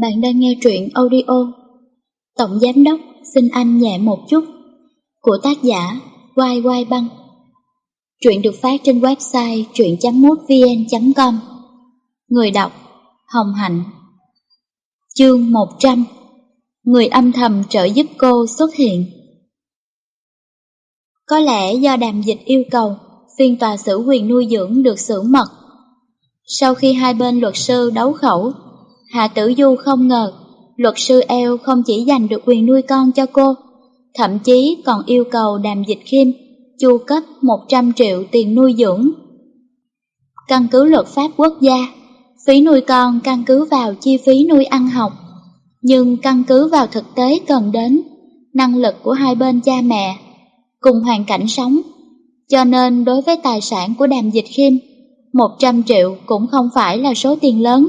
Bạn đang nghe truyện audio. Tổng Giám Đốc xin anh nhẹ một chút. Của tác giả Quai Quai Băng. Truyện được phát trên website truyện.mútvn.com Người đọc Hồng Hạnh. Chương 100 Người âm thầm trợ giúp cô xuất hiện. Có lẽ do đàm dịch yêu cầu, phiên tòa xử quyền nuôi dưỡng được xử mật. Sau khi hai bên luật sư đấu khẩu, Hạ Tử Du không ngờ, luật sư eo không chỉ giành được quyền nuôi con cho cô, thậm chí còn yêu cầu Đàm Dịch Khiêm chu cấp 100 triệu tiền nuôi dưỡng. Căn cứ luật pháp quốc gia, phí nuôi con căn cứ vào chi phí nuôi ăn học, nhưng căn cứ vào thực tế cần đến, năng lực của hai bên cha mẹ, cùng hoàn cảnh sống. Cho nên đối với tài sản của Đàm Dịch Khiêm, 100 triệu cũng không phải là số tiền lớn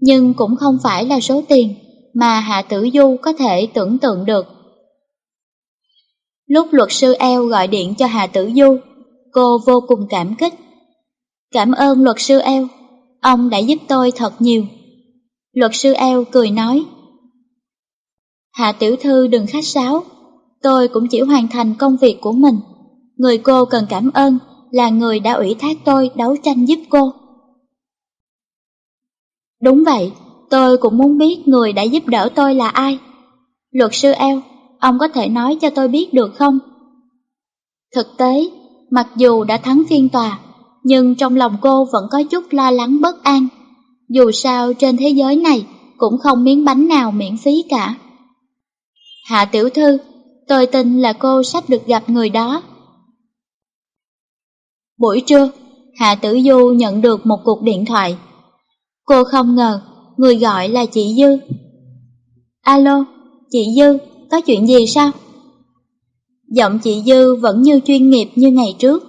nhưng cũng không phải là số tiền mà Hạ Tử Du có thể tưởng tượng được. Lúc luật sư eo gọi điện cho Hạ Tử Du, cô vô cùng cảm kích. Cảm ơn luật sư eo, ông đã giúp tôi thật nhiều. Luật sư eo cười nói. Hạ tiểu thư đừng khách sáo, tôi cũng chỉ hoàn thành công việc của mình. Người cô cần cảm ơn là người đã ủy thác tôi đấu tranh giúp cô. Đúng vậy, tôi cũng muốn biết người đã giúp đỡ tôi là ai. Luật sư eo, ông có thể nói cho tôi biết được không? Thực tế, mặc dù đã thắng phiên tòa, nhưng trong lòng cô vẫn có chút lo lắng bất an. Dù sao trên thế giới này cũng không miếng bánh nào miễn phí cả. Hạ tiểu thư, tôi tin là cô sắp được gặp người đó. Buổi trưa, Hạ Tử Du nhận được một cuộc điện thoại Cô không ngờ, người gọi là chị Dư. Alo, chị Dư, có chuyện gì sao? Giọng chị Dư vẫn như chuyên nghiệp như ngày trước.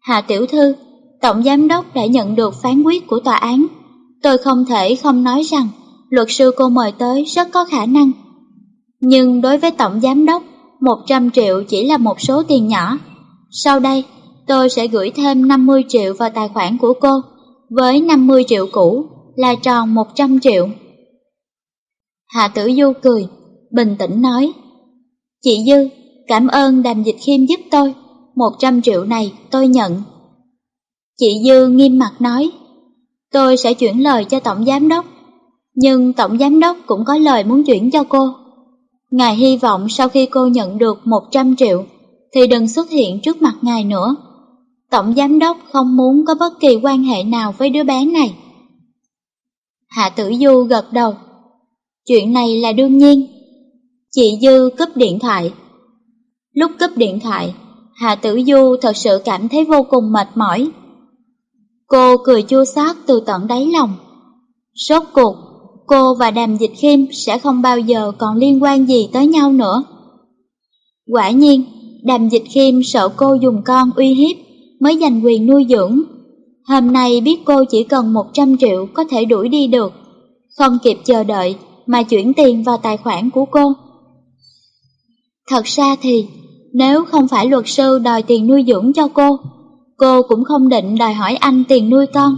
Hà Tiểu Thư, Tổng Giám đốc đã nhận được phán quyết của tòa án. Tôi không thể không nói rằng luật sư cô mời tới rất có khả năng. Nhưng đối với Tổng Giám đốc, 100 triệu chỉ là một số tiền nhỏ. Sau đây, tôi sẽ gửi thêm 50 triệu vào tài khoản của cô với 50 triệu cũ là tròn 100 triệu. Hạ Tử Du cười, bình tĩnh nói, Chị Dư, cảm ơn Đàm Dịch Khiêm giúp tôi, 100 triệu này tôi nhận. Chị Dư nghiêm mặt nói, tôi sẽ chuyển lời cho Tổng Giám Đốc, nhưng Tổng Giám Đốc cũng có lời muốn chuyển cho cô. Ngài hy vọng sau khi cô nhận được 100 triệu thì đừng xuất hiện trước mặt ngài nữa. Tổng giám đốc không muốn có bất kỳ quan hệ nào với đứa bé này. Hạ Tử Du gật đầu. Chuyện này là đương nhiên. Chị Dư cúp điện thoại. Lúc cúp điện thoại, Hạ Tử Du thật sự cảm thấy vô cùng mệt mỏi. Cô cười chua xót từ tận đáy lòng. Sốt cuộc, cô và Đàm Dịch Khiêm sẽ không bao giờ còn liên quan gì tới nhau nữa. Quả nhiên, Đàm Dịch Khiêm sợ cô dùng con uy hiếp mới giành quyền nuôi dưỡng. Hôm nay biết cô chỉ cần 100 triệu có thể đuổi đi được, không kịp chờ đợi mà chuyển tiền vào tài khoản của cô. Thật ra thì, nếu không phải luật sư đòi tiền nuôi dưỡng cho cô, cô cũng không định đòi hỏi anh tiền nuôi con.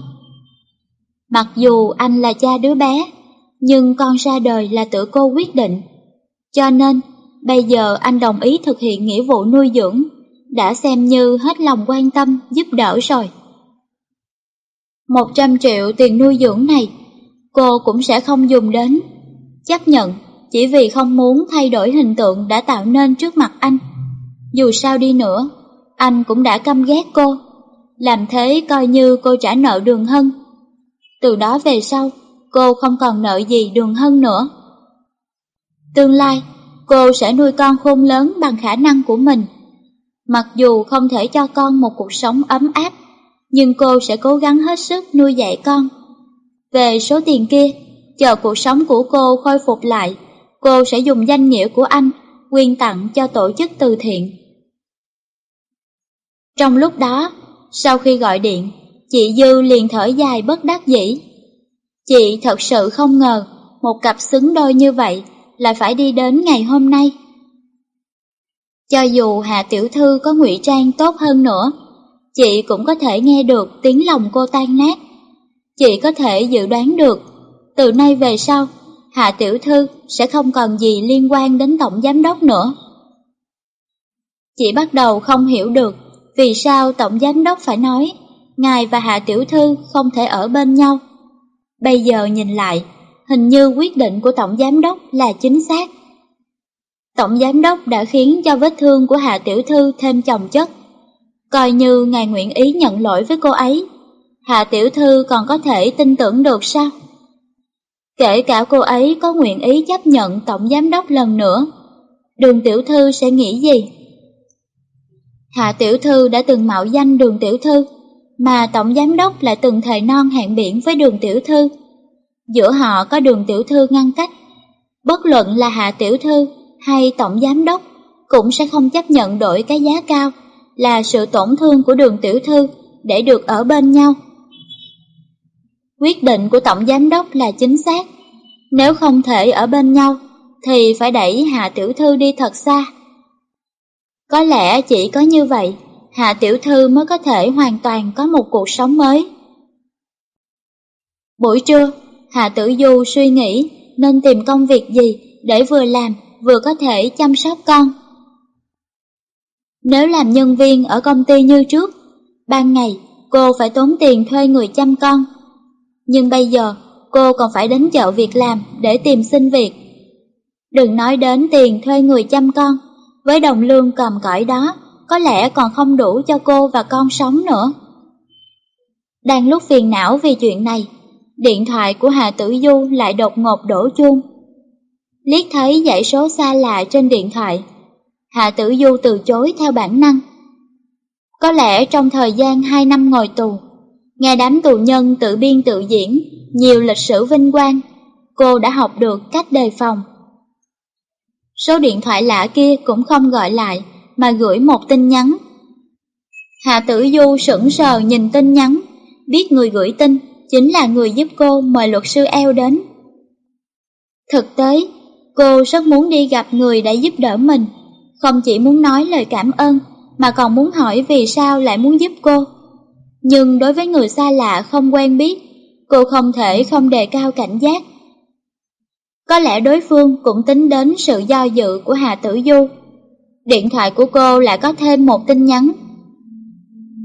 Mặc dù anh là cha đứa bé, nhưng con ra đời là tự cô quyết định. Cho nên, bây giờ anh đồng ý thực hiện nghĩa vụ nuôi dưỡng đã xem như hết lòng quan tâm giúp đỡ rồi. 100 triệu tiền nuôi dưỡng này, cô cũng sẽ không dùng đến. Chấp nhận, chỉ vì không muốn thay đổi hình tượng đã tạo nên trước mặt anh. Dù sao đi nữa, anh cũng đã căm ghét cô, làm thế coi như cô trả nợ đường hân. Từ đó về sau, cô không còn nợ gì đường hân nữa. Tương lai, cô sẽ nuôi con khôn lớn bằng khả năng của mình Mặc dù không thể cho con một cuộc sống ấm áp, nhưng cô sẽ cố gắng hết sức nuôi dạy con. Về số tiền kia, chờ cuộc sống của cô khôi phục lại, cô sẽ dùng danh nghĩa của anh quyên tặng cho tổ chức từ thiện. Trong lúc đó, sau khi gọi điện, chị Dư liền thở dài bất đắc dĩ. Chị thật sự không ngờ một cặp xứng đôi như vậy lại phải đi đến ngày hôm nay. Cho dù Hạ Tiểu Thư có ngụy trang tốt hơn nữa, chị cũng có thể nghe được tiếng lòng cô tan nát. Chị có thể dự đoán được, từ nay về sau, Hạ Tiểu Thư sẽ không còn gì liên quan đến Tổng Giám Đốc nữa. Chị bắt đầu không hiểu được vì sao Tổng Giám Đốc phải nói Ngài và Hạ Tiểu Thư không thể ở bên nhau. Bây giờ nhìn lại, hình như quyết định của Tổng Giám Đốc là chính xác. Tổng Giám Đốc đã khiến cho vết thương của Hạ Tiểu Thư thêm chồng chất. Coi như ngài nguyện ý nhận lỗi với cô ấy, Hạ Tiểu Thư còn có thể tin tưởng được sao? Kể cả cô ấy có nguyện ý chấp nhận Tổng Giám Đốc lần nữa, đường Tiểu Thư sẽ nghĩ gì? Hạ Tiểu Thư đã từng mạo danh đường Tiểu Thư, mà Tổng Giám Đốc lại từng thề non hẹn biển với đường Tiểu Thư. Giữa họ có đường Tiểu Thư ngăn cách. Bất luận là Hạ Tiểu Thư hay Tổng Giám Đốc cũng sẽ không chấp nhận đổi cái giá cao là sự tổn thương của đường Tiểu Thư để được ở bên nhau. Quyết định của Tổng Giám Đốc là chính xác. Nếu không thể ở bên nhau, thì phải đẩy Hạ Tiểu Thư đi thật xa. Có lẽ chỉ có như vậy, Hạ Tiểu Thư mới có thể hoàn toàn có một cuộc sống mới. Buổi trưa, Hạ Tử Du suy nghĩ nên tìm công việc gì để vừa làm vừa có thể chăm sóc con. Nếu làm nhân viên ở công ty như trước, ban ngày cô phải tốn tiền thuê người chăm con. Nhưng bây giờ cô còn phải đến chợ việc làm để tìm xin việc. Đừng nói đến tiền thuê người chăm con, với đồng lương cầm cõi đó, có lẽ còn không đủ cho cô và con sống nữa. Đang lúc phiền não vì chuyện này, điện thoại của Hà Tử Du lại đột ngột đổ chuông. Liếc thấy dãy số xa lạ trên điện thoại, Hạ Tử Du từ chối theo bản năng. Có lẽ trong thời gian hai năm ngồi tù, nghe đám tù nhân tự biên tự diễn, nhiều lịch sử vinh quang, cô đã học được cách đề phòng. Số điện thoại lạ kia cũng không gọi lại, mà gửi một tin nhắn. Hạ Tử Du sững sờ nhìn tin nhắn, biết người gửi tin chính là người giúp cô mời luật sư eo đến. Thực tế, cô rất muốn đi gặp người đã giúp đỡ mình, không chỉ muốn nói lời cảm ơn, mà còn muốn hỏi vì sao lại muốn giúp cô. Nhưng đối với người xa lạ không quen biết, cô không thể không đề cao cảnh giác. Có lẽ đối phương cũng tính đến sự do dự của Hà Tử Du. Điện thoại của cô lại có thêm một tin nhắn.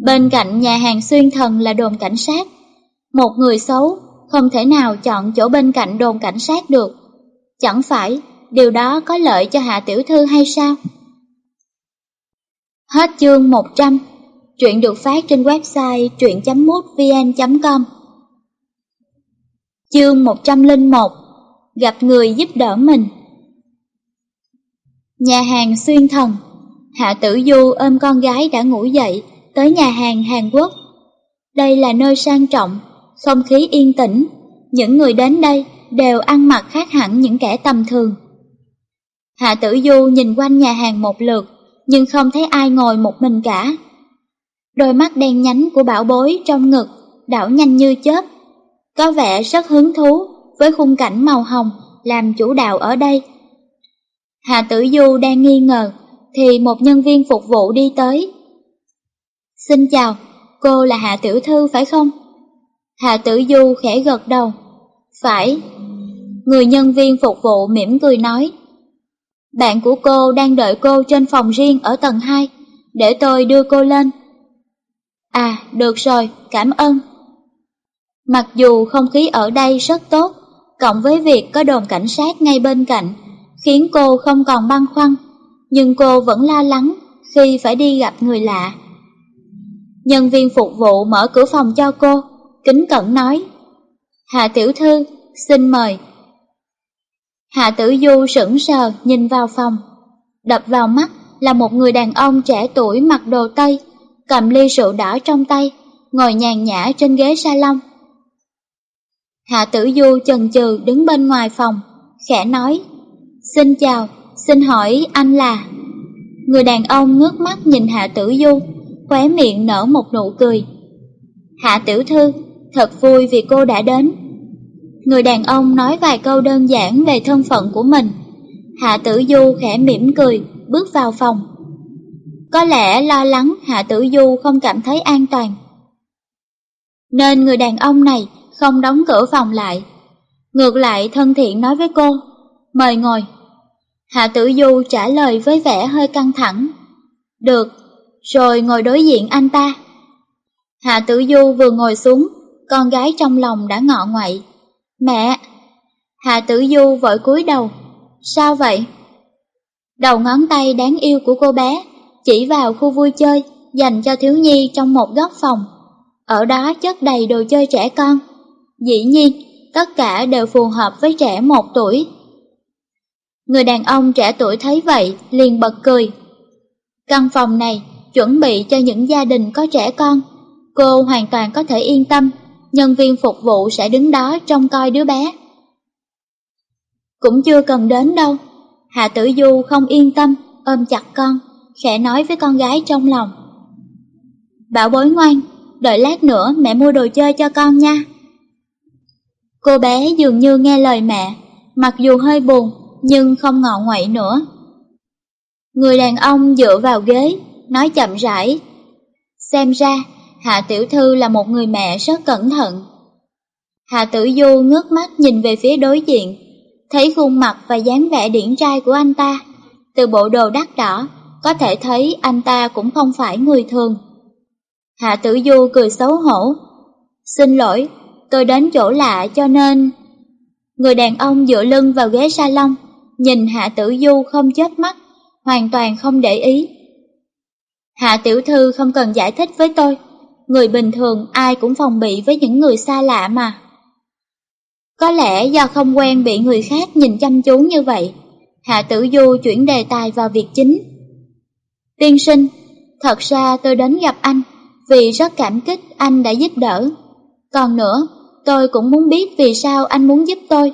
Bên cạnh nhà hàng xuyên thần là đồn cảnh sát. Một người xấu không thể nào chọn chỗ bên cạnh đồn cảnh sát được. Chẳng phải điều đó có lợi cho Hạ Tiểu Thư hay sao? Hết chương 100. chuyện được phát trên website truyện.mútvn.com Chương 101 Gặp người giúp đỡ mình Nhà hàng xuyên thần Hạ Tử Du ôm con gái đã ngủ dậy tới nhà hàng Hàn Quốc. Đây là nơi sang trọng, không khí yên tĩnh, những người đến đây đều ăn mặc khác hẳn những kẻ tầm thường. Hạ Tử Du nhìn quanh nhà hàng một lượt, nhưng không thấy ai ngồi một mình cả. Đôi mắt đen nhánh của bảo bối trong ngực đảo nhanh như chớp, có vẻ rất hứng thú với khung cảnh màu hồng làm chủ đạo ở đây. Hạ Tử Du đang nghi ngờ, thì một nhân viên phục vụ đi tới. Xin chào, cô là Hạ Tiểu Thư phải không? Hạ Tử Du khẽ gật đầu. Phải. Người nhân viên phục vụ mỉm cười nói. Bạn của cô đang đợi cô trên phòng riêng ở tầng 2, để tôi đưa cô lên. À, được rồi, cảm ơn. Mặc dù không khí ở đây rất tốt, cộng với việc có đồn cảnh sát ngay bên cạnh, khiến cô không còn băn khoăn, nhưng cô vẫn lo lắng khi phải đi gặp người lạ. Nhân viên phục vụ mở cửa phòng cho cô, kính cẩn nói, Hạ Tiểu Thư, xin mời. Hạ Tử Du sững sờ nhìn vào phòng, đập vào mắt là một người đàn ông trẻ tuổi mặc đồ Tây, cầm ly rượu đỏ trong tay, ngồi nhàn nhã trên ghế salon. Hạ Tử Du chần chừ đứng bên ngoài phòng, khẽ nói, Xin chào, xin hỏi anh là... Người đàn ông ngước mắt nhìn Hạ Tử Du, khóe miệng nở một nụ cười. Hạ Tiểu Thư, thật vui vì cô đã đến. Người đàn ông nói vài câu đơn giản về thân phận của mình. Hạ Tử Du khẽ mỉm cười, bước vào phòng. Có lẽ lo lắng Hạ Tử Du không cảm thấy an toàn. Nên người đàn ông này không đóng cửa phòng lại. Ngược lại thân thiện nói với cô, mời ngồi. Hạ Tử Du trả lời với vẻ hơi căng thẳng. Được, rồi ngồi đối diện anh ta. Hạ Tử Du vừa ngồi xuống, con gái trong lòng đã ngọ ngoậy. Mẹ! hà Tử Du vội cúi đầu. Sao vậy? Đầu ngón tay đáng yêu của cô bé chỉ vào khu vui chơi dành cho thiếu nhi trong một góc phòng. Ở đó chất đầy đồ chơi trẻ con. Dĩ nhiên, tất cả đều phù hợp với trẻ một tuổi. Người đàn ông trẻ tuổi thấy vậy liền bật cười. Căn phòng này chuẩn bị cho những gia đình có trẻ con. Cô hoàn toàn có thể yên tâm, nhân viên phục vụ sẽ đứng đó trông coi đứa bé. Cũng chưa cần đến đâu. Hạ Tử Du không yên tâm, ôm chặt con, khẽ nói với con gái trong lòng. Bảo bối ngoan, đợi lát nữa mẹ mua đồ chơi cho con nha. Cô bé dường như nghe lời mẹ, mặc dù hơi buồn nhưng không ngọ ngoậy nữa. Người đàn ông dựa vào ghế, nói chậm rãi. Xem ra, Hạ Tiểu Thư là một người mẹ rất cẩn thận. Hạ Tử Du ngước mắt nhìn về phía đối diện, thấy khuôn mặt và dáng vẻ điển trai của anh ta. Từ bộ đồ đắt đỏ, có thể thấy anh ta cũng không phải người thường. Hạ Tử Du cười xấu hổ. Xin lỗi, tôi đến chỗ lạ cho nên... Người đàn ông dựa lưng vào ghế salon, nhìn Hạ Tử Du không chớp mắt, hoàn toàn không để ý. Hạ Tiểu Thư không cần giải thích với tôi, người bình thường ai cũng phòng bị với những người xa lạ mà. Có lẽ do không quen bị người khác nhìn chăm chú như vậy, Hạ Tử Du chuyển đề tài vào việc chính. Tiên sinh, thật ra tôi đến gặp anh vì rất cảm kích anh đã giúp đỡ. Còn nữa, tôi cũng muốn biết vì sao anh muốn giúp tôi.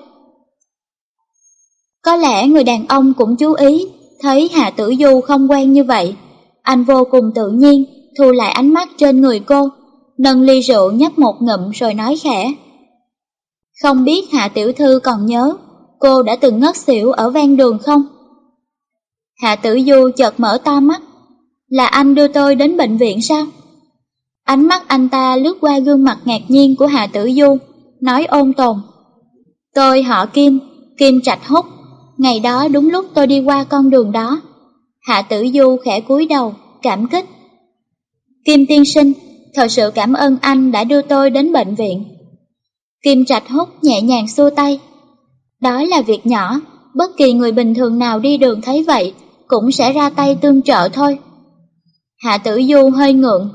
Có lẽ người đàn ông cũng chú ý, thấy Hạ Tử Du không quen như vậy. Anh vô cùng tự nhiên, thu lại ánh mắt trên người cô, nâng ly rượu nhấp một ngụm rồi nói khẽ. Không biết Hạ Tiểu Thư còn nhớ, cô đã từng ngất xỉu ở ven đường không? Hạ Tử Du chợt mở to mắt. Là anh đưa tôi đến bệnh viện sao? Ánh mắt anh ta lướt qua gương mặt ngạc nhiên của Hạ Tử Du, nói ôn tồn. Tôi họ Kim, Kim Trạch Húc, ngày đó đúng lúc tôi đi qua con đường đó. Hạ Tử Du khẽ cúi đầu, cảm kích. Kim tiên sinh, thật sự cảm ơn anh đã đưa tôi đến bệnh viện. Kim Trạch Húc nhẹ nhàng xua tay. Đó là việc nhỏ, bất kỳ người bình thường nào đi đường thấy vậy cũng sẽ ra tay tương trợ thôi. Hạ Tử Du hơi ngượng.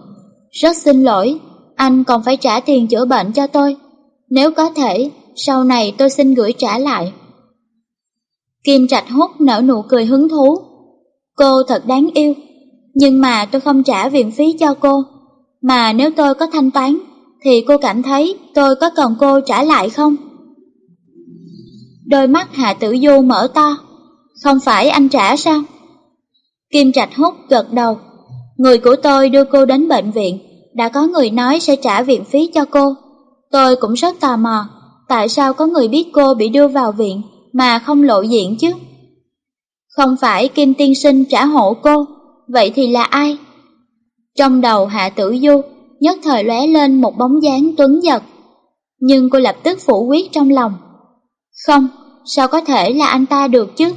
Rất xin lỗi, anh còn phải trả tiền chữa bệnh cho tôi. Nếu có thể, sau này tôi xin gửi trả lại. Kim Trạch Hút nở nụ cười hứng thú. Cô thật đáng yêu, nhưng mà tôi không trả viện phí cho cô. Mà nếu tôi có thanh toán, thì cô cảm thấy tôi có cần cô trả lại không? Đôi mắt Hạ Tử Du mở to. Không phải anh trả sao? Kim Trạch Hút gật đầu. Người của tôi đưa cô đến bệnh viện, đã có người nói sẽ trả viện phí cho cô. Tôi cũng rất tò mò, tại sao có người biết cô bị đưa vào viện mà không lộ diện chứ? Không phải Kim Tiên Sinh trả hộ cô, vậy thì là ai? Trong đầu Hạ Tử Du nhất thời lóe lên một bóng dáng tuấn giật, nhưng cô lập tức phủ quyết trong lòng. Không, sao có thể là anh ta được chứ?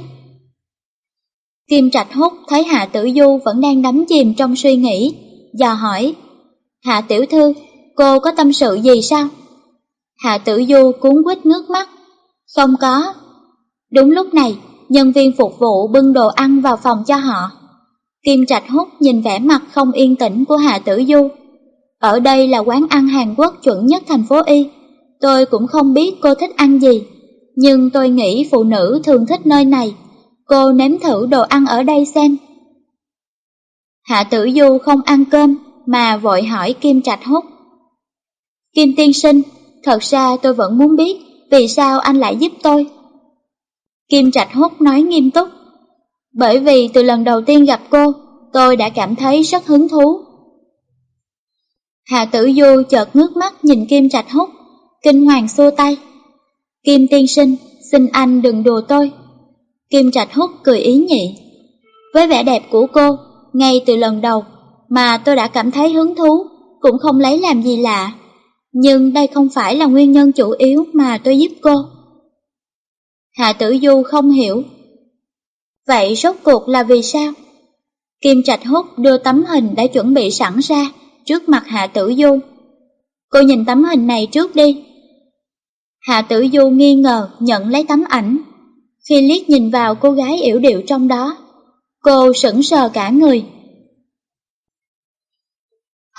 Kim Trạch Hút thấy Hạ Tử Du vẫn đang đắm chìm trong suy nghĩ, dò hỏi. Hạ Tiểu Thư, cô có tâm sự gì sao? Hạ Tử Du cuốn quýt nước mắt. Không có. Đúng lúc này, nhân viên phục vụ bưng đồ ăn vào phòng cho họ. Kim Trạch Hút nhìn vẻ mặt không yên tĩnh của Hạ Tử Du. Ở đây là quán ăn Hàn Quốc chuẩn nhất thành phố Y. Tôi cũng không biết cô thích ăn gì, nhưng tôi nghĩ phụ nữ thường thích nơi này Cô nếm thử đồ ăn ở đây xem. Hạ tử du không ăn cơm mà vội hỏi Kim Trạch Húc. Kim tiên sinh, thật ra tôi vẫn muốn biết vì sao anh lại giúp tôi. Kim Trạch Húc nói nghiêm túc. Bởi vì từ lần đầu tiên gặp cô, tôi đã cảm thấy rất hứng thú. Hạ tử du chợt ngước mắt nhìn Kim Trạch Húc, kinh hoàng xua tay. Kim tiên sinh, xin anh đừng đùa tôi. Kim Trạch Hút cười ý nhị. Với vẻ đẹp của cô, ngay từ lần đầu mà tôi đã cảm thấy hứng thú, cũng không lấy làm gì lạ. Nhưng đây không phải là nguyên nhân chủ yếu mà tôi giúp cô. Hạ Tử Du không hiểu. Vậy rốt cuộc là vì sao? Kim Trạch Hút đưa tấm hình đã chuẩn bị sẵn ra trước mặt Hạ Tử Du. Cô nhìn tấm hình này trước đi. Hạ Tử Du nghi ngờ nhận lấy tấm ảnh. Khi liếc nhìn vào cô gái yểu điệu trong đó, cô sững sờ cả người.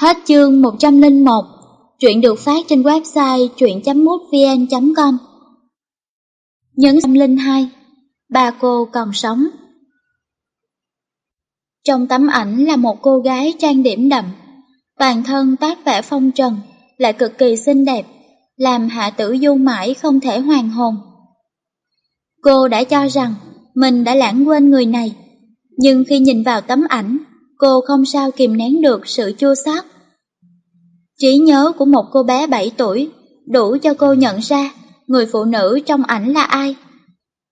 Hết chương 101, truyện được phát trên website truyện.mútvn.com Nhấn 102, ba cô còn sống. Trong tấm ảnh là một cô gái trang điểm đậm, toàn thân tác vẽ phong trần, lại cực kỳ xinh đẹp, làm Hạ Tử Du mãi không thể hoàn hồn. Cô đã cho rằng mình đã lãng quên người này, nhưng khi nhìn vào tấm ảnh, cô không sao kìm nén được sự chua xót. Trí nhớ của một cô bé 7 tuổi đủ cho cô nhận ra người phụ nữ trong ảnh là ai.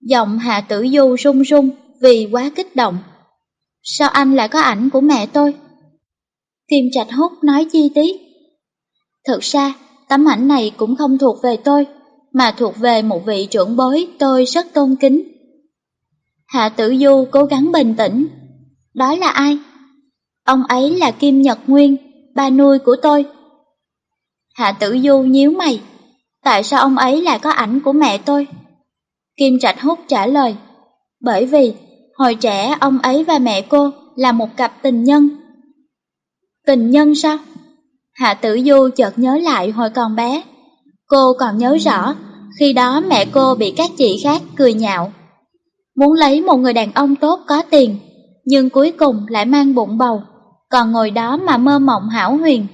Giọng Hạ Tử Du run run vì quá kích động. Sao anh lại có ảnh của mẹ tôi? Kim Trạch Hút nói chi tiết. Thực ra, tấm ảnh này cũng không thuộc về tôi, mà thuộc về một vị trưởng bối tôi rất tôn kính. Hạ Tử Du cố gắng bình tĩnh. Đó là ai? Ông ấy là Kim Nhật Nguyên, ba nuôi của tôi. Hạ Tử Du nhíu mày. Tại sao ông ấy lại có ảnh của mẹ tôi? Kim Trạch Hút trả lời. Bởi vì, hồi trẻ ông ấy và mẹ cô là một cặp tình nhân. Tình nhân sao? Hạ Tử Du chợt nhớ lại hồi còn bé. Cô còn nhớ rõ, khi đó mẹ cô bị các chị khác cười nhạo. Muốn lấy một người đàn ông tốt có tiền, nhưng cuối cùng lại mang bụng bầu, còn ngồi đó mà mơ mộng hảo huyền.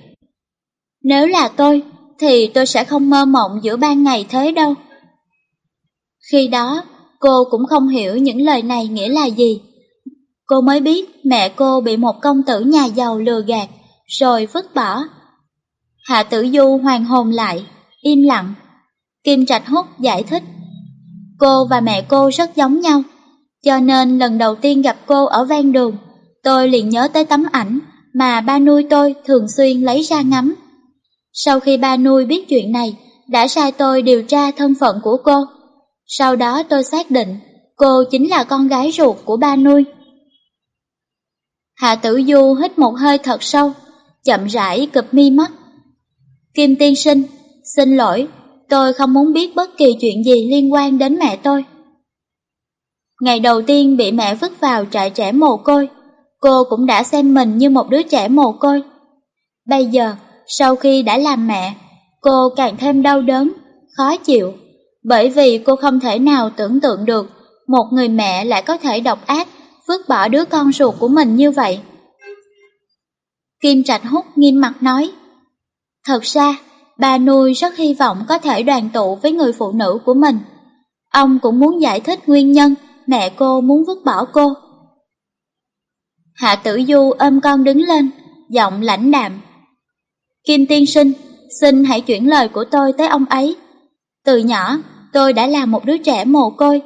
Nếu là tôi, thì tôi sẽ không mơ mộng giữa ban ngày thế đâu. Khi đó, cô cũng không hiểu những lời này nghĩa là gì. Cô mới biết mẹ cô bị một công tử nhà giàu lừa gạt, rồi vứt bỏ. Hạ tử du hoàng hồn lại, im lặng. Kim Trạch Hút giải thích. Cô và mẹ cô rất giống nhau, cho nên lần đầu tiên gặp cô ở ven đường, tôi liền nhớ tới tấm ảnh mà ba nuôi tôi thường xuyên lấy ra ngắm. Sau khi ba nuôi biết chuyện này, đã sai tôi điều tra thân phận của cô. Sau đó tôi xác định cô chính là con gái ruột của ba nuôi. Hạ tử du hít một hơi thật sâu, chậm rãi cụp mi mắt. Kim tiên sinh, xin lỗi, tôi không muốn biết bất kỳ chuyện gì liên quan đến mẹ tôi. Ngày đầu tiên bị mẹ vứt vào trại trẻ mồ côi, cô cũng đã xem mình như một đứa trẻ mồ côi. Bây giờ, sau khi đã làm mẹ, cô càng thêm đau đớn, khó chịu, bởi vì cô không thể nào tưởng tượng được một người mẹ lại có thể độc ác, vứt bỏ đứa con ruột của mình như vậy. Kim Trạch Hút nghiêm mặt nói, Thật ra, bà nuôi rất hy vọng có thể đoàn tụ với người phụ nữ của mình. Ông cũng muốn giải thích nguyên nhân mẹ cô muốn vứt bỏ cô. Hạ tử du ôm con đứng lên, giọng lãnh đạm. Kim tiên sinh, xin hãy chuyển lời của tôi tới ông ấy. Từ nhỏ, tôi đã là một đứa trẻ mồ côi.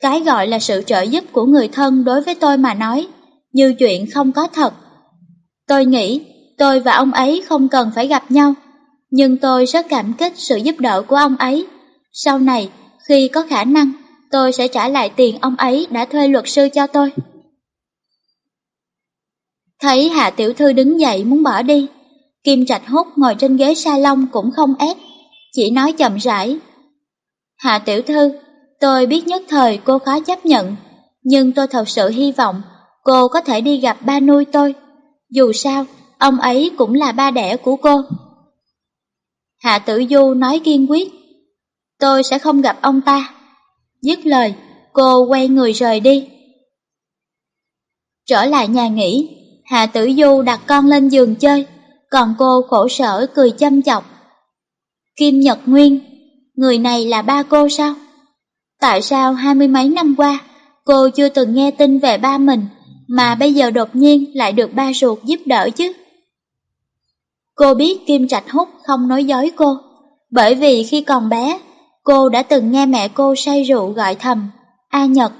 Cái gọi là sự trợ giúp của người thân đối với tôi mà nói, như chuyện không có thật. Tôi nghĩ tôi và ông ấy không cần phải gặp nhau, nhưng tôi rất cảm kích sự giúp đỡ của ông ấy. Sau này, khi có khả năng, tôi sẽ trả lại tiền ông ấy đã thuê luật sư cho tôi. Thấy Hạ Tiểu Thư đứng dậy muốn bỏ đi, Kim Trạch Hút ngồi trên ghế salon cũng không ép, chỉ nói chậm rãi. Hạ Tiểu Thư, tôi biết nhất thời cô khó chấp nhận, nhưng tôi thật sự hy vọng cô có thể đi gặp ba nuôi tôi. Dù sao, ông ấy cũng là ba đẻ của cô. Hạ Tử Du nói kiên quyết, tôi sẽ không gặp ông ta. Dứt lời, cô quay người rời đi. Trở lại nhà nghỉ, Hạ Tử Du đặt con lên giường chơi, còn cô khổ sở cười chăm chọc. Kim Nhật Nguyên, người này là ba cô sao? Tại sao hai mươi mấy năm qua, cô chưa từng nghe tin về ba mình, mà bây giờ đột nhiên lại được ba ruột giúp đỡ chứ? Cô biết Kim Trạch Hút không nói dối cô, bởi vì khi còn bé, cô đã từng nghe mẹ cô say rượu gọi thầm, A Nhật.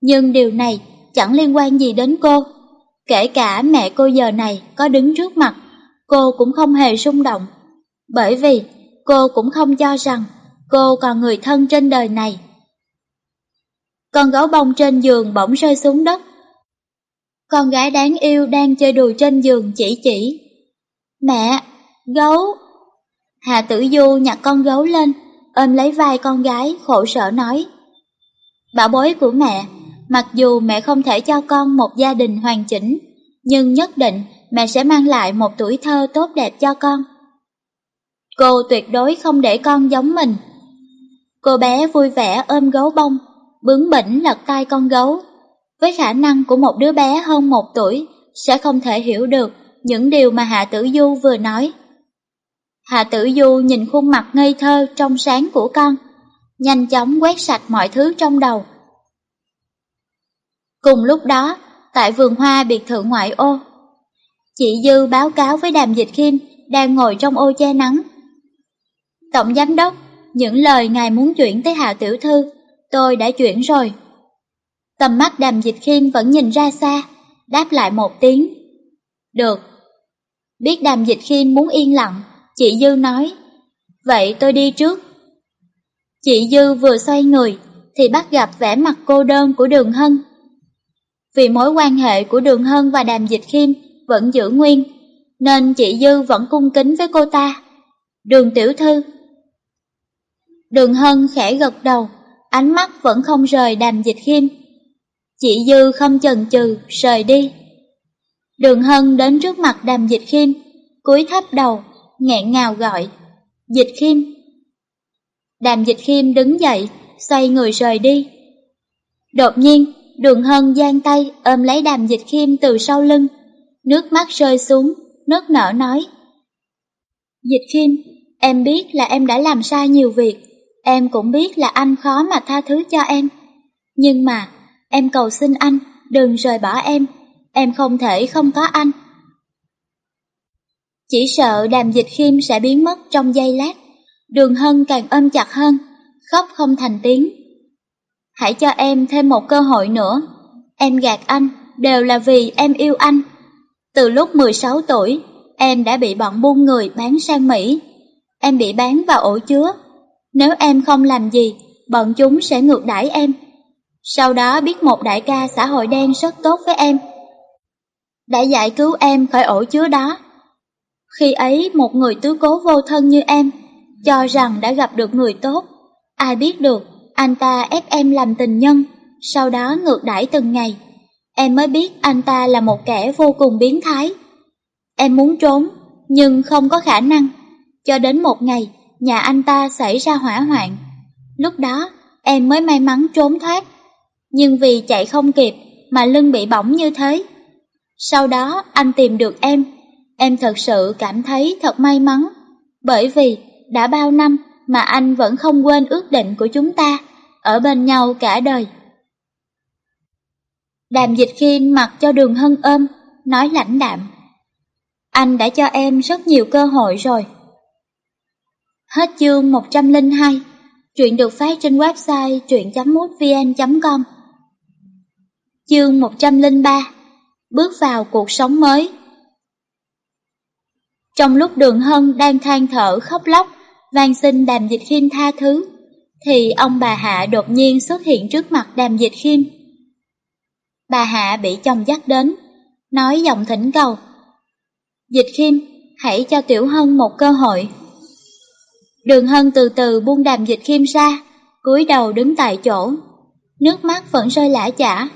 Nhưng điều này chẳng liên quan gì đến cô. Kể cả mẹ cô giờ này có đứng trước mặt, cô cũng không hề rung động. Bởi vì cô cũng không cho rằng cô còn người thân trên đời này. Con gấu bông trên giường bỗng rơi xuống đất. Con gái đáng yêu đang chơi đùa trên giường chỉ chỉ. Mẹ, gấu! Hà Tử Du nhặt con gấu lên, ôm lấy vai con gái, khổ sở nói. Bảo bối của mẹ, mặc dù mẹ không thể cho con một gia đình hoàn chỉnh, nhưng nhất định mẹ sẽ mang lại một tuổi thơ tốt đẹp cho con. Cô tuyệt đối không để con giống mình. Cô bé vui vẻ ôm gấu bông, bướng bỉnh lật tay con gấu. Với khả năng của một đứa bé hơn một tuổi, sẽ không thể hiểu được những điều mà Hạ Tử Du vừa nói. Hạ Tử Du nhìn khuôn mặt ngây thơ trong sáng của con, nhanh chóng quét sạch mọi thứ trong đầu. Cùng lúc đó, tại vườn hoa biệt thự ngoại ô, chị Dư báo cáo với Đàm Dịch Khiêm đang ngồi trong ô che nắng. Tổng giám đốc, những lời ngài muốn chuyển tới Hạ Tiểu Thư, tôi đã chuyển rồi. Tầm mắt Đàm Dịch Khiêm vẫn nhìn ra xa, đáp lại một tiếng. Được. Biết Đàm Dịch Khiêm muốn yên lặng, chị Dư nói, vậy tôi đi trước. Chị Dư vừa xoay người, thì bắt gặp vẻ mặt cô đơn của Đường Hân. Vì mối quan hệ của Đường Hân và Đàm Dịch Khiêm vẫn giữ nguyên, nên chị Dư vẫn cung kính với cô ta. Đường Tiểu Thư Đường Hân khẽ gật đầu, ánh mắt vẫn không rời Đàm Dịch Khiêm. Chị Dư không chần chừ, rời đi. Đường Hân đến trước mặt Đàm Dịch Khiêm, cúi thấp đầu, nghẹn ngào gọi, Dịch Khiêm. Đàm Dịch Khiêm đứng dậy, xoay người rời đi. Đột nhiên, đường hân giang tay ôm lấy đàm dịch khiêm từ sau lưng, nước mắt rơi xuống, nức nở nói. Dịch khiêm, em biết là em đã làm sai nhiều việc, em cũng biết là anh khó mà tha thứ cho em. Nhưng mà, em cầu xin anh, đừng rời bỏ em, em không thể không có anh. Chỉ sợ đàm dịch khiêm sẽ biến mất trong giây lát, đường hân càng ôm chặt hơn, khóc không thành tiếng. Hãy cho em thêm một cơ hội nữa. Em gạt anh, đều là vì em yêu anh. Từ lúc 16 tuổi, em đã bị bọn buôn người bán sang Mỹ. Em bị bán vào ổ chứa. Nếu em không làm gì, bọn chúng sẽ ngược đãi em. Sau đó biết một đại ca xã hội đen rất tốt với em. Đã giải cứu em khỏi ổ chứa đó. Khi ấy một người tứ cố vô thân như em, cho rằng đã gặp được người tốt. Ai biết được, anh ta ép em làm tình nhân, sau đó ngược đãi từng ngày. Em mới biết anh ta là một kẻ vô cùng biến thái. Em muốn trốn, nhưng không có khả năng. Cho đến một ngày, nhà anh ta xảy ra hỏa hoạn. Lúc đó, em mới may mắn trốn thoát. Nhưng vì chạy không kịp mà lưng bị bỏng như thế. Sau đó anh tìm được em. Em thật sự cảm thấy thật may mắn. Bởi vì đã bao năm mà anh vẫn không quên ước định của chúng ta, ở bên nhau cả đời. Đàm dịch khi mặc cho đường hân ôm, nói lãnh đạm. Anh đã cho em rất nhiều cơ hội rồi. Hết chương 102, truyện được phát trên website truyện.mútvn.com Chương 103, bước vào cuộc sống mới. Trong lúc đường hân đang than thở khóc lóc, van xin đàm dịch khiêm tha thứ, thì ông bà Hạ đột nhiên xuất hiện trước mặt đàm dịch khiêm. Bà Hạ bị chồng dắt đến, nói giọng thỉnh cầu. Dịch khiêm, hãy cho Tiểu Hân một cơ hội. Đường Hân từ từ buông đàm dịch khiêm ra, cúi đầu đứng tại chỗ, nước mắt vẫn rơi lã chả.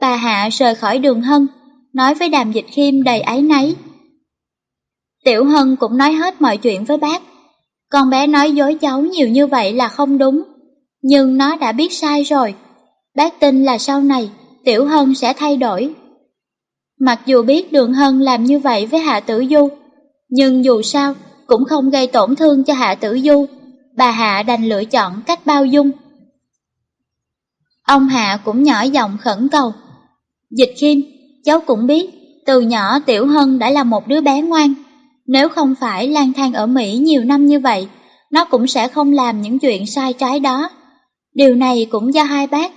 Bà Hạ rời khỏi đường Hân, nói với đàm dịch khiêm đầy ái náy. Tiểu Hân cũng nói hết mọi chuyện với bác. Con bé nói dối cháu nhiều như vậy là không đúng, nhưng nó đã biết sai rồi. Bác tin là sau này, Tiểu Hân sẽ thay đổi. Mặc dù biết Đường Hân làm như vậy với Hạ Tử Du, nhưng dù sao cũng không gây tổn thương cho Hạ Tử Du, bà Hạ đành lựa chọn cách bao dung. Ông Hạ cũng nhỏ giọng khẩn cầu. Dịch khiêm, cháu cũng biết, từ nhỏ Tiểu Hân đã là một đứa bé ngoan, nếu không phải lang thang ở Mỹ nhiều năm như vậy, nó cũng sẽ không làm những chuyện sai trái đó. Điều này cũng do hai bác.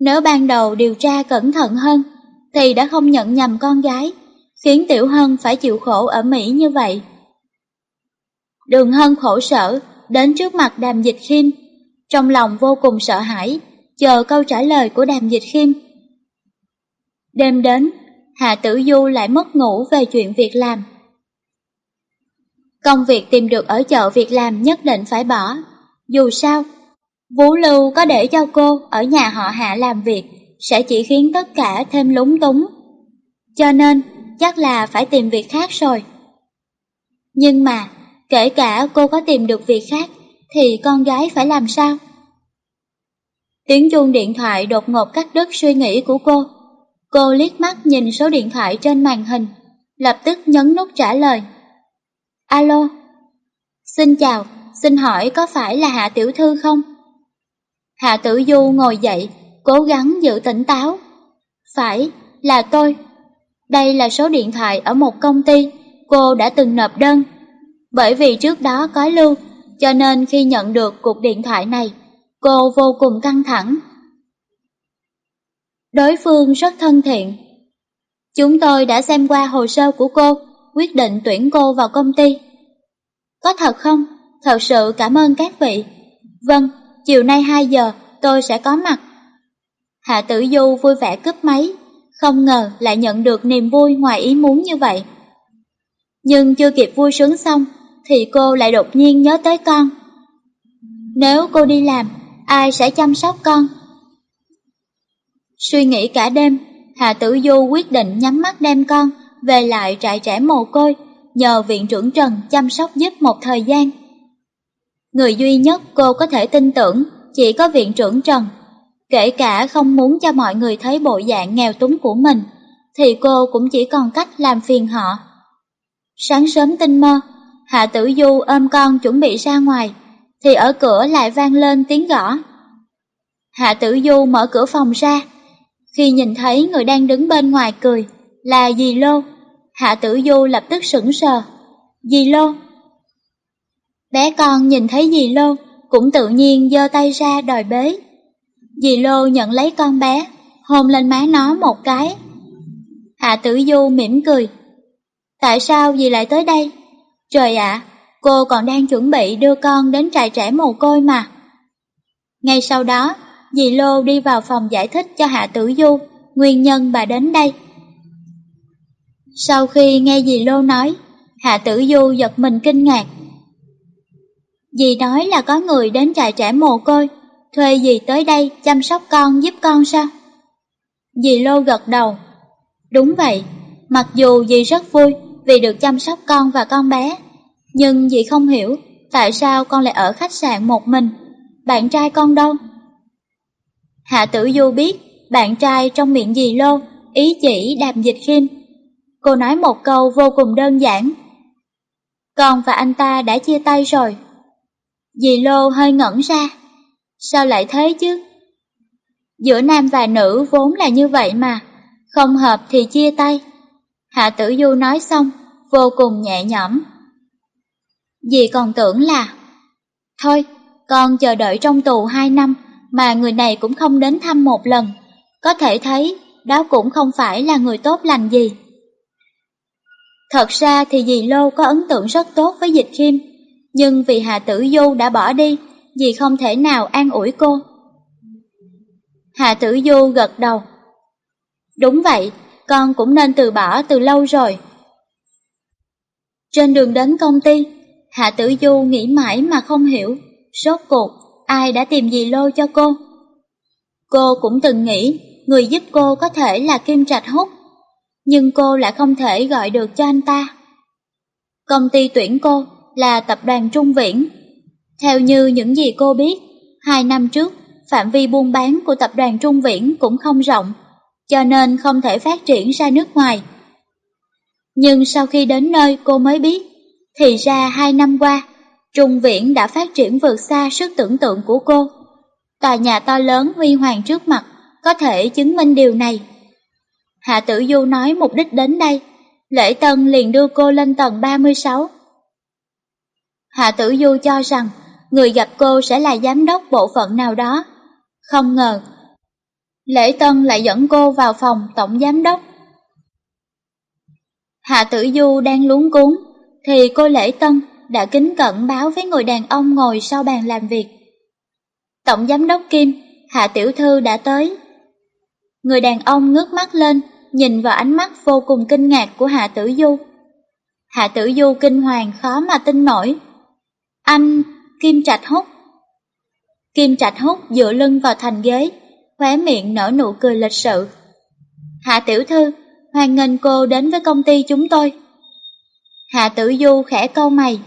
Nếu ban đầu điều tra cẩn thận hơn, thì đã không nhận nhầm con gái, khiến Tiểu Hân phải chịu khổ ở Mỹ như vậy. Đường Hân khổ sở, đến trước mặt đàm dịch khiêm, trong lòng vô cùng sợ hãi, chờ câu trả lời của đàm dịch khiêm. Đêm đến, Hạ Tử Du lại mất ngủ về chuyện việc làm. Công việc tìm được ở chợ việc làm nhất định phải bỏ. Dù sao, Vũ Lưu có để cho cô ở nhà họ Hạ làm việc sẽ chỉ khiến tất cả thêm lúng túng. Cho nên, chắc là phải tìm việc khác rồi. Nhưng mà, kể cả cô có tìm được việc khác, thì con gái phải làm sao? Tiếng chuông điện thoại đột ngột cắt đứt suy nghĩ của cô. Cô liếc mắt nhìn số điện thoại trên màn hình, lập tức nhấn nút trả lời. Alo, xin chào, xin hỏi có phải là Hạ Tiểu Thư không? Hạ Tử Du ngồi dậy, cố gắng giữ tỉnh táo. Phải, là tôi. Đây là số điện thoại ở một công ty, cô đã từng nộp đơn. Bởi vì trước đó có lưu, cho nên khi nhận được cuộc điện thoại này, cô vô cùng căng thẳng. Đối phương rất thân thiện. Chúng tôi đã xem qua hồ sơ của cô, quyết định tuyển cô vào công ty. Có thật không? Thật sự cảm ơn các vị. Vâng, chiều nay 2 giờ tôi sẽ có mặt. Hạ Tử Du vui vẻ cướp máy, không ngờ lại nhận được niềm vui ngoài ý muốn như vậy. Nhưng chưa kịp vui sướng xong, thì cô lại đột nhiên nhớ tới con. Nếu cô đi làm, ai sẽ chăm sóc con? Suy nghĩ cả đêm, Hà Tử Du quyết định nhắm mắt đem con về lại trại trẻ mồ côi, nhờ viện trưởng Trần chăm sóc giúp một thời gian. Người duy nhất cô có thể tin tưởng chỉ có viện trưởng Trần. Kể cả không muốn cho mọi người thấy bộ dạng nghèo túng của mình, thì cô cũng chỉ còn cách làm phiền họ. Sáng sớm tinh mơ, Hạ Tử Du ôm con chuẩn bị ra ngoài, thì ở cửa lại vang lên tiếng gõ. Hạ Tử Du mở cửa phòng ra, khi nhìn thấy người đang đứng bên ngoài cười, là dì Lô, Hạ Tử Du lập tức sững sờ. Dì Lô! Bé con nhìn thấy dì Lô, cũng tự nhiên giơ tay ra đòi bế. Dì Lô nhận lấy con bé, hôn lên má nó một cái. Hạ Tử Du mỉm cười. Tại sao dì lại tới đây? Trời ạ, cô còn đang chuẩn bị đưa con đến trại trẻ mồ côi mà. Ngay sau đó, dì Lô đi vào phòng giải thích cho Hạ Tử Du nguyên nhân bà đến đây. Sau khi nghe dì Lô nói, Hạ Tử Du giật mình kinh ngạc. Dì nói là có người đến trại trẻ mồ côi, thuê dì tới đây chăm sóc con giúp con sao? Dì Lô gật đầu. Đúng vậy, mặc dù dì rất vui vì được chăm sóc con và con bé, nhưng dì không hiểu tại sao con lại ở khách sạn một mình, bạn trai con đâu? Hạ Tử Du biết bạn trai trong miệng dì Lô ý chỉ đàm dịch khiêm. Cô nói một câu vô cùng đơn giản. Con và anh ta đã chia tay rồi. Dì Lô hơi ngẩn ra. Sao lại thế chứ? Giữa nam và nữ vốn là như vậy mà, không hợp thì chia tay. Hạ Tử Du nói xong, vô cùng nhẹ nhõm. Dì còn tưởng là, thôi, con chờ đợi trong tù hai năm mà người này cũng không đến thăm một lần, có thể thấy đó cũng không phải là người tốt lành gì. Thật ra thì dì Lô có ấn tượng rất tốt với Dịch Khiêm, nhưng vì Hà Tử Du đã bỏ đi, dì không thể nào an ủi cô. Hà Tử Du gật đầu. Đúng vậy, con cũng nên từ bỏ từ lâu rồi. Trên đường đến công ty, Hạ Tử Du nghĩ mãi mà không hiểu, sốt cuộc, ai đã tìm gì Lô cho cô. Cô cũng từng nghĩ người giúp cô có thể là Kim Trạch Húc, nhưng cô lại không thể gọi được cho anh ta. Công ty tuyển cô là tập đoàn Trung Viễn. Theo như những gì cô biết, hai năm trước, phạm vi buôn bán của tập đoàn Trung Viễn cũng không rộng, cho nên không thể phát triển ra nước ngoài. Nhưng sau khi đến nơi cô mới biết, thì ra hai năm qua, Trung Viễn đã phát triển vượt xa sức tưởng tượng của cô. Tòa nhà to lớn huy hoàng trước mặt có thể chứng minh điều này. Hạ Tử Du nói mục đích đến đây, Lễ Tân liền đưa cô lên tầng 36. Hạ Tử Du cho rằng người gặp cô sẽ là giám đốc bộ phận nào đó. Không ngờ, Lễ Tân lại dẫn cô vào phòng tổng giám đốc. Hạ Tử Du đang luống cuốn, thì cô Lễ Tân đã kính cẩn báo với người đàn ông ngồi sau bàn làm việc. Tổng giám đốc Kim, Hạ Tiểu Thư đã tới. Người đàn ông ngước mắt lên, nhìn vào ánh mắt vô cùng kinh ngạc của Hạ Tử Du. Hạ Tử Du kinh hoàng khó mà tin nổi. Anh, Kim Trạch Húc. Kim Trạch Húc dựa lưng vào thành ghế, khóe miệng nở nụ cười lịch sự. Hạ Tiểu Thư, hoan nghênh cô đến với công ty chúng tôi. Hạ Tử Du khẽ câu mày.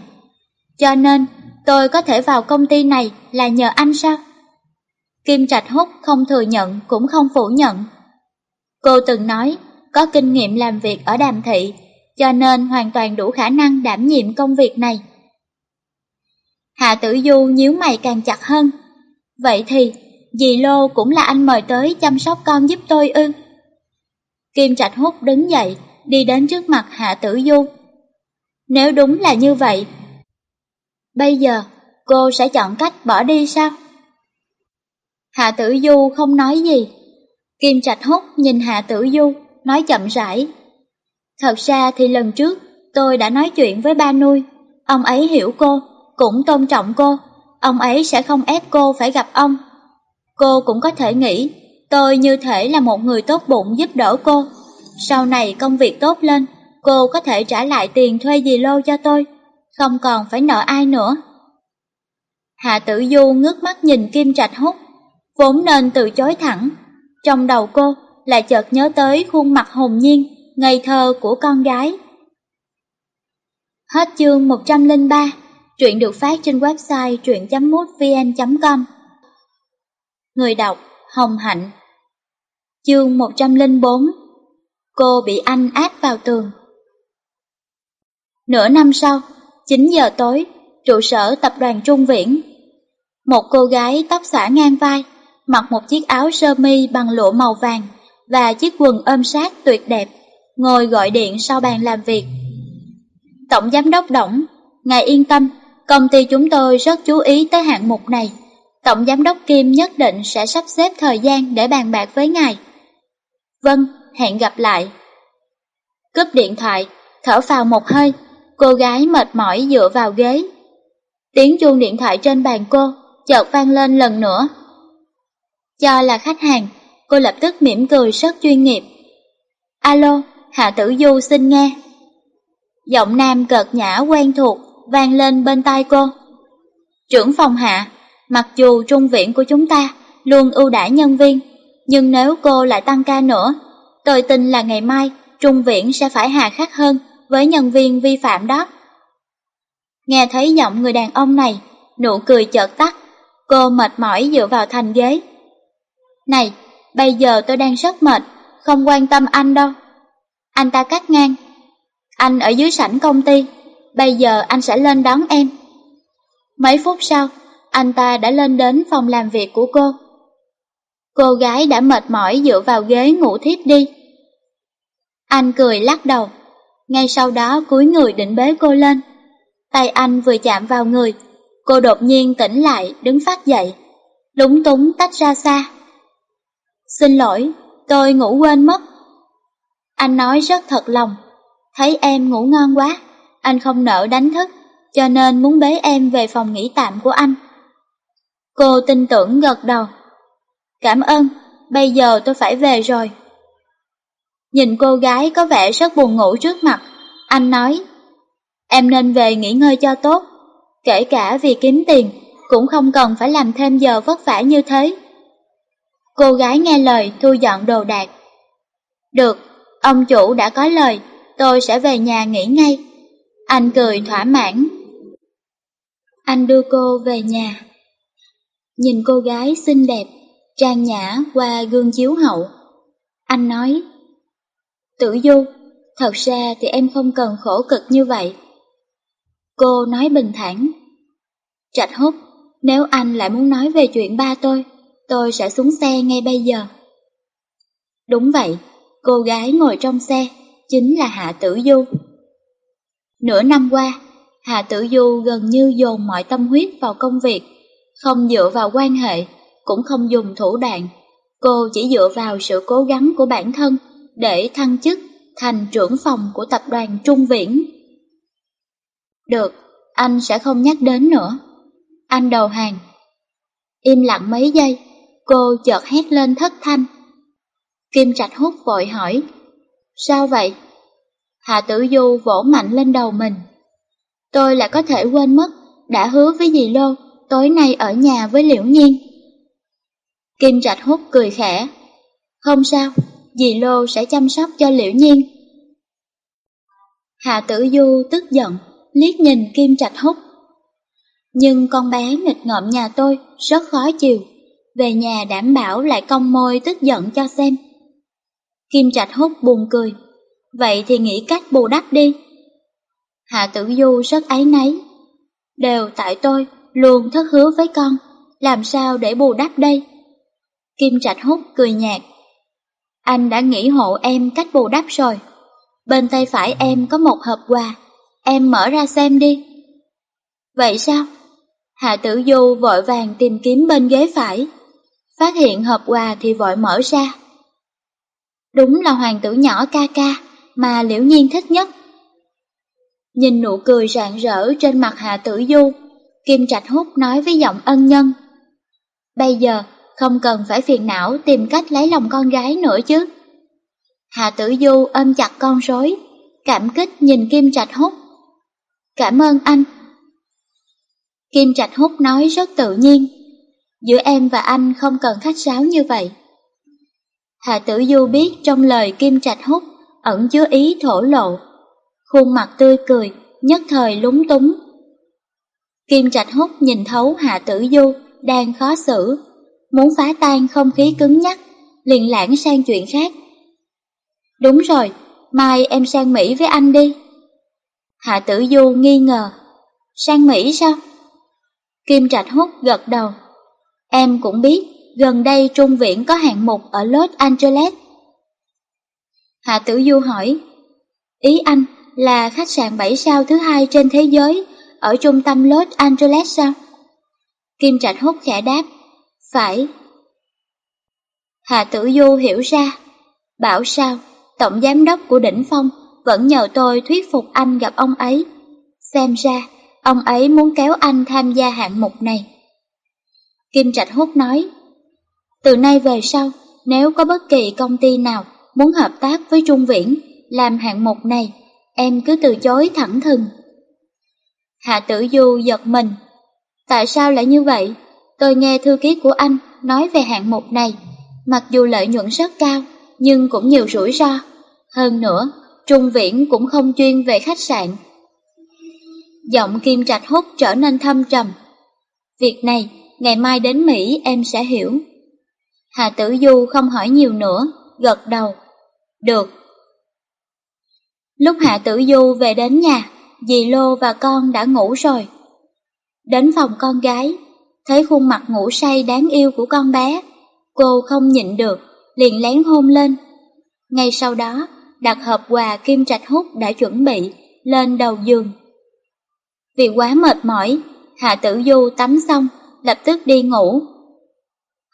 Cho nên, tôi có thể vào công ty này là nhờ anh sao? Kim Trạch Húc không thừa nhận cũng không phủ nhận. Cô từng nói có kinh nghiệm làm việc ở đàm thị, cho nên hoàn toàn đủ khả năng đảm nhiệm công việc này. Hạ Tử Du nhíu mày càng chặt hơn. Vậy thì, dì Lô cũng là anh mời tới chăm sóc con giúp tôi ư? Kim Trạch Húc đứng dậy, đi đến trước mặt Hạ Tử Du. Nếu đúng là như vậy, bây giờ cô sẽ chọn cách bỏ đi sao? Hạ Tử Du không nói gì. Kim Trạch Húc nhìn Hạ Tử Du, nói chậm rãi. Thật ra thì lần trước tôi đã nói chuyện với ba nuôi, ông ấy hiểu cô, cũng tôn trọng cô, ông ấy sẽ không ép cô phải gặp ông. Cô cũng có thể nghĩ tôi như thể là một người tốt bụng giúp đỡ cô. Sau này công việc tốt lên, cô có thể trả lại tiền thuê dì lô cho tôi, không còn phải nợ ai nữa. Hạ Tử Du ngước mắt nhìn Kim Trạch Húc, vốn nên từ chối thẳng. Trong đầu cô lại chợt nhớ tới khuôn mặt hồn nhiên, ngây thơ của con gái. Hết chương 103, truyện được phát trên website truyện.mútvn.com Người đọc Hồng Hạnh Chương 104 Cô bị anh áp vào tường Nửa năm sau, 9 giờ tối, trụ sở tập đoàn Trung Viễn Một cô gái tóc xõa ngang vai, mặc một chiếc áo sơ mi bằng lụa màu vàng và chiếc quần ôm sát tuyệt đẹp, ngồi gọi điện sau bàn làm việc. Tổng giám đốc Đổng, ngài yên tâm, công ty chúng tôi rất chú ý tới hạng mục này. Tổng giám đốc Kim nhất định sẽ sắp xếp thời gian để bàn bạc với ngài. Vâng, hẹn gặp lại. Cúp điện thoại, thở phào một hơi, cô gái mệt mỏi dựa vào ghế. Tiếng chuông điện thoại trên bàn cô chợt vang lên lần nữa. Cho là khách hàng, cô lập tức mỉm cười rất chuyên nghiệp. Alo, Hạ Tử Du xin nghe. Giọng nam cợt nhã quen thuộc vang lên bên tai cô. Trưởng phòng Hạ, mặc dù trung viện của chúng ta luôn ưu đãi nhân viên, nhưng nếu cô lại tăng ca nữa, tôi tin là ngày mai trung viện sẽ phải hà khắc hơn với nhân viên vi phạm đó. Nghe thấy giọng người đàn ông này, nụ cười chợt tắt, cô mệt mỏi dựa vào thành ghế. Này, bây giờ tôi đang rất mệt, không quan tâm anh đâu. Anh ta cắt ngang. Anh ở dưới sảnh công ty, bây giờ anh sẽ lên đón em. Mấy phút sau, anh ta đã lên đến phòng làm việc của cô. Cô gái đã mệt mỏi dựa vào ghế ngủ thiếp đi. Anh cười lắc đầu, ngay sau đó cúi người định bế cô lên. Tay anh vừa chạm vào người, cô đột nhiên tỉnh lại đứng phát dậy, lúng túng tách ra xa. Xin lỗi, tôi ngủ quên mất. Anh nói rất thật lòng, thấy em ngủ ngon quá, anh không nỡ đánh thức, cho nên muốn bế em về phòng nghỉ tạm của anh. Cô tin tưởng gật đầu. Cảm ơn, bây giờ tôi phải về rồi. Nhìn cô gái có vẻ rất buồn ngủ trước mặt, anh nói, em nên về nghỉ ngơi cho tốt, kể cả vì kiếm tiền, cũng không cần phải làm thêm giờ vất vả như thế. Cô gái nghe lời thu dọn đồ đạc. Được, ông chủ đã có lời, tôi sẽ về nhà nghỉ ngay. Anh cười thỏa mãn. Anh đưa cô về nhà. Nhìn cô gái xinh đẹp, trang nhã qua gương chiếu hậu. Anh nói, Tử Du, thật ra thì em không cần khổ cực như vậy. Cô nói bình thản. Trạch hút, nếu anh lại muốn nói về chuyện ba tôi, tôi sẽ xuống xe ngay bây giờ. Đúng vậy, cô gái ngồi trong xe chính là Hạ Tử Du. Nửa năm qua, Hạ Tử Du gần như dồn mọi tâm huyết vào công việc, không dựa vào quan hệ, cũng không dùng thủ đoạn. Cô chỉ dựa vào sự cố gắng của bản thân để thăng chức thành trưởng phòng của tập đoàn Trung Viễn. Được, anh sẽ không nhắc đến nữa. Anh đầu hàng. Im lặng mấy giây, Cô chợt hét lên thất thanh. Kim Trạch hút vội hỏi, sao vậy? Hạ Tử Du vỗ mạnh lên đầu mình. Tôi lại có thể quên mất, đã hứa với dì Lô, tối nay ở nhà với Liễu Nhiên. Kim Trạch hút cười khẽ. Không sao, dì Lô sẽ chăm sóc cho Liễu Nhiên. Hạ Tử Du tức giận, liếc nhìn Kim Trạch hút. Nhưng con bé nghịch ngợm nhà tôi rất khó chịu, về nhà đảm bảo lại cong môi tức giận cho xem. Kim Trạch hút buồn cười, vậy thì nghĩ cách bù đắp đi. Hạ Tử Du rất áy náy, đều tại tôi luôn thất hứa với con, làm sao để bù đắp đây? Kim Trạch hút cười nhạt, anh đã nghĩ hộ em cách bù đắp rồi. Bên tay phải em có một hộp quà, em mở ra xem đi. Vậy sao? Hạ tử du vội vàng tìm kiếm bên ghế phải. Phát hiện hộp quà thì vội mở ra. Đúng là hoàng tử nhỏ ca ca mà liễu nhiên thích nhất. Nhìn nụ cười rạng rỡ trên mặt hạ tử du, Kim Trạch Hút nói với giọng ân nhân. Bây giờ không cần phải phiền não tìm cách lấy lòng con gái nữa chứ. Hà tử du ôm chặt con rối, cảm kích nhìn Kim Trạch Hút. Cảm ơn anh. Kim Trạch Hút nói rất tự nhiên, giữa em và anh không cần khách sáo như vậy. Hà tử du biết trong lời Kim Trạch Hút ẩn chứa ý thổ lộ, khuôn mặt tươi cười, nhất thời lúng túng. Kim Trạch Hút nhìn thấu Hạ tử du đang khó xử, muốn phá tan không khí cứng nhắc, liền lãng sang chuyện khác. Đúng rồi, mai em sang Mỹ với anh đi. Hạ tử du nghi ngờ. Sang Mỹ sao? Kim Trạch hút gật đầu. Em cũng biết, gần đây Trung Viện có hạng mục ở Los Angeles. Hạ tử du hỏi, ý anh là khách sạn 7 sao thứ hai trên thế giới ở trung tâm Los Angeles sao? Kim Trạch hút khẽ đáp, phải. hà tử du hiểu ra, bảo sao, tổng giám đốc của đỉnh phong vẫn nhờ tôi thuyết phục anh gặp ông ấy. Xem ra, ông ấy muốn kéo anh tham gia hạng mục này. Kim Trạch Hút nói, từ nay về sau, nếu có bất kỳ công ty nào muốn hợp tác với Trung Viễn làm hạng mục này, em cứ từ chối thẳng thừng. Hạ tử du giật mình. Tại sao lại như vậy? Tôi nghe thư ký của anh nói về hạng mục này, mặc dù lợi nhuận rất cao, nhưng cũng nhiều rủi ro. Hơn nữa, Trung Viễn cũng không chuyên về khách sạn. Giọng Kim Trạch hút trở nên thâm trầm. Việc này, ngày mai đến Mỹ em sẽ hiểu. Hà Tử Du không hỏi nhiều nữa, gật đầu. Được. Lúc Hạ Tử Du về đến nhà, dì Lô và con đã ngủ rồi. Đến phòng con gái, thấy khuôn mặt ngủ say đáng yêu của con bé, cô không nhịn được, liền lén hôn lên. Ngay sau đó, đặt hộp quà Kim Trạch Hút đã chuẩn bị lên đầu giường. Vì quá mệt mỏi, Hạ Tử Du tắm xong, lập tức đi ngủ.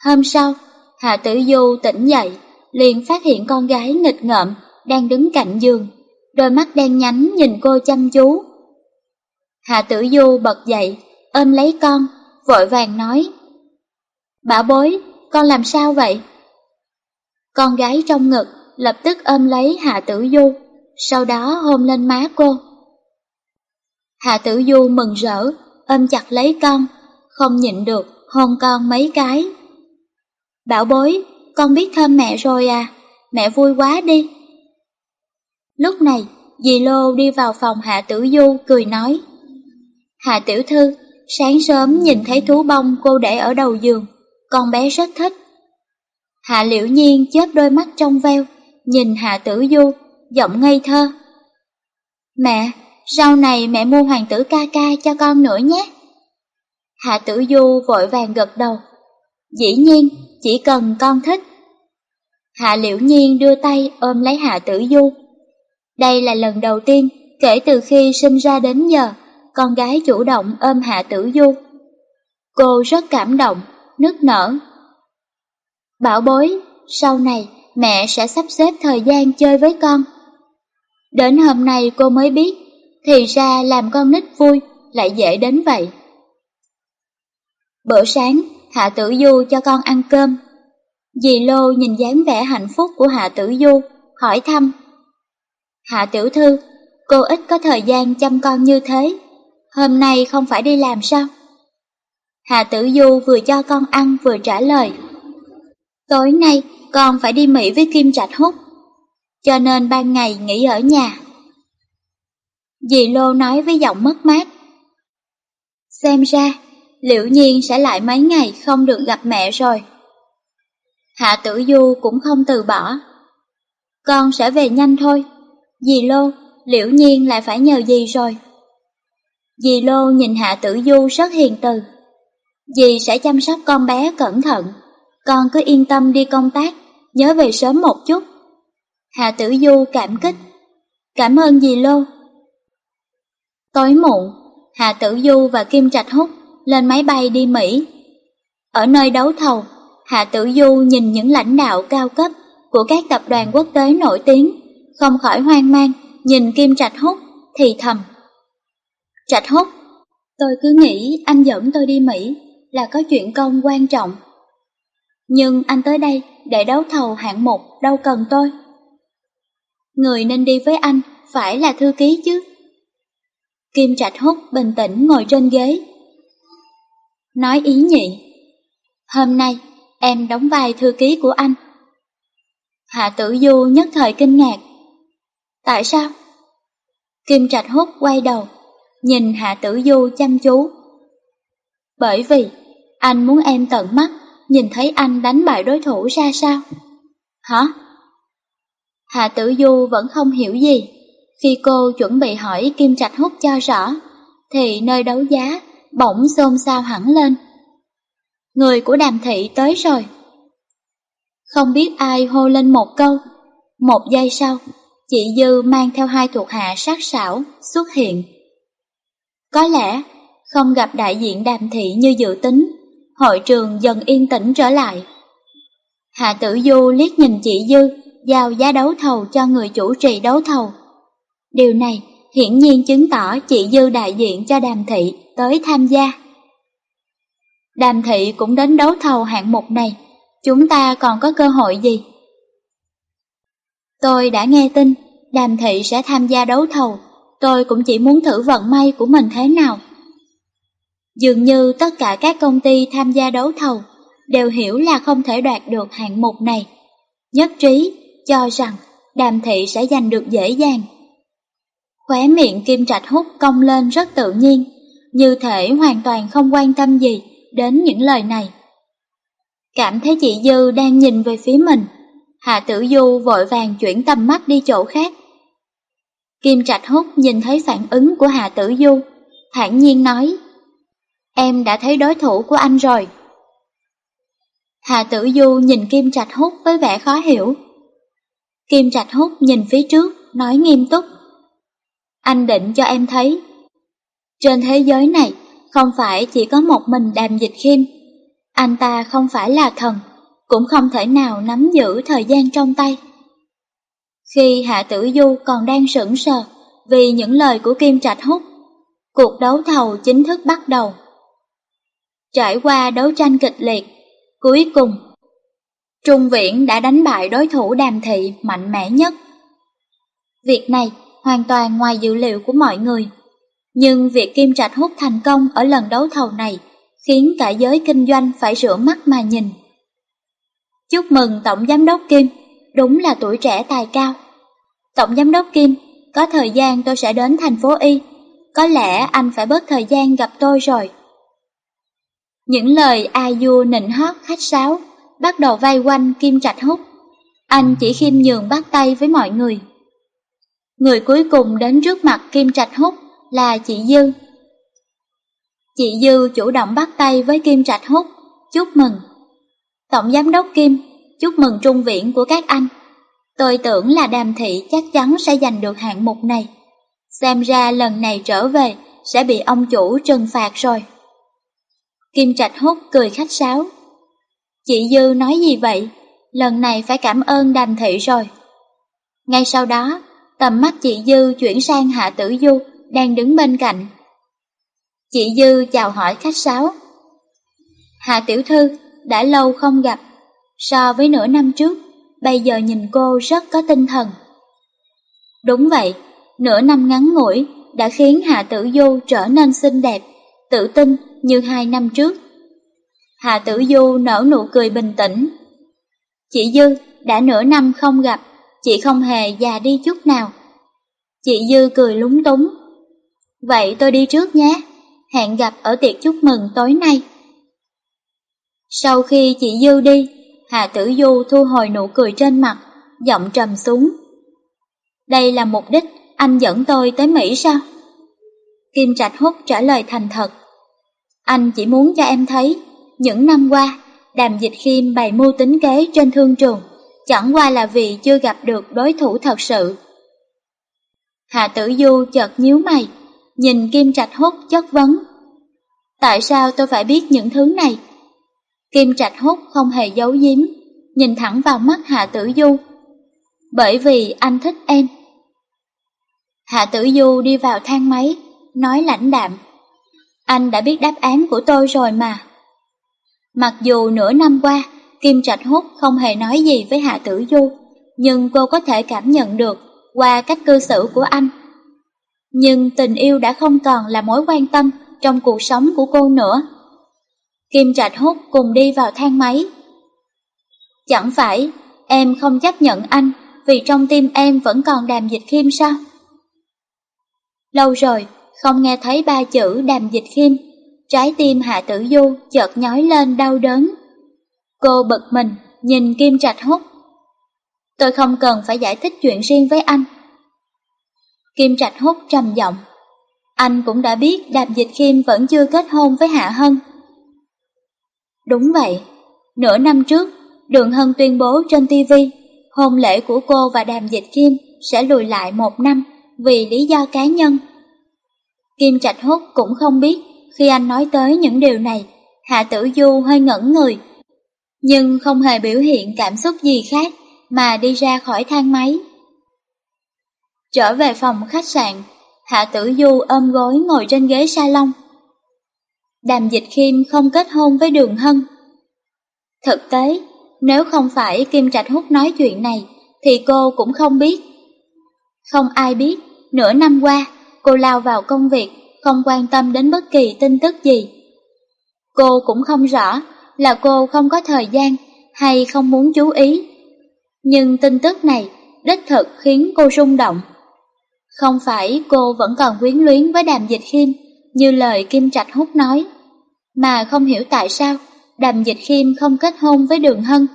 Hôm sau, Hạ Tử Du tỉnh dậy, liền phát hiện con gái nghịch ngợm đang đứng cạnh giường, đôi mắt đen nhánh nhìn cô chăm chú. Hạ Tử Du bật dậy, ôm lấy con, vội vàng nói. Bảo bối, con làm sao vậy? Con gái trong ngực lập tức ôm lấy Hạ Tử Du, sau đó hôn lên má cô. Hạ Tử Du mừng rỡ, ôm chặt lấy con, không nhịn được, hôn con mấy cái. Bảo bối, con biết thơm mẹ rồi à, mẹ vui quá đi. Lúc này, dì Lô đi vào phòng Hạ Tử Du cười nói. Hạ Tiểu Thư, sáng sớm nhìn thấy thú bông cô để ở đầu giường, con bé rất thích. Hạ Liễu Nhiên chớp đôi mắt trong veo, nhìn Hạ Tử Du, giọng ngây thơ. Mẹ, sau này mẹ mua hoàng tử ca ca cho con nữa nhé. Hạ Tử Du vội vàng gật đầu. Dĩ nhiên, chỉ cần con thích. Hạ Liễu Nhiên đưa tay ôm lấy Hạ Tử Du. Đây là lần đầu tiên kể từ khi sinh ra đến giờ, con gái chủ động ôm Hạ Tử Du. Cô rất cảm động, nức nở. Bảo bối, sau này mẹ sẽ sắp xếp thời gian chơi với con. Đến hôm nay cô mới biết, thì ra làm con nít vui lại dễ đến vậy. Bữa sáng, Hạ Tử Du cho con ăn cơm, Dì Lô nhìn dáng vẻ hạnh phúc của Hạ Tử Du, hỏi thăm. Hạ Tiểu Thư, cô ít có thời gian chăm con như thế, hôm nay không phải đi làm sao? Hà Tử Du vừa cho con ăn vừa trả lời. Tối nay con phải đi Mỹ với Kim Trạch Hút, cho nên ban ngày nghỉ ở nhà. Dì Lô nói với giọng mất mát. Xem ra, liễu nhiên sẽ lại mấy ngày không được gặp mẹ rồi. Hạ Tử Du cũng không từ bỏ. Con sẽ về nhanh thôi. Dì Lô, liễu nhiên lại phải nhờ dì rồi. Dì Lô nhìn Hạ Tử Du rất hiền từ. Dì sẽ chăm sóc con bé cẩn thận. Con cứ yên tâm đi công tác, nhớ về sớm một chút. Hạ Tử Du cảm kích. Cảm ơn dì Lô. Tối muộn, Hạ Tử Du và Kim Trạch Húc lên máy bay đi Mỹ. Ở nơi đấu thầu, Hạ Tử Du nhìn những lãnh đạo cao cấp của các tập đoàn quốc tế nổi tiếng, không khỏi hoang mang, nhìn Kim Trạch Húc thì thầm. Trạch Húc, tôi cứ nghĩ anh dẫn tôi đi Mỹ là có chuyện công quan trọng. Nhưng anh tới đây để đấu thầu hạng mục đâu cần tôi. Người nên đi với anh phải là thư ký chứ. Kim Trạch Húc bình tĩnh ngồi trên ghế. Nói ý nhị, hôm nay em đóng vai thư ký của anh. Hạ tử du nhất thời kinh ngạc. Tại sao? Kim Trạch Húc quay đầu, nhìn Hạ tử du chăm chú. Bởi vì, anh muốn em tận mắt nhìn thấy anh đánh bại đối thủ ra sao. Hả? Hạ tử du vẫn không hiểu gì. Khi cô chuẩn bị hỏi Kim Trạch hút cho rõ, thì nơi đấu giá bỗng xôn xao hẳn lên. Người của đàm thị tới rồi. Không biết ai hô lên một câu. Một giây sau, chị Dư mang theo hai thuộc hạ sát sảo xuất hiện. Có lẽ không gặp đại diện đàm thị như dự tính, hội trường dần yên tĩnh trở lại. Hạ tử du liếc nhìn chị Dư, giao giá đấu thầu cho người chủ trì đấu thầu. Điều này hiển nhiên chứng tỏ chị Dư đại diện cho đàm thị tới tham gia. Đàm thị cũng đến đấu thầu hạng mục này, chúng ta còn có cơ hội gì? Tôi đã nghe tin đàm thị sẽ tham gia đấu thầu, tôi cũng chỉ muốn thử vận may của mình thế nào. Dường như tất cả các công ty tham gia đấu thầu đều hiểu là không thể đoạt được hạng mục này. Nhất trí cho rằng đàm thị sẽ giành được dễ dàng. Khóe miệng kim trạch hút cong lên rất tự nhiên, như thể hoàn toàn không quan tâm gì đến những lời này. Cảm thấy chị Dư đang nhìn về phía mình, Hạ Tử Du vội vàng chuyển tầm mắt đi chỗ khác. Kim Trạch Hút nhìn thấy phản ứng của Hà Tử Du, thản nhiên nói, Em đã thấy đối thủ của anh rồi. Hà Tử Du nhìn Kim Trạch Hút với vẻ khó hiểu. Kim Trạch Hút nhìn phía trước, nói nghiêm túc. Anh định cho em thấy. Trên thế giới này, không phải chỉ có một mình đàm dịch khiêm. Anh ta không phải là thần, cũng không thể nào nắm giữ thời gian trong tay. Khi Hạ Tử Du còn đang sững sờ vì những lời của Kim Trạch Hút, cuộc đấu thầu chính thức bắt đầu. Trải qua đấu tranh kịch liệt, cuối cùng, Trung Viễn đã đánh bại đối thủ đàm thị mạnh mẽ nhất. Việc này hoàn toàn ngoài dự liệu của mọi người. Nhưng việc Kim Trạch hút thành công ở lần đấu thầu này khiến cả giới kinh doanh phải rửa mắt mà nhìn. Chúc mừng Tổng Giám đốc Kim, đúng là tuổi trẻ tài cao. Tổng Giám đốc Kim, có thời gian tôi sẽ đến thành phố Y, có lẽ anh phải bớt thời gian gặp tôi rồi. Những lời a du nịnh hót khách sáo bắt đầu vây quanh Kim Trạch hút. Anh chỉ khiêm nhường bắt tay với mọi người. Người cuối cùng đến trước mặt Kim Trạch hút là chị Dư. Chị Dư chủ động bắt tay với Kim Trạch hút, chúc mừng. Tổng Giám đốc Kim, chúc mừng trung viện của các anh. Tôi tưởng là đàm thị chắc chắn sẽ giành được hạng mục này. Xem ra lần này trở về sẽ bị ông chủ trừng phạt rồi. Kim Trạch hút cười khách sáo. Chị Dư nói gì vậy? Lần này phải cảm ơn đàm thị rồi. Ngay sau đó, tầm mắt chị Dư chuyển sang Hạ Tử Du đang đứng bên cạnh. Chị Dư chào hỏi khách sáo. Hạ Tiểu Thư, đã lâu không gặp, So với nửa năm trước, bây giờ nhìn cô rất có tinh thần. Đúng vậy, nửa năm ngắn ngủi đã khiến Hạ Tử Du trở nên xinh đẹp, tự tin như hai năm trước. Hạ Tử Du nở nụ cười bình tĩnh. Chị Dư đã nửa năm không gặp, chị không hề già đi chút nào. Chị Dư cười lúng túng. Vậy tôi đi trước nhé, hẹn gặp ở tiệc chúc mừng tối nay. Sau khi chị Dư đi, Hạ Tử Du thu hồi nụ cười trên mặt, giọng trầm xuống. Đây là mục đích anh dẫn tôi tới Mỹ sao? Kim Trạch Húc trả lời thành thật. Anh chỉ muốn cho em thấy, những năm qua, đàm dịch khiêm bày mưu tính kế trên thương trường, chẳng qua là vì chưa gặp được đối thủ thật sự. Hạ Tử Du chợt nhíu mày, nhìn Kim Trạch Húc chất vấn. Tại sao tôi phải biết những thứ này? Kim Trạch Húc không hề giấu giếm, nhìn thẳng vào mắt Hạ Tử Du. Bởi vì anh thích em. Hạ Tử Du đi vào thang máy, nói lãnh đạm. Anh đã biết đáp án của tôi rồi mà. Mặc dù nửa năm qua, Kim Trạch Húc không hề nói gì với Hạ Tử Du, nhưng cô có thể cảm nhận được qua cách cư xử của anh. Nhưng tình yêu đã không còn là mối quan tâm trong cuộc sống của cô nữa. Kim Trạch hút cùng đi vào thang máy. Chẳng phải em không chấp nhận anh vì trong tim em vẫn còn đàm dịch khiêm sao? Lâu rồi, không nghe thấy ba chữ đàm dịch khiêm, trái tim Hạ Tử Du chợt nhói lên đau đớn. Cô bực mình, nhìn Kim Trạch hút. Tôi không cần phải giải thích chuyện riêng với anh. Kim Trạch hút trầm giọng. Anh cũng đã biết Đàm Dịch Khiêm vẫn chưa kết hôn với Hạ Hân. Đúng vậy, nửa năm trước, Đường Hân tuyên bố trên TV hôn lễ của cô và Đàm Dịch kim sẽ lùi lại một năm vì lý do cá nhân. Kim Trạch hút cũng không biết khi anh nói tới những điều này, Hạ Tử Du hơi ngẩn người, nhưng không hề biểu hiện cảm xúc gì khác mà đi ra khỏi thang máy. Trở về phòng khách sạn, Hạ Tử Du ôm gối ngồi trên ghế salon. Đàm Dịch Khiêm không kết hôn với Đường Hân. Thực tế, nếu không phải Kim Trạch Hút nói chuyện này, thì cô cũng không biết. Không ai biết, nửa năm qua, cô lao vào công việc, không quan tâm đến bất kỳ tin tức gì. Cô cũng không rõ là cô không có thời gian hay không muốn chú ý. Nhưng tin tức này đích thực khiến cô rung động. Không phải cô vẫn còn quyến luyến với đàm dịch khiêm như lời Kim Trạch Hút nói, mà không hiểu tại sao đàm dịch khiêm không kết hôn với đường hân.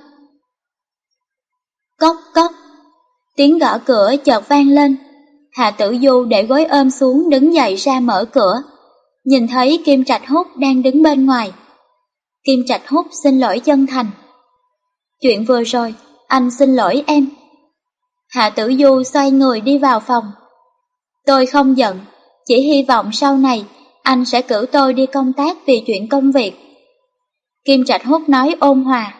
Cốc cốc, tiếng gõ cửa chợt vang lên, Hạ Tử Du để gối ôm xuống đứng dậy ra mở cửa, nhìn thấy Kim Trạch Hút đang đứng bên ngoài. Kim Trạch Hút xin lỗi chân thành. Chuyện vừa rồi, anh xin lỗi em. Hạ Tử Du xoay người đi vào phòng. Tôi không giận, chỉ hy vọng sau này anh sẽ cử tôi đi công tác vì chuyện công việc. Kim Trạch Hút nói ôn hòa.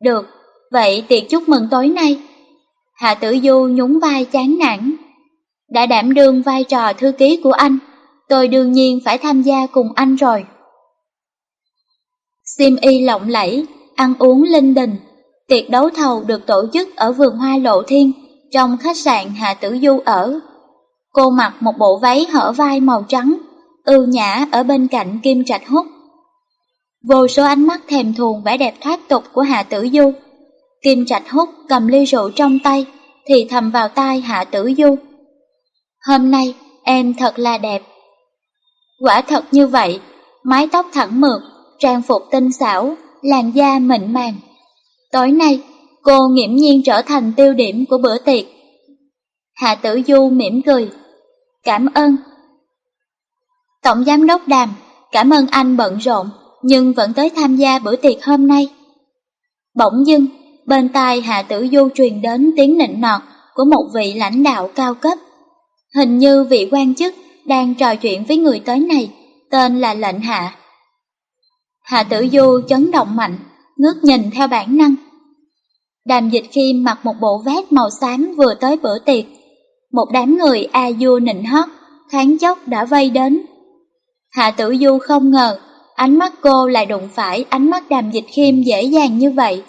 Được, vậy tiệc chúc mừng tối nay. Hạ Tử Du nhún vai chán nản. Đã đảm đương vai trò thư ký của anh, tôi đương nhiên phải tham gia cùng anh rồi. Sim y lộng lẫy, ăn uống linh đình, tiệc đấu thầu được tổ chức ở vườn hoa lộ thiên, trong khách sạn Hạ Tử Du ở. Cô mặc một bộ váy hở vai màu trắng, ưu nhã ở bên cạnh Kim Trạch Hút. Vô số ánh mắt thèm thuồng vẻ đẹp thoát tục của Hạ Tử Du. Kim Trạch Hút cầm ly rượu trong tay, thì thầm vào tai Hạ Tử Du. Hôm nay em thật là đẹp. Quả thật như vậy, mái tóc thẳng mượt, trang phục tinh xảo, làn da mịn màng. Tối nay, cô nghiễm nhiên trở thành tiêu điểm của bữa tiệc. Hạ Tử Du mỉm cười. Cảm ơn. Tổng Giám đốc Đàm, cảm ơn anh bận rộn, nhưng vẫn tới tham gia bữa tiệc hôm nay. Bỗng dưng, bên tai Hạ Tử Du truyền đến tiếng nịnh nọt của một vị lãnh đạo cao cấp. Hình như vị quan chức đang trò chuyện với người tới này, tên là lệnh hạ. Hạ Tử Du chấn động mạnh, ngước nhìn theo bản năng. Đàm dịch khi mặc một bộ vest màu xám vừa tới bữa tiệc. Một đám người a du nịnh hót, thoáng chốc đã vây đến. Hạ Tử Du không ngờ, ánh mắt cô lại đụng phải ánh mắt đàm dịch khiêm dễ dàng như vậy.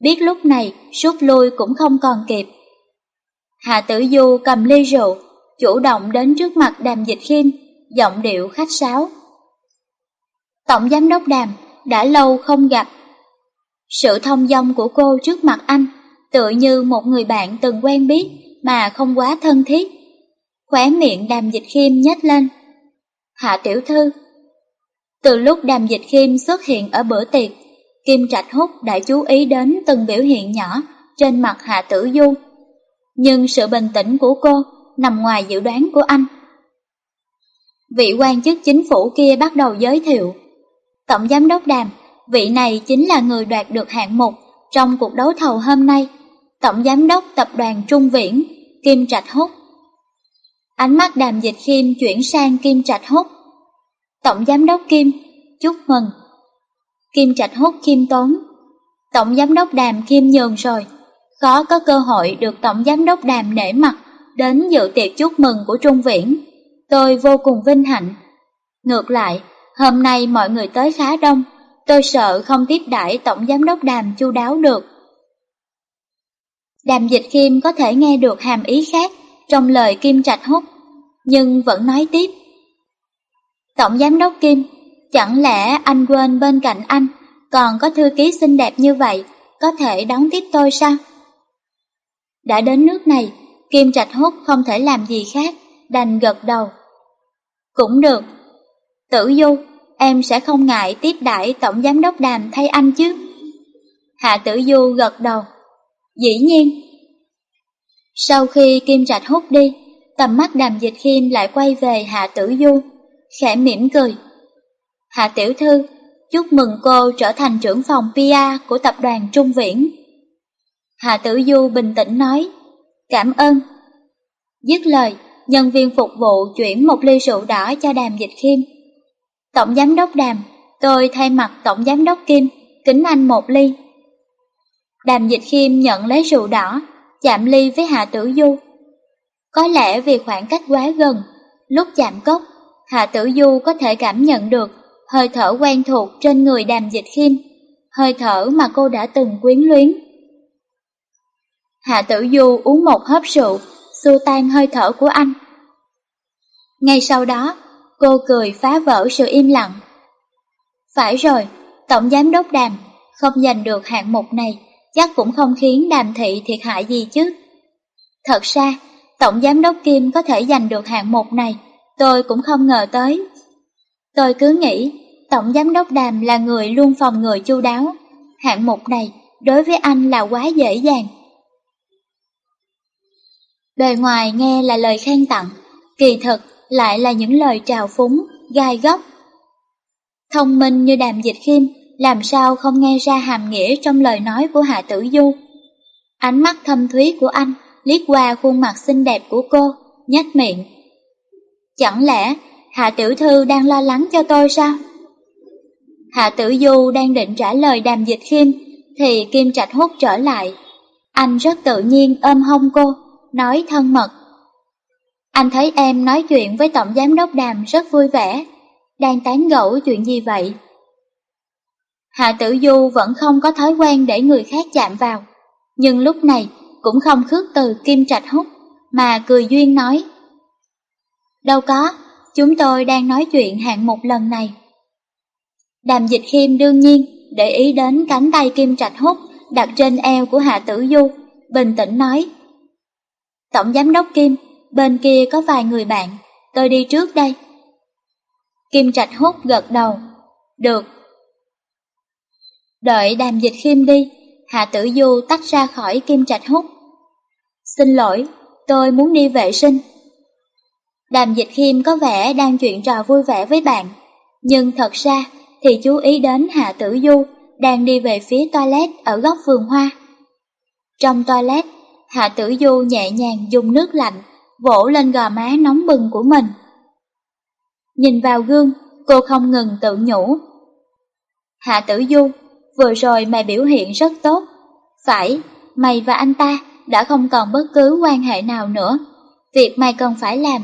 biết lúc này rút lui cũng không còn kịp. Hạ Tử Du cầm ly rượu, chủ động đến trước mặt đàm dịch khiêm, giọng điệu khách sáo. Tổng giám đốc đàm, đã lâu không gặp. Sự thông dong của cô trước mặt anh, tựa như một người bạn từng quen biết mà không quá thân thiết. Khóe miệng đàm dịch khiêm nhếch lên. Hạ tiểu thư. Từ lúc đàm dịch khiêm xuất hiện ở bữa tiệc, Kim Trạch Húc đã chú ý đến từng biểu hiện nhỏ trên mặt Hạ Tử Du. Nhưng sự bình tĩnh của cô nằm ngoài dự đoán của anh. Vị quan chức chính phủ kia bắt đầu giới thiệu. Tổng giám đốc đàm, vị này chính là người đoạt được hạng mục trong cuộc đấu thầu hôm nay. Tổng giám đốc tập đoàn Trung Viễn, Kim Trạch Húc. Ánh mắt đàm dịch khiêm chuyển sang Kim Trạch Húc. Tổng giám đốc Kim, chúc mừng. Kim Trạch Húc khiêm tốn. Tổng giám đốc đàm khiêm nhường rồi. Khó có cơ hội được tổng giám đốc đàm nể mặt đến dự tiệc chúc mừng của Trung Viễn. Tôi vô cùng vinh hạnh. Ngược lại, hôm nay mọi người tới khá đông, tôi sợ không tiếp đãi tổng giám đốc đàm chu đáo được. Đàm dịch khiêm có thể nghe được hàm ý khác trong lời Kim Trạch Húc, nhưng vẫn nói tiếp. Tổng giám đốc Kim, chẳng lẽ anh quên bên cạnh anh còn có thư ký xinh đẹp như vậy, có thể đón tiếp tôi sao? Đã đến nước này, Kim Trạch Húc không thể làm gì khác, đành gật đầu. Cũng được. Tử Du, em sẽ không ngại tiếp đãi tổng giám đốc đàm thay anh chứ? Hạ Tử Du gật đầu. Dĩ nhiên. Sau khi Kim Trạch hút đi, tầm mắt đàm dịch khiêm lại quay về Hạ Tử Du, khẽ mỉm cười. Hạ Tiểu Thư, chúc mừng cô trở thành trưởng phòng PR của tập đoàn Trung Viễn. Hạ Tử Du bình tĩnh nói, cảm ơn. Dứt lời, nhân viên phục vụ chuyển một ly rượu đỏ cho đàm dịch khiêm. Tổng giám đốc đàm, tôi thay mặt tổng giám đốc Kim, kính anh một ly. Đàm dịch khiêm nhận lấy rượu đỏ, chạm ly với Hạ Tử Du. Có lẽ vì khoảng cách quá gần, lúc chạm cốc, Hạ Tử Du có thể cảm nhận được hơi thở quen thuộc trên người đàm dịch khiêm, hơi thở mà cô đã từng quyến luyến. Hạ Tử Du uống một hớp rượu, xua tan hơi thở của anh. Ngay sau đó, cô cười phá vỡ sự im lặng. Phải rồi, Tổng Giám đốc Đàm không giành được hạng mục này chắc cũng không khiến đàm thị thiệt hại gì chứ. Thật ra, Tổng Giám đốc Kim có thể giành được hạng mục này, tôi cũng không ngờ tới. Tôi cứ nghĩ, Tổng Giám đốc Đàm là người luôn phòng người chu đáo, hạng mục này đối với anh là quá dễ dàng. Bề ngoài nghe là lời khen tặng, kỳ thực lại là những lời trào phúng, gai góc. Thông minh như đàm dịch khiêm làm sao không nghe ra hàm nghĩa trong lời nói của Hạ Tử Du. Ánh mắt thâm thúy của anh liếc qua khuôn mặt xinh đẹp của cô, nhếch miệng. Chẳng lẽ Hạ tiểu Thư đang lo lắng cho tôi sao? Hạ Tử Du đang định trả lời đàm dịch khiêm, thì Kim Trạch hút trở lại. Anh rất tự nhiên ôm hông cô, nói thân mật. Anh thấy em nói chuyện với Tổng Giám Đốc Đàm rất vui vẻ, đang tán gẫu chuyện gì vậy? Hạ Tử Du vẫn không có thói quen để người khác chạm vào, nhưng lúc này cũng không khước từ Kim Trạch Hút, mà cười duyên nói. Đâu có, chúng tôi đang nói chuyện hạng một lần này. Đàm Dịch Khiêm đương nhiên để ý đến cánh tay Kim Trạch Hút đặt trên eo của Hạ Tử Du, bình tĩnh nói. Tổng Giám đốc Kim, bên kia có vài người bạn, tôi đi trước đây. Kim Trạch Hút gật đầu. Được, Đợi đàm dịch khiêm đi, Hạ Tử Du tách ra khỏi kim trạch hút. Xin lỗi, tôi muốn đi vệ sinh. Đàm dịch khiêm có vẻ đang chuyện trò vui vẻ với bạn, nhưng thật ra thì chú ý đến Hạ Tử Du đang đi về phía toilet ở góc vườn hoa. Trong toilet, Hạ Tử Du nhẹ nhàng dùng nước lạnh vỗ lên gò má nóng bừng của mình. Nhìn vào gương, cô không ngừng tự nhủ. Hạ Tử Du, vừa rồi mày biểu hiện rất tốt. Phải, mày và anh ta đã không còn bất cứ quan hệ nào nữa. Việc mày cần phải làm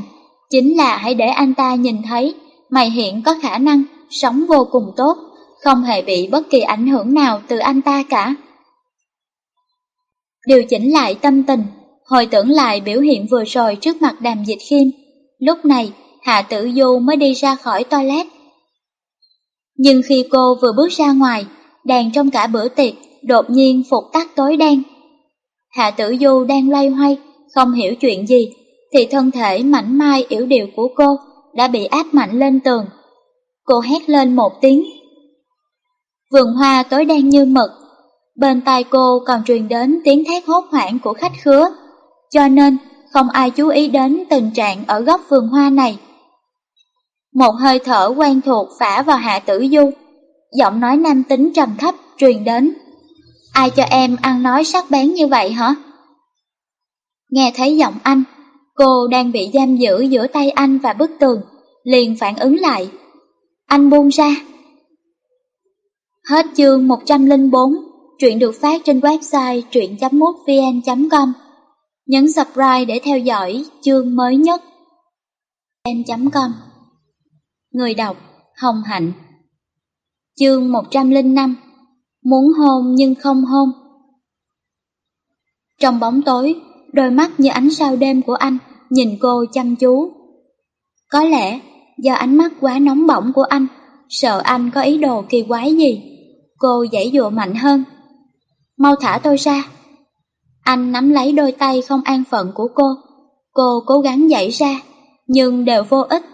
chính là hãy để anh ta nhìn thấy mày hiện có khả năng sống vô cùng tốt, không hề bị bất kỳ ảnh hưởng nào từ anh ta cả. Điều chỉnh lại tâm tình, hồi tưởng lại biểu hiện vừa rồi trước mặt đàm dịch khiêm. Lúc này, Hạ Tử Du mới đi ra khỏi toilet. Nhưng khi cô vừa bước ra ngoài, đèn trong cả bữa tiệc đột nhiên phục tắt tối đen. Hạ Tử Du đang loay hoay, không hiểu chuyện gì, thì thân thể mảnh mai yếu điệu của cô đã bị áp mạnh lên tường. Cô hét lên một tiếng. Vườn hoa tối đen như mực, bên tai cô còn truyền đến tiếng thét hốt hoảng của khách khứa, cho nên không ai chú ý đến tình trạng ở góc vườn hoa này. Một hơi thở quen thuộc phả vào Hạ Tử Du, giọng nói nam tính trầm thấp truyền đến. Ai cho em ăn nói sắc bén như vậy hả? Nghe thấy giọng anh, cô đang bị giam giữ giữa tay anh và bức tường, liền phản ứng lại. Anh buông ra. Hết chương 104, truyện được phát trên website truyện.mútvn.com. Nhấn subscribe để theo dõi chương mới nhất. vn.com Người đọc Hồng Hạnh Chương 105 Muốn hôn nhưng không hôn Trong bóng tối, đôi mắt như ánh sao đêm của anh nhìn cô chăm chú. Có lẽ do ánh mắt quá nóng bỏng của anh, sợ anh có ý đồ kỳ quái gì, cô giãy dụa mạnh hơn. Mau thả tôi ra. Anh nắm lấy đôi tay không an phận của cô, cô cố gắng giãy ra, nhưng đều vô ích.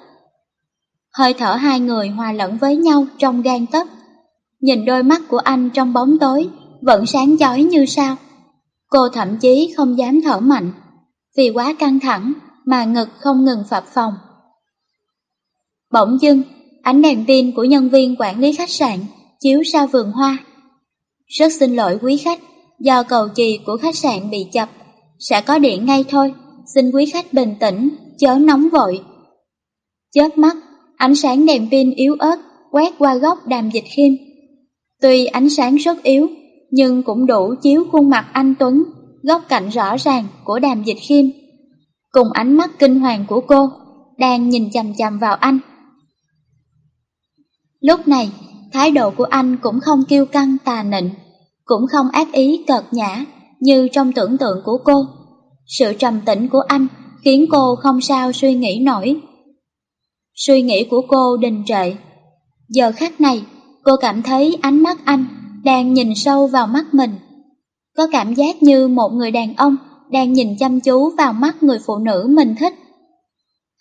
Hơi thở hai người hòa lẫn với nhau trong gan tấc. Nhìn đôi mắt của anh trong bóng tối, vẫn sáng chói như sao. Cô thậm chí không dám thở mạnh, vì quá căng thẳng mà ngực không ngừng phập phồng. Bỗng dưng, ánh đèn pin của nhân viên quản lý khách sạn chiếu ra vườn hoa. Rất xin lỗi quý khách, do cầu chì của khách sạn bị chập, sẽ có điện ngay thôi, xin quý khách bình tĩnh, chớ nóng vội. Chớp mắt, ánh sáng đèn pin yếu ớt quét qua góc đàm dịch khiêm. Tuy ánh sáng rất yếu, nhưng cũng đủ chiếu khuôn mặt anh Tuấn, góc cạnh rõ ràng của đàm dịch khiêm. Cùng ánh mắt kinh hoàng của cô, đang nhìn chằm chằm vào anh. Lúc này, thái độ của anh cũng không kiêu căng tà nịnh, cũng không ác ý cợt nhã như trong tưởng tượng của cô. Sự trầm tĩnh của anh khiến cô không sao suy nghĩ nổi. Suy nghĩ của cô đình trệ. Giờ khắc này, cô cảm thấy ánh mắt anh đang nhìn sâu vào mắt mình. Có cảm giác như một người đàn ông đang nhìn chăm chú vào mắt người phụ nữ mình thích.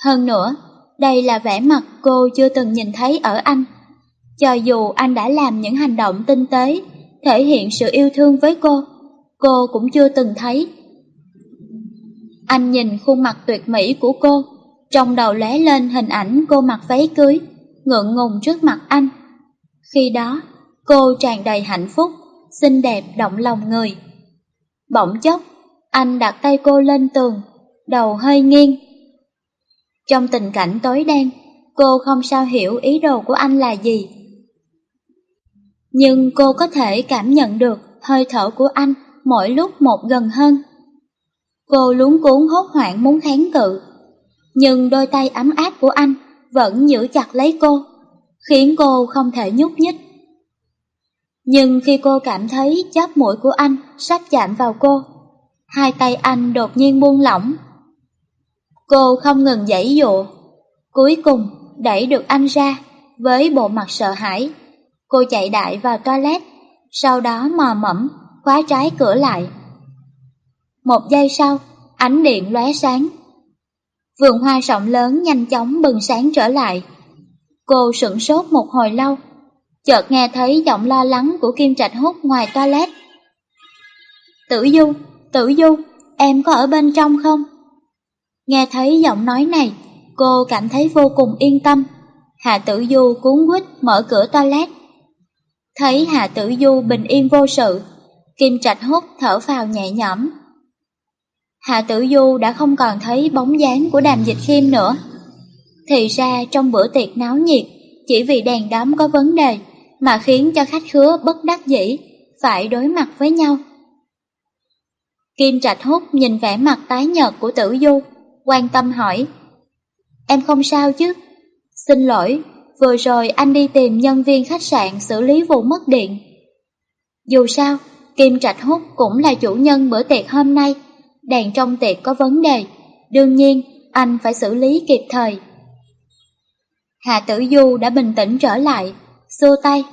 Hơn nữa, đây là vẻ mặt cô chưa từng nhìn thấy ở anh. Cho dù anh đã làm những hành động tinh tế, thể hiện sự yêu thương với cô, cô cũng chưa từng thấy. Anh nhìn khuôn mặt tuyệt mỹ của cô, trong đầu lóe lên hình ảnh cô mặc váy cưới, ngượng ngùng trước mặt anh. Khi đó, cô tràn đầy hạnh phúc, xinh đẹp động lòng người. Bỗng chốc, anh đặt tay cô lên tường, đầu hơi nghiêng. Trong tình cảnh tối đen, cô không sao hiểu ý đồ của anh là gì. Nhưng cô có thể cảm nhận được hơi thở của anh mỗi lúc một gần hơn. Cô luống cuốn hốt hoảng muốn kháng cự, nhưng đôi tay ấm áp của anh vẫn giữ chặt lấy cô, khiến cô không thể nhúc nhích. Nhưng khi cô cảm thấy chóp mũi của anh sắp chạm vào cô, hai tay anh đột nhiên buông lỏng. Cô không ngừng giãy dụa, cuối cùng đẩy được anh ra với bộ mặt sợ hãi. Cô chạy đại vào toilet, sau đó mò mẫm khóa trái cửa lại. Một giây sau, ánh điện lóe sáng. Vườn hoa rộng lớn nhanh chóng bừng sáng trở lại. Cô sững sốt một hồi lâu, chợt nghe thấy giọng lo lắng của Kim Trạch Hút ngoài toilet. Tử Du, Tử Du, em có ở bên trong không? Nghe thấy giọng nói này, cô cảm thấy vô cùng yên tâm. Hạ Tử Du cuốn quýt mở cửa toilet. Thấy Hạ Tử Du bình yên vô sự, Kim Trạch hút thở phào nhẹ nhõm. Hạ Tử Du đã không còn thấy bóng dáng của đàm dịch khiêm nữa. Thì ra trong bữa tiệc náo nhiệt, chỉ vì đèn đóm có vấn đề mà khiến cho khách khứa bất đắc dĩ, phải đối mặt với nhau. Kim Trạch Hút nhìn vẻ mặt tái nhợt của Tử Du, quan tâm hỏi. Em không sao chứ? Xin lỗi, vừa rồi anh đi tìm nhân viên khách sạn xử lý vụ mất điện. Dù sao, Kim Trạch Hút cũng là chủ nhân bữa tiệc hôm nay. Đèn trong tiệc có vấn đề, đương nhiên anh phải xử lý kịp thời. Hạ Tử Du đã bình tĩnh trở lại, xua tay.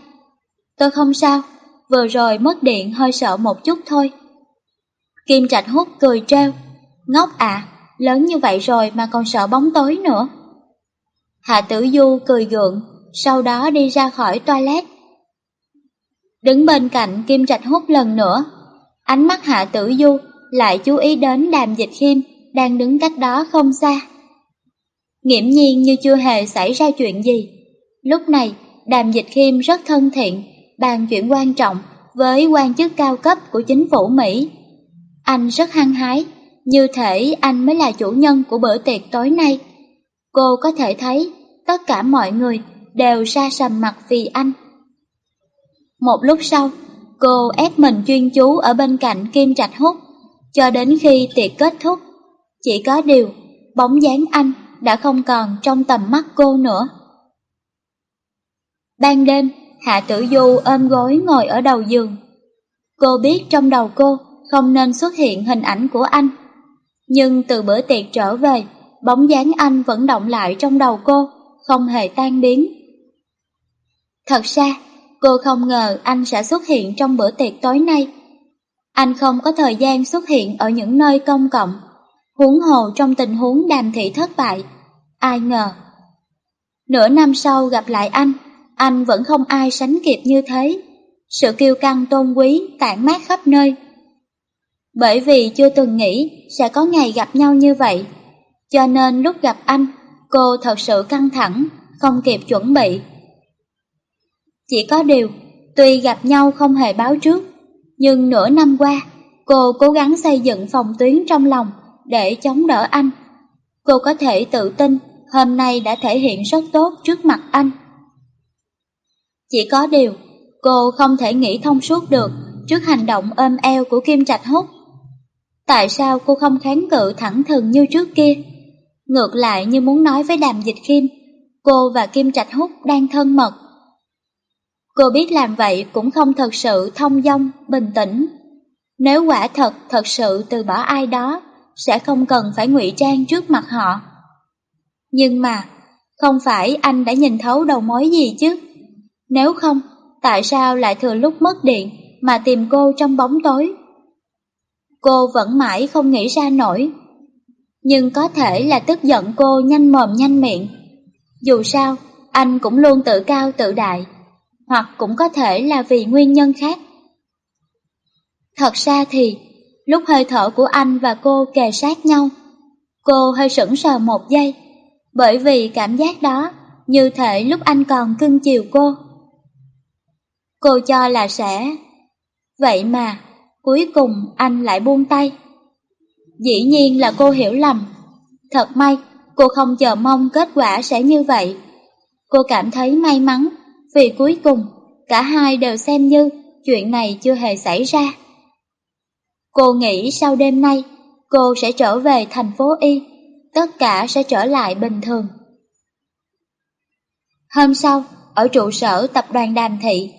Tôi không sao, vừa rồi mất điện hơi sợ một chút thôi. Kim Trạch Hút cười treo, ngốc à, lớn như vậy rồi mà còn sợ bóng tối nữa. Hạ Tử Du cười gượng, sau đó đi ra khỏi toilet. Đứng bên cạnh Kim Trạch Hút lần nữa, ánh mắt Hạ Tử Du lại chú ý đến đàm dịch khiêm đang đứng cách đó không xa. Nghiễm nhiên như chưa hề xảy ra chuyện gì. Lúc này, đàm dịch khiêm rất thân thiện, bàn chuyện quan trọng với quan chức cao cấp của chính phủ Mỹ. Anh rất hăng hái, như thể anh mới là chủ nhân của bữa tiệc tối nay. Cô có thể thấy tất cả mọi người đều xa sầm mặt vì anh. Một lúc sau, cô ép mình chuyên chú ở bên cạnh Kim Trạch Hút, cho đến khi tiệc kết thúc. Chỉ có điều, bóng dáng anh đã không còn trong tầm mắt cô nữa. Ban đêm, Hạ Tử Du ôm gối ngồi ở đầu giường. Cô biết trong đầu cô không nên xuất hiện hình ảnh của anh. Nhưng từ bữa tiệc trở về, bóng dáng anh vẫn động lại trong đầu cô, không hề tan biến. Thật ra, cô không ngờ anh sẽ xuất hiện trong bữa tiệc tối nay. Anh không có thời gian xuất hiện ở những nơi công cộng, huống hồ trong tình huống đàm thị thất bại. Ai ngờ. Nửa năm sau gặp lại anh, anh vẫn không ai sánh kịp như thế. Sự kiêu căng tôn quý tản mát khắp nơi. Bởi vì chưa từng nghĩ sẽ có ngày gặp nhau như vậy, cho nên lúc gặp anh, cô thật sự căng thẳng, không kịp chuẩn bị. Chỉ có điều, tuy gặp nhau không hề báo trước, nhưng nửa năm qua, cô cố gắng xây dựng phòng tuyến trong lòng để chống đỡ anh. Cô có thể tự tin hôm nay đã thể hiện rất tốt trước mặt anh. Chỉ có điều, cô không thể nghĩ thông suốt được trước hành động ôm eo của Kim Trạch Hút. Tại sao cô không kháng cự thẳng thừng như trước kia? Ngược lại như muốn nói với đàm dịch Kim, cô và Kim Trạch Hút đang thân mật. Cô biết làm vậy cũng không thật sự thông dong, bình tĩnh. Nếu quả thật thật sự từ bỏ ai đó, sẽ không cần phải ngụy trang trước mặt họ. Nhưng mà, không phải anh đã nhìn thấu đầu mối gì chứ? Nếu không, tại sao lại thừa lúc mất điện mà tìm cô trong bóng tối? Cô vẫn mãi không nghĩ ra nổi. Nhưng có thể là tức giận cô nhanh mồm nhanh miệng. Dù sao, anh cũng luôn tự cao tự đại, hoặc cũng có thể là vì nguyên nhân khác. Thật ra thì, lúc hơi thở của anh và cô kề sát nhau, cô hơi sững sờ một giây, bởi vì cảm giác đó như thể lúc anh còn cưng chiều cô. Cô cho là sẽ... Vậy mà, cuối cùng anh lại buông tay. Dĩ nhiên là cô hiểu lầm. Thật may, cô không chờ mong kết quả sẽ như vậy. Cô cảm thấy may mắn vì cuối cùng cả hai đều xem như chuyện này chưa hề xảy ra. Cô nghĩ sau đêm nay cô sẽ trở về thành phố Y, tất cả sẽ trở lại bình thường. Hôm sau, ở trụ sở tập đoàn Đàm Thị,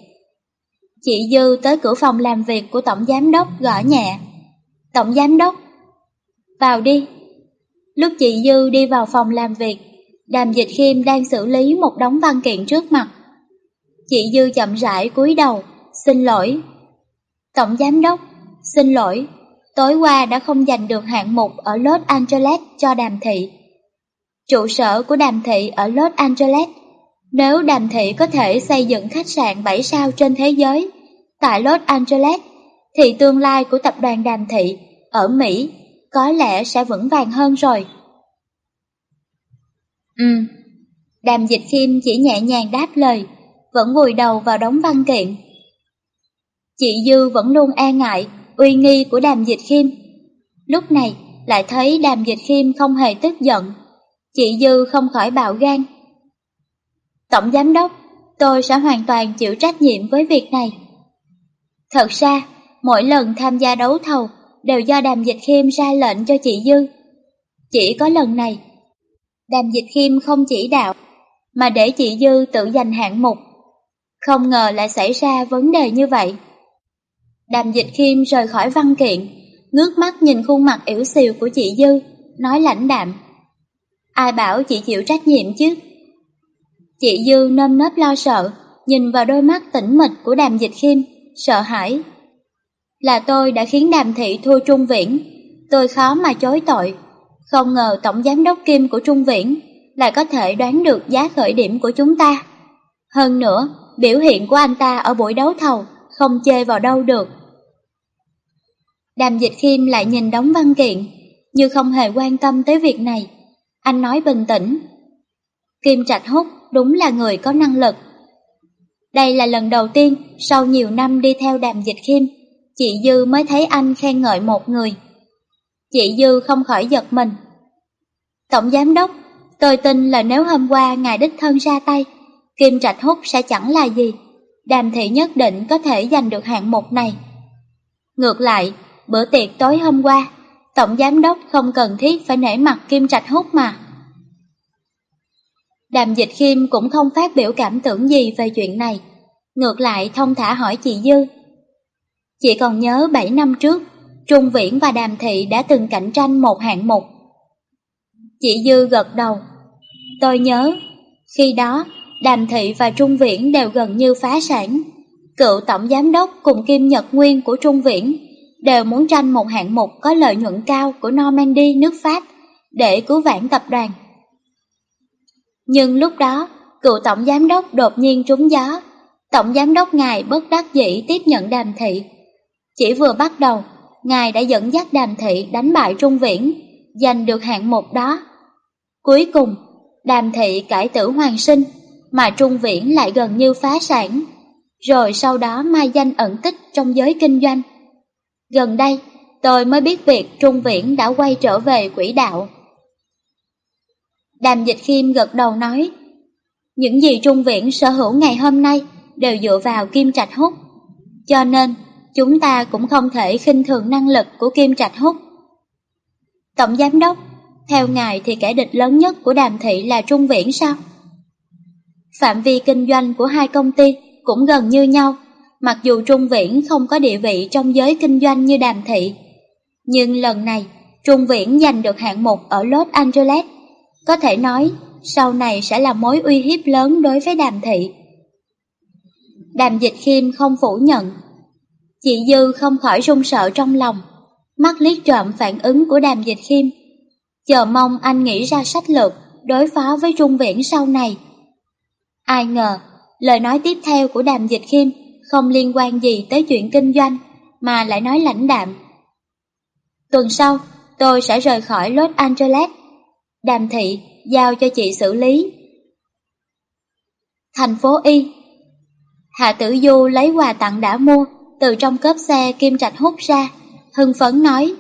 chị Dư tới cửa phòng làm việc của Tổng Giám Đốc gõ nhẹ. Tổng Giám Đốc, vào đi. Lúc chị Dư đi vào phòng làm việc, Đàm Dịch Khiêm đang xử lý một đống văn kiện trước mặt. Chị Dư chậm rãi cúi đầu, xin lỗi. Tổng Giám Đốc, xin lỗi, tối qua đã không giành được hạng mục ở Los Angeles cho Đàm Thị. Trụ sở của Đàm Thị ở Los Angeles nếu Đàm Thị có thể xây dựng khách sạn 7 sao trên thế giới tại Los Angeles, thì tương lai của tập đoàn Đàm Thị ở Mỹ có lẽ sẽ vững vàng hơn rồi. Ừ, Đàm Dịch Khiêm chỉ nhẹ nhàng đáp lời, vẫn vùi đầu vào đống văn kiện. Chị Dư vẫn luôn e ngại uy nghi của Đàm Dịch Khiêm. Lúc này lại thấy Đàm Dịch Khiêm không hề tức giận, chị Dư không khỏi bạo gan. Tổng Giám Đốc, tôi sẽ hoàn toàn chịu trách nhiệm với việc này. Thật ra, mỗi lần tham gia đấu thầu đều do Đàm Dịch Khiêm ra lệnh cho chị Dư. Chỉ có lần này, Đàm Dịch Khiêm không chỉ đạo, mà để chị Dư tự giành hạng mục. Không ngờ lại xảy ra vấn đề như vậy. Đàm dịch khiêm rời khỏi văn kiện, ngước mắt nhìn khuôn mặt yếu xìu của chị Dư, nói lãnh đạm. Ai bảo chị chịu trách nhiệm chứ? Chị Dư nơm nớp lo sợ, nhìn vào đôi mắt tĩnh mịch của đàm dịch khiêm, sợ hãi. Là tôi đã khiến đàm thị thua Trung Viễn, tôi khó mà chối tội. Không ngờ Tổng Giám đốc Kim của Trung Viễn lại có thể đoán được giá khởi điểm của chúng ta. Hơn nữa, biểu hiện của anh ta ở buổi đấu thầu không chê vào đâu được. Đàm dịch khiêm lại nhìn đóng văn kiện, như không hề quan tâm tới việc này. Anh nói bình tĩnh. Kim Trạch Húc đúng là người có năng lực. Đây là lần đầu tiên sau nhiều năm đi theo đàm dịch khiêm, chị Dư mới thấy anh khen ngợi một người. Chị Dư không khỏi giật mình. Tổng Giám Đốc, tôi tin là nếu hôm qua ngài đích thân ra tay, Kim Trạch Húc sẽ chẳng là gì. Đàm thị nhất định có thể giành được hạng mục này. Ngược lại, bữa tiệc tối hôm qua, Tổng Giám Đốc không cần thiết phải nể mặt Kim Trạch hút mà. Đàm Dịch Khiêm cũng không phát biểu cảm tưởng gì về chuyện này, ngược lại thông thả hỏi chị Dư. Chị còn nhớ 7 năm trước, Trung Viễn và Đàm Thị đã từng cạnh tranh một hạng mục. Chị Dư gật đầu. Tôi nhớ, khi đó Đàm Thị và Trung Viễn đều gần như phá sản. Cựu Tổng Giám đốc cùng Kim Nhật Nguyên của Trung Viễn đều muốn tranh một hạng mục có lợi nhuận cao của Normandy nước Pháp để cứu vãn tập đoàn. Nhưng lúc đó, cựu Tổng Giám đốc đột nhiên trúng gió. Tổng Giám đốc ngài bất đắc dĩ tiếp nhận đàm thị. Chỉ vừa bắt đầu, ngài đã dẫn dắt đàm thị đánh bại Trung Viễn, giành được hạng mục đó. Cuối cùng, đàm thị cải tử hoàng sinh, mà Trung Viễn lại gần như phá sản. Rồi sau đó mai danh ẩn tích trong giới kinh doanh. Gần đây, tôi mới biết việc Trung Viễn đã quay trở về quỹ đạo. Đàm Dịch Khiêm gật đầu nói, những gì Trung Viễn sở hữu ngày hôm nay đều dựa vào Kim Trạch Húc. Cho nên, chúng ta cũng không thể khinh thường năng lực của Kim Trạch Húc. Tổng Giám Đốc, theo ngài thì kẻ địch lớn nhất của đàm thị là Trung Viễn sao? Phạm vi kinh doanh của hai công ty cũng gần như nhau, mặc dù Trung Viễn không có địa vị trong giới kinh doanh như đàm thị. Nhưng lần này, Trung Viễn giành được hạng mục ở Los Angeles. Có thể nói, sau này sẽ là mối uy hiếp lớn đối với đàm thị. Đàm dịch khiêm không phủ nhận. Chị Dư không khỏi run sợ trong lòng, mắt liếc trộm phản ứng của đàm dịch khiêm. Chờ mong anh nghĩ ra sách lược đối phó với Trung Viễn sau này. Ai ngờ, lời nói tiếp theo của đàm dịch khiêm không liên quan gì tới chuyện kinh doanh, mà lại nói lãnh đạm. Tuần sau, tôi sẽ rời khỏi Los Angeles. Đàm thị giao cho chị xử lý. Thành phố Y Hạ Tử Du lấy quà tặng đã mua từ trong cốp xe Kim Trạch hút ra, hưng phấn nói.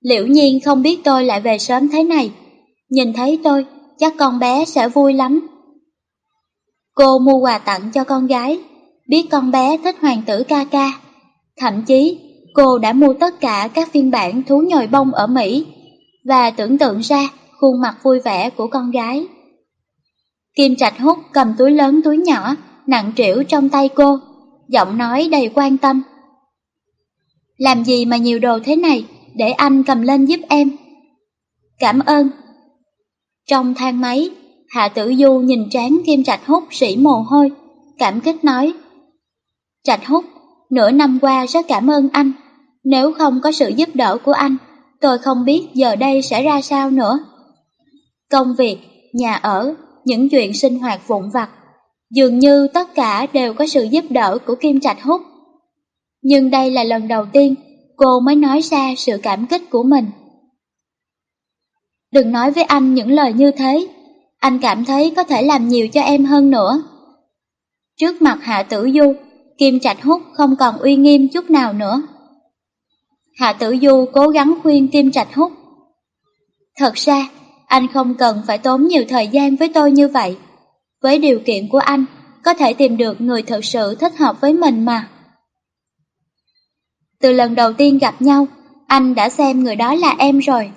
Liễu nhiên không biết tôi lại về sớm thế này, nhìn thấy tôi chắc con bé sẽ vui lắm. Cô mua quà tặng cho con gái, biết con bé thích hoàng tử ca ca. Thậm chí, cô đã mua tất cả các phiên bản thú nhồi bông ở Mỹ và tưởng tượng ra khuôn mặt vui vẻ của con gái. Kim Trạch hút cầm túi lớn túi nhỏ, nặng trĩu trong tay cô, giọng nói đầy quan tâm. Làm gì mà nhiều đồ thế này, để anh cầm lên giúp em. Cảm ơn. Trong thang máy, Hạ Tử Du nhìn trán Kim Trạch Hút sỉ mồ hôi, cảm kích nói. Trạch Hút, nửa năm qua rất cảm ơn anh, nếu không có sự giúp đỡ của anh, tôi không biết giờ đây sẽ ra sao nữa. Công việc, nhà ở, những chuyện sinh hoạt vụn vặt, dường như tất cả đều có sự giúp đỡ của Kim Trạch Hút. Nhưng đây là lần đầu tiên cô mới nói ra sự cảm kích của mình. Đừng nói với anh những lời như thế, anh cảm thấy có thể làm nhiều cho em hơn nữa. Trước mặt Hạ Tử Du, Kim Trạch Hút không còn uy nghiêm chút nào nữa. Hạ Tử Du cố gắng khuyên Kim Trạch Hút. Thật ra, anh không cần phải tốn nhiều thời gian với tôi như vậy. Với điều kiện của anh, có thể tìm được người thật sự thích hợp với mình mà. Từ lần đầu tiên gặp nhau, anh đã xem người đó là em rồi.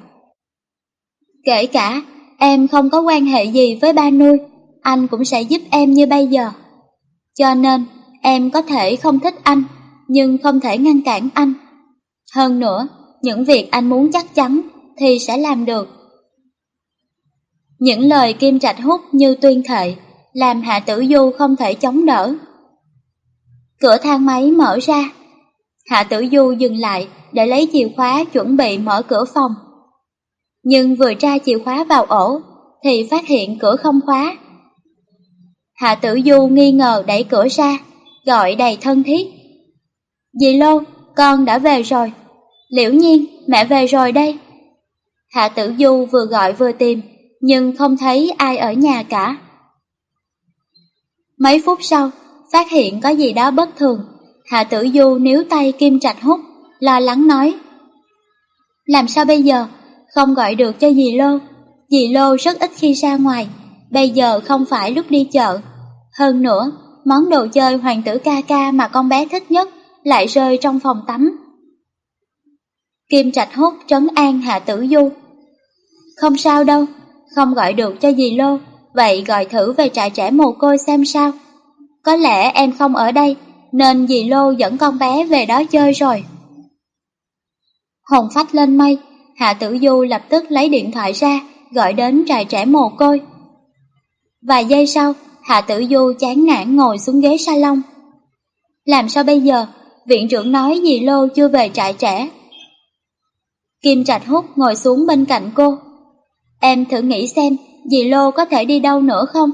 Kể cả em không có quan hệ gì với ba nuôi, anh cũng sẽ giúp em như bây giờ. Cho nên, em có thể không thích anh, nhưng không thể ngăn cản anh. Hơn nữa, những việc anh muốn chắc chắn thì sẽ làm được. Những lời Kim Trạch hút như tuyên thệ, làm Hạ Tử Du không thể chống đỡ. Cửa thang máy mở ra, Hạ Tử Du dừng lại để lấy chìa khóa chuẩn bị mở cửa phòng. Nhưng vừa tra chìa khóa vào ổ thì phát hiện cửa không khóa. Hạ Tử Du nghi ngờ đẩy cửa ra, gọi đầy thân thiết. Dì Lô, con đã về rồi. Liễu nhiên, mẹ về rồi đây. Hạ Tử Du vừa gọi vừa tìm, nhưng không thấy ai ở nhà cả. Mấy phút sau, phát hiện có gì đó bất thường, Hạ Tử Du níu tay Kim Trạch hút, lo lắng nói. Làm sao bây giờ, không gọi được cho dì Lô, dì Lô rất ít khi ra ngoài, bây giờ không phải lúc đi chợ. Hơn nữa, món đồ chơi hoàng tử ca ca mà con bé thích nhất lại rơi trong phòng tắm. Kim Trạch hút trấn an Hạ Tử Du. Không sao đâu, không gọi được cho dì Lô, vậy gọi thử về trại trẻ mồ côi xem sao. Có lẽ em không ở đây, nên dì Lô dẫn con bé về đó chơi rồi. Hồng phách lên mây, Hạ Tử Du lập tức lấy điện thoại ra, gọi đến trại trẻ mồ côi. Vài giây sau, Hạ Tử Du chán nản ngồi xuống ghế salon. Làm sao bây giờ? Viện trưởng nói dì Lô chưa về trại trẻ. Kim Trạch Hút ngồi xuống bên cạnh cô. Em thử nghĩ xem, dì Lô có thể đi đâu nữa không?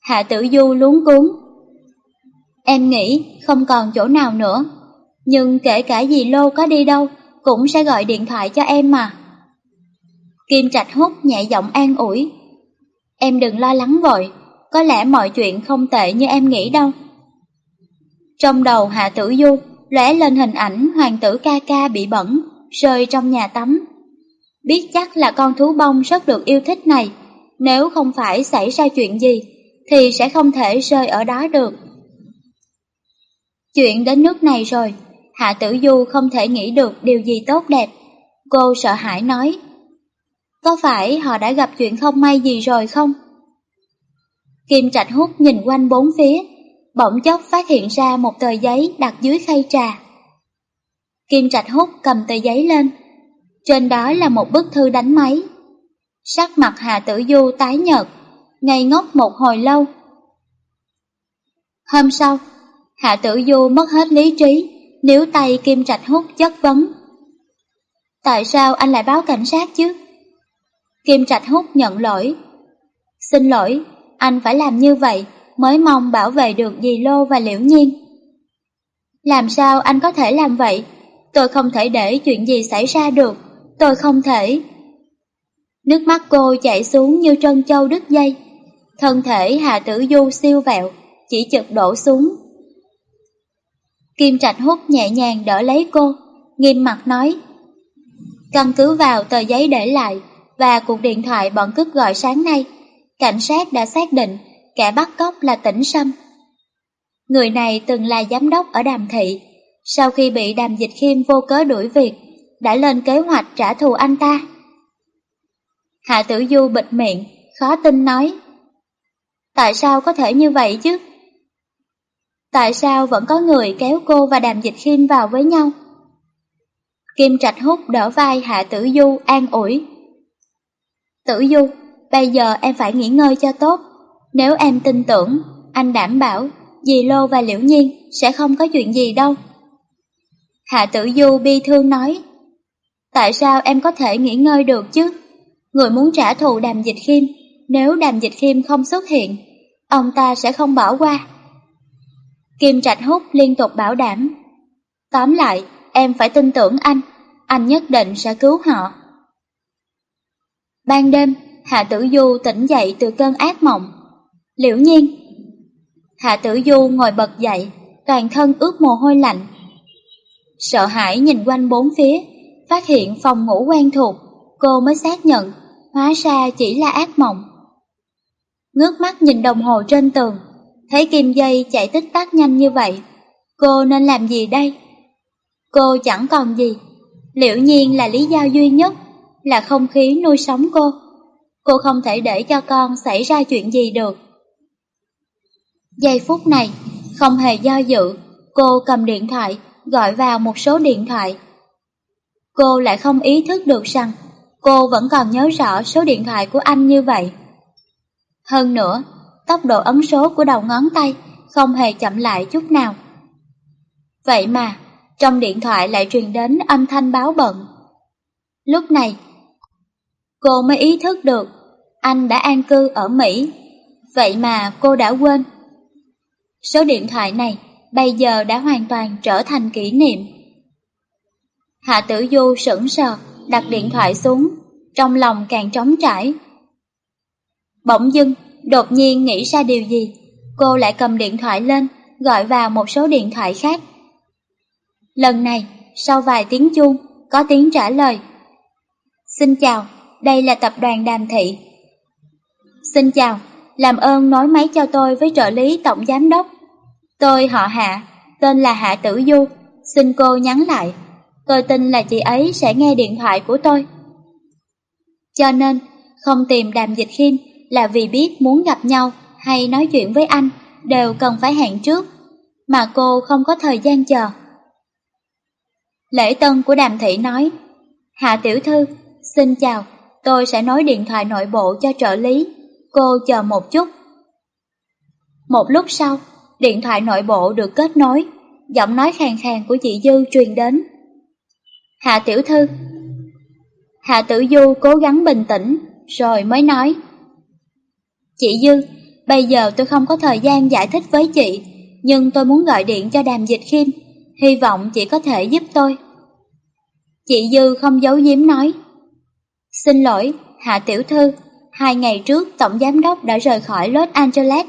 Hạ Tử Du luống cuốn. Em nghĩ không còn chỗ nào nữa, nhưng kể cả dì Lô có đi đâu, cũng sẽ gọi điện thoại cho em mà. Kim Trạch Hút nhẹ giọng an ủi. Em đừng lo lắng vội, có lẽ mọi chuyện không tệ như em nghĩ đâu. Trong đầu Hạ Tử Du lóe lên hình ảnh hoàng tử ca ca bị bẩn, rơi trong nhà tắm. Biết chắc là con thú bông rất được yêu thích này, nếu không phải xảy ra chuyện gì, thì sẽ không thể rơi ở đó được. Chuyện đến nước này rồi, Hạ Tử Du không thể nghĩ được điều gì tốt đẹp. Cô sợ hãi nói, có phải họ đã gặp chuyện không may gì rồi không? Kim Trạch Hút nhìn quanh bốn phía, bỗng chốc phát hiện ra một tờ giấy đặt dưới khay trà. Kim Trạch Hút cầm tờ giấy lên, trên đó là một bức thư đánh máy. Sắc mặt Hà Tử Du tái nhợt, ngây ngốc một hồi lâu. Hôm sau, Hạ Tử Du mất hết lý trí, nếu tay Kim Trạch Hút chất vấn. Tại sao anh lại báo cảnh sát chứ? Kim Trạch Hút nhận lỗi. Xin lỗi, anh phải làm như vậy mới mong bảo vệ được dì Lô và Liễu Nhiên. Làm sao anh có thể làm vậy? Tôi không thể để chuyện gì xảy ra được, tôi không thể. Nước mắt cô chảy xuống như trân châu đứt dây. Thân thể Hà Tử Du siêu vẹo, chỉ chực đổ xuống. Kim Trạch hút nhẹ nhàng đỡ lấy cô, nghiêm mặt nói. Căn cứ vào tờ giấy để lại và cuộc điện thoại bọn cướp gọi sáng nay, cảnh sát đã xác định kẻ bắt cóc là tỉnh Sâm. Người này từng là giám đốc ở Đàm Thị, sau khi bị Đàm Dịch Khiêm vô cớ đuổi việc, đã lên kế hoạch trả thù anh ta. Hạ Tử Du bịt miệng, khó tin nói. Tại sao có thể như vậy chứ? Tại sao vẫn có người kéo cô và Đàm Dịch Khiêm vào với nhau? Kim Trạch hút đỡ vai Hạ Tử Du an ủi. Tử Du, bây giờ em phải nghỉ ngơi cho tốt. Nếu em tin tưởng, anh đảm bảo dì Lô và Liễu Nhiên sẽ không có chuyện gì đâu. Hạ Tử Du bi thương nói, tại sao em có thể nghỉ ngơi được chứ? Người muốn trả thù Đàm Dịch Khiêm, nếu Đàm Dịch Khiêm không xuất hiện, ông ta sẽ không bỏ qua. Kim Trạch Hút liên tục bảo đảm. Tóm lại, em phải tin tưởng anh, anh nhất định sẽ cứu họ. Ban đêm, Hạ Tử Du tỉnh dậy từ cơn ác mộng. Liễu nhiên. Hạ Tử Du ngồi bật dậy, toàn thân ướt mồ hôi lạnh. Sợ hãi nhìn quanh bốn phía, phát hiện phòng ngủ quen thuộc, cô mới xác nhận, hóa ra chỉ là ác mộng. Ngước mắt nhìn đồng hồ trên tường, thấy kim dây chạy tích tắc nhanh như vậy, cô nên làm gì đây? Cô chẳng còn gì, liễu nhiên là lý do duy nhất, là không khí nuôi sống cô. Cô không thể để cho con xảy ra chuyện gì được. Giây phút này, không hề do dự, cô cầm điện thoại, gọi vào một số điện thoại. Cô lại không ý thức được rằng cô vẫn còn nhớ rõ số điện thoại của anh như vậy. Hơn nữa, tốc độ ấn số của đầu ngón tay không hề chậm lại chút nào. Vậy mà, trong điện thoại lại truyền đến âm thanh báo bận. Lúc này, cô mới ý thức được anh đã an cư ở Mỹ, vậy mà cô đã quên. Số điện thoại này bây giờ đã hoàn toàn trở thành kỷ niệm. Hạ tử du sững sờ, đặt điện thoại xuống, trong lòng càng trống trải. Bỗng dưng, đột nhiên nghĩ ra điều gì, cô lại cầm điện thoại lên, gọi vào một số điện thoại khác. Lần này, sau vài tiếng chuông, có tiếng trả lời. Xin chào, đây là tập đoàn Đàm Thị. Xin chào, làm ơn nói máy cho tôi với trợ lý tổng giám đốc. Tôi họ Hạ, tên là Hạ Tử Du, xin cô nhắn lại. Tôi tin là chị ấy sẽ nghe điện thoại của tôi. Cho nên, không tìm đàm dịch khiêm là vì biết muốn gặp nhau hay nói chuyện với anh đều cần phải hẹn trước, mà cô không có thời gian chờ. Lễ tân của đàm thị nói, Hạ tiểu thư, xin chào, tôi sẽ nói điện thoại nội bộ cho trợ lý, cô chờ một chút. Một lúc sau, điện thoại nội bộ được kết nối, giọng nói khàn khàn của chị Dư truyền đến. Hạ tiểu thư Hạ tử du cố gắng bình tĩnh, rồi mới nói. Chị Dư, bây giờ tôi không có thời gian giải thích với chị, nhưng tôi muốn gọi điện cho đàm dịch khiêm, hy vọng chị có thể giúp tôi. Chị Dư không giấu giếm nói. Xin lỗi, Hạ Tiểu Thư, hai ngày trước Tổng Giám Đốc đã rời khỏi Los Angeles.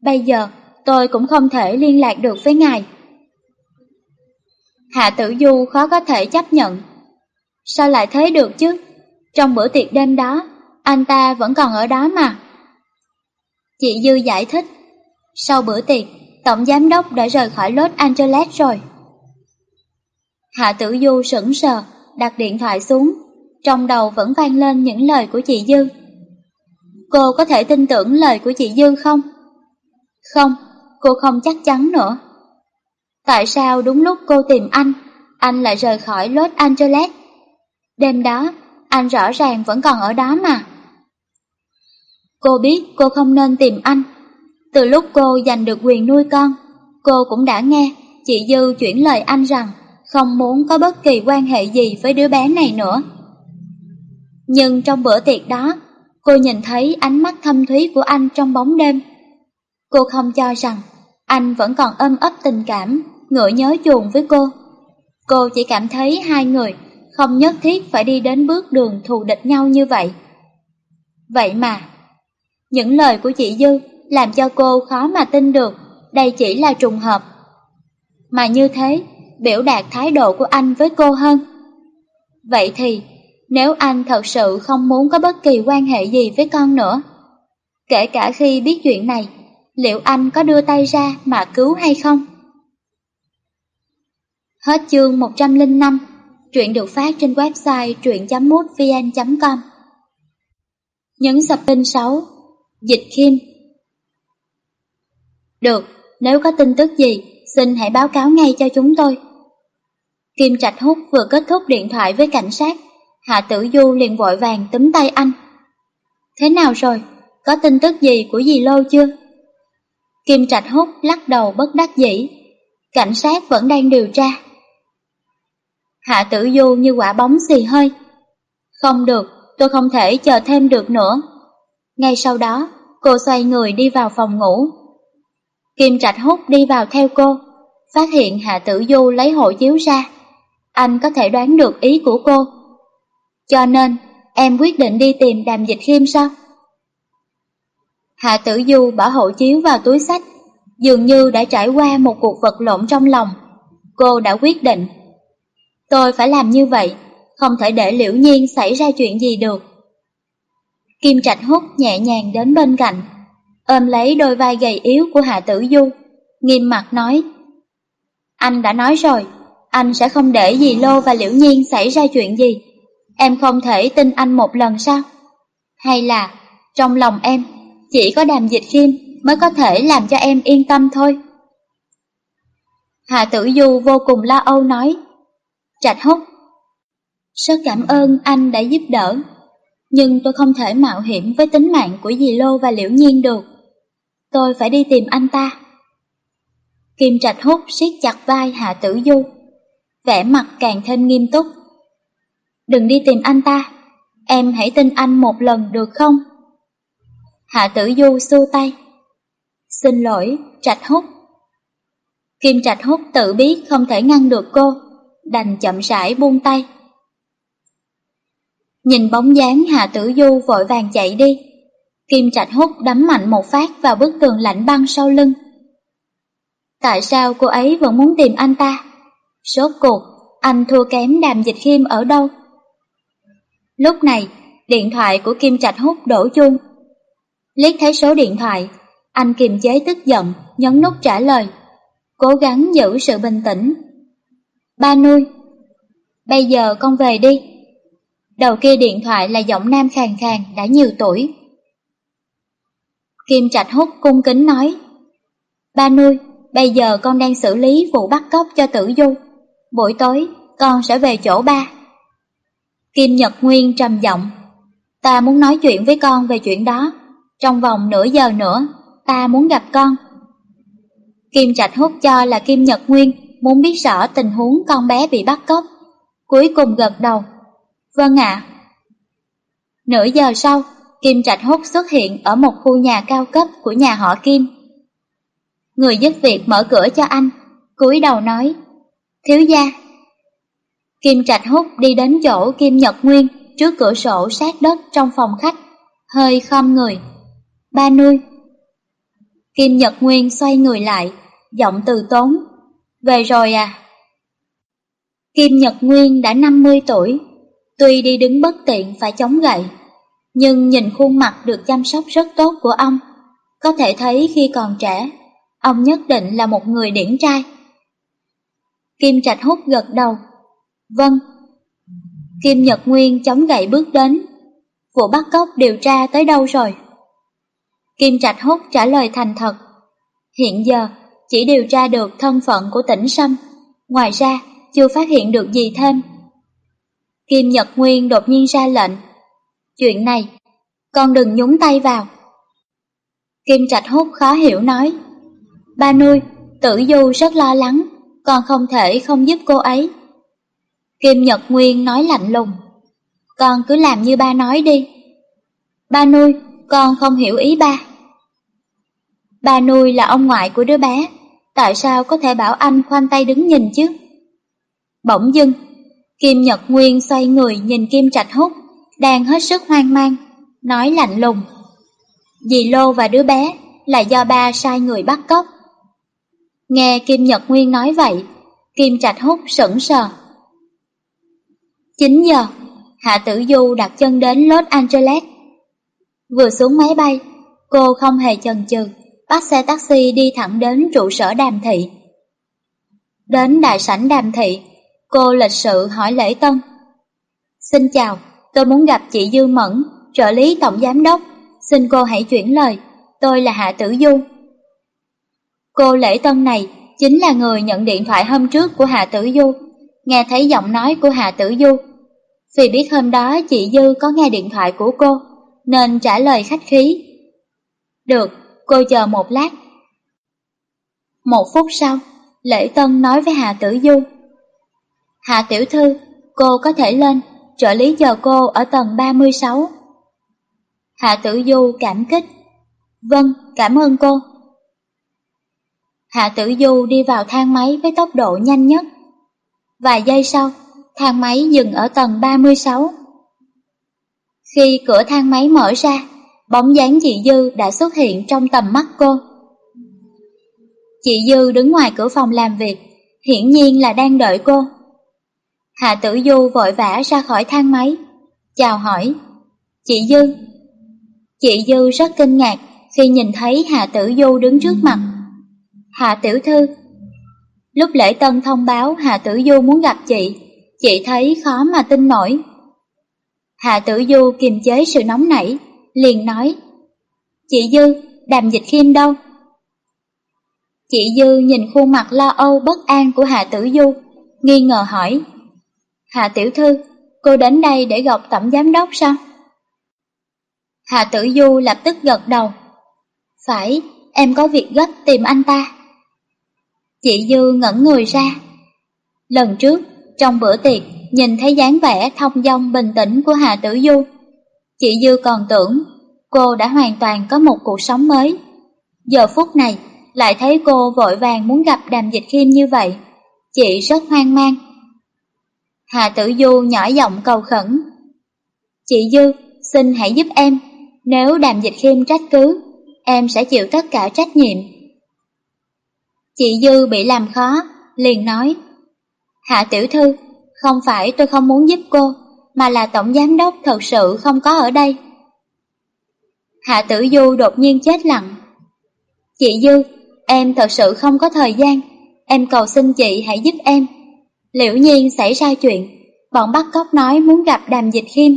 Bây giờ tôi cũng không thể liên lạc được với ngài. Hạ Tử Du khó có thể chấp nhận. Sao lại thế được chứ? Trong bữa tiệc đêm đó, anh ta vẫn còn ở đó mà. Chị Dư giải thích. Sau bữa tiệc, Tổng Giám Đốc đã rời khỏi Los Angeles rồi. Hạ Tử Du sững sờ, đặt điện thoại xuống, trong đầu vẫn vang lên những lời của chị Dư. Cô có thể tin tưởng lời của chị Dư không? Không, cô không chắc chắn nữa. Tại sao đúng lúc cô tìm anh, anh lại rời khỏi Los Angeles? Đêm đó, anh rõ ràng vẫn còn ở đó mà. Cô biết cô không nên tìm anh. Từ lúc cô giành được quyền nuôi con, cô cũng đã nghe chị Dư chuyển lời anh rằng không muốn có bất kỳ quan hệ gì với đứa bé này nữa. Nhưng trong bữa tiệc đó, cô nhìn thấy ánh mắt thâm thúy của anh trong bóng đêm. Cô không cho rằng anh vẫn còn ôm ấp tình cảm, ngựa nhớ chuồng với cô. Cô chỉ cảm thấy hai người không nhất thiết phải đi đến bước đường thù địch nhau như vậy. Vậy mà, những lời của chị Dư làm cho cô khó mà tin được đây chỉ là trùng hợp. Mà như thế, biểu đạt thái độ của anh với cô hơn. Vậy thì, nếu anh thật sự không muốn có bất kỳ quan hệ gì với con nữa, kể cả khi biết chuyện này, liệu anh có đưa tay ra mà cứu hay không? Hết chương 105, truyện được phát trên website truyện.mútvn.com Nhấn sập tin 6, Dịch kim. Được, nếu có tin tức gì, xin hãy báo cáo ngay cho chúng tôi. Kim Trạch Hút vừa kết thúc điện thoại với cảnh sát, Hạ Tử Du liền vội vàng túm tay anh. Thế nào rồi? Có tin tức gì của dì Lô chưa? Kim Trạch Hút lắc đầu bất đắc dĩ. Cảnh sát vẫn đang điều tra. Hạ Tử Du như quả bóng xì hơi. Không được, tôi không thể chờ thêm được nữa. Ngay sau đó, cô xoay người đi vào phòng ngủ. Kim Trạch Hút đi vào theo cô, phát hiện Hạ Tử Du lấy hộ chiếu ra. Anh có thể đoán được ý của cô. Cho nên, em quyết định đi tìm đàm dịch khiêm sao? Hạ Tử Du bỏ hộ chiếu vào túi sách, dường như đã trải qua một cuộc vật lộn trong lòng. Cô đã quyết định. Tôi phải làm như vậy, không thể để liễu nhiên xảy ra chuyện gì được. Kim Trạch Hút nhẹ nhàng đến bên cạnh, ôm lấy đôi vai gầy yếu của Hạ Tử Du, nghiêm mặt nói. Anh đã nói rồi, anh sẽ không để gì Lô và Liễu Nhiên xảy ra chuyện gì. Em không thể tin anh một lần sao? Hay là, trong lòng em, chỉ có đàm dịch khiêm mới có thể làm cho em yên tâm thôi. Hà Tử Du vô cùng lo âu nói, Trạch Húc, rất cảm ơn anh đã giúp đỡ, nhưng tôi không thể mạo hiểm với tính mạng của dì Lô và Liễu Nhiên được. Tôi phải đi tìm anh ta. Kim Trạch Húc siết chặt vai Hạ Tử Du, vẻ mặt càng thêm nghiêm túc. Đừng đi tìm anh ta, em hãy tin anh một lần được không? Hạ Tử Du xua tay. Xin lỗi, Trạch Húc. Kim Trạch Húc tự biết không thể ngăn được cô, đành chậm rãi buông tay. Nhìn bóng dáng Hạ Tử Du vội vàng chạy đi, Kim Trạch Húc đấm mạnh một phát vào bức tường lạnh băng sau lưng. Tại sao cô ấy vẫn muốn tìm anh ta? Sốt cuộc, anh thua kém đàm dịch khiêm ở đâu? Lúc này, điện thoại của Kim Trạch hút đổ chuông. Liếc thấy số điện thoại, anh kiềm chế tức giận, nhấn nút trả lời, cố gắng giữ sự bình tĩnh. Ba nuôi, bây giờ con về đi. Đầu kia điện thoại là giọng nam khàn khàn đã nhiều tuổi. Kim Trạch hút cung kính nói, Ba nuôi, bây giờ con đang xử lý vụ bắt cóc cho tử du. Buổi tối, con sẽ về chỗ ba. Kim Nhật Nguyên trầm giọng, ta muốn nói chuyện với con về chuyện đó. Trong vòng nửa giờ nữa, ta muốn gặp con. Kim Trạch hút cho là Kim Nhật Nguyên muốn biết rõ tình huống con bé bị bắt cóc. Cuối cùng gật đầu. Vâng ạ. Nửa giờ sau, Kim Trạch hút xuất hiện ở một khu nhà cao cấp của nhà họ Kim. Người giúp việc mở cửa cho anh, cúi đầu nói, Thiếu gia. Kim Trạch hút đi đến chỗ Kim Nhật Nguyên trước cửa sổ sát đất trong phòng khách, hơi khom người. Ba nuôi. Kim Nhật Nguyên xoay người lại, giọng từ tốn. Về rồi à? Kim Nhật Nguyên đã 50 tuổi, tuy đi đứng bất tiện phải chống gậy, nhưng nhìn khuôn mặt được chăm sóc rất tốt của ông, có thể thấy khi còn trẻ, ông nhất định là một người điển trai. Kim Trạch hút gật đầu. Vâng. Kim Nhật Nguyên chống gậy bước đến. Vụ bắt cóc điều tra tới đâu rồi? Kim Trạch hút trả lời thành thật. Hiện giờ, chỉ điều tra được thân phận của tỉnh Sâm, ngoài ra chưa phát hiện được gì thêm. Kim Nhật Nguyên đột nhiên ra lệnh. Chuyện này, con đừng nhúng tay vào. Kim Trạch Hút khó hiểu nói. Ba nuôi, tử du rất lo lắng, con không thể không giúp cô ấy. Kim Nhật Nguyên nói lạnh lùng. Con cứ làm như ba nói đi. Ba nuôi, con không hiểu ý ba. Ba nuôi là ông ngoại của đứa bé, tại sao có thể bảo anh khoanh tay đứng nhìn chứ? Bỗng dưng, Kim Nhật Nguyên xoay người nhìn Kim Trạch Hút, đang hết sức hoang mang, nói lạnh lùng. Dì Lô và đứa bé là do ba sai người bắt cóc. Nghe Kim Nhật Nguyên nói vậy, Kim Trạch Hút sững sờ. 9 giờ, Hạ Tử Du đặt chân đến Los Angeles. Vừa xuống máy bay, cô không hề chần chừ, bắt xe taxi đi thẳng đến trụ sở đàm thị. Đến đại sảnh đàm thị, cô lịch sự hỏi Lễ Tân. Xin chào, tôi muốn gặp chị Dư Mẫn, trợ lý tổng giám đốc. Xin cô hãy chuyển lời, tôi là Hạ Tử Du. Cô Lễ Tân này chính là người nhận điện thoại hôm trước của Hạ Tử Du, nghe thấy giọng nói của Hạ Tử Du. Vì biết hôm đó chị Dư có nghe điện thoại của cô, nên trả lời khách khí. Được, cô chờ một lát. Một phút sau, Lễ Tân nói với Hà Tử Du. Hạ Tiểu Thư, cô có thể lên, trợ lý chờ cô ở tầng 36. Hạ Tử Du cảm kích. Vâng, cảm ơn cô. Hạ Tử Du đi vào thang máy với tốc độ nhanh nhất. Vài giây sau, thang máy dừng ở tầng 36. Khi cửa thang máy mở ra, bóng dáng chị Dư đã xuất hiện trong tầm mắt cô. Chị Dư đứng ngoài cửa phòng làm việc, hiển nhiên là đang đợi cô. Hạ Tử Du vội vã ra khỏi thang máy, chào hỏi. Chị Dư. Chị Dư rất kinh ngạc khi nhìn thấy Hạ Tử Du đứng trước mặt. Hạ Tiểu Thư. Lúc lễ tân thông báo hà Tử Du muốn gặp chị, chị thấy khó mà tin nổi. hà Tử Du kiềm chế sự nóng nảy, liền nói, Chị Dư, đàm dịch khiêm đâu? Chị Dư nhìn khuôn mặt lo âu bất an của hà Tử Du, nghi ngờ hỏi. hà Tiểu Thư, cô đến đây để gặp tổng giám đốc sao? hà Tử Du lập tức gật đầu. Phải, em có việc gấp tìm anh ta. Chị Dư ngẩn người ra. Lần trước, trong bữa tiệc, nhìn thấy dáng vẻ thông dong bình tĩnh của hà Tử Du. Chị Dư còn tưởng cô đã hoàn toàn có một cuộc sống mới. Giờ phút này, lại thấy cô vội vàng muốn gặp Đàm Dịch Khiêm như vậy. Chị rất hoang mang. Hà Tử Du nhỏ giọng cầu khẩn. Chị Dư, xin hãy giúp em. Nếu Đàm Dịch Khiêm trách cứ, em sẽ chịu tất cả trách nhiệm. Chị Dư bị làm khó, liền nói. Hạ Tiểu Thư, không phải tôi không muốn giúp cô, mà là Tổng Giám Đốc thật sự không có ở đây. Hạ Tử Du đột nhiên chết lặng. Chị Dư, em thật sự không có thời gian, em cầu xin chị hãy giúp em. Liễu nhiên xảy ra chuyện, bọn bắt cóc nói muốn gặp đàm dịch khiêm.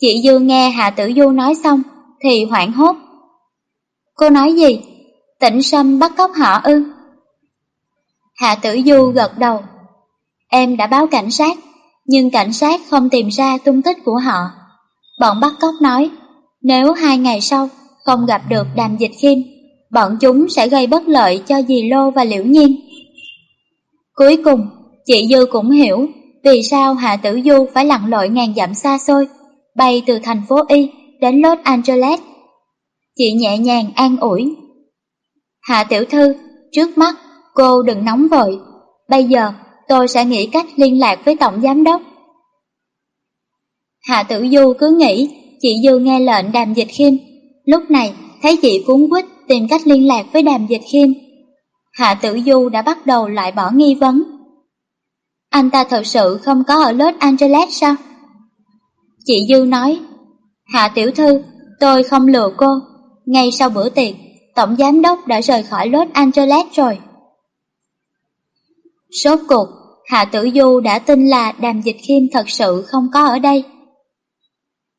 Chị Dư nghe Hạ Tử Du nói xong, thì hoảng hốt. Cô nói gì? Tịnh Sâm bắt cóc họ ư? Hạ Tử Du gật đầu. Em đã báo cảnh sát, nhưng cảnh sát không tìm ra tung tích của họ. Bọn bắt cóc nói, nếu hai ngày sau không gặp được đàm dịch khiêm, bọn chúng sẽ gây bất lợi cho dì Lô và Liễu Nhiên. Cuối cùng, chị Dư cũng hiểu vì sao Hạ Tử Du phải lặn lội ngàn dặm xa xôi, bay từ thành phố Y đến Los Angeles. Chị nhẹ nhàng an ủi. Hạ Tiểu Thư, trước mắt, cô đừng nóng vội. Bây giờ, tôi sẽ nghĩ cách liên lạc với Tổng Giám Đốc. Hạ Tử Du cứ nghĩ chị Dư nghe lệnh đàm dịch khiêm. Lúc này, thấy chị cuốn quýt tìm cách liên lạc với đàm dịch khiêm. Hạ Tử Du đã bắt đầu lại bỏ nghi vấn. Anh ta thật sự không có ở Los Angeles sao? Chị Dư nói, Hạ Tiểu Thư, tôi không lừa cô. Ngay sau bữa tiệc, Tổng Giám Đốc đã rời khỏi Los Angeles rồi. Sốt cuộc, Hạ Tử Du đã tin là Đàm Dịch Khiêm thật sự không có ở đây.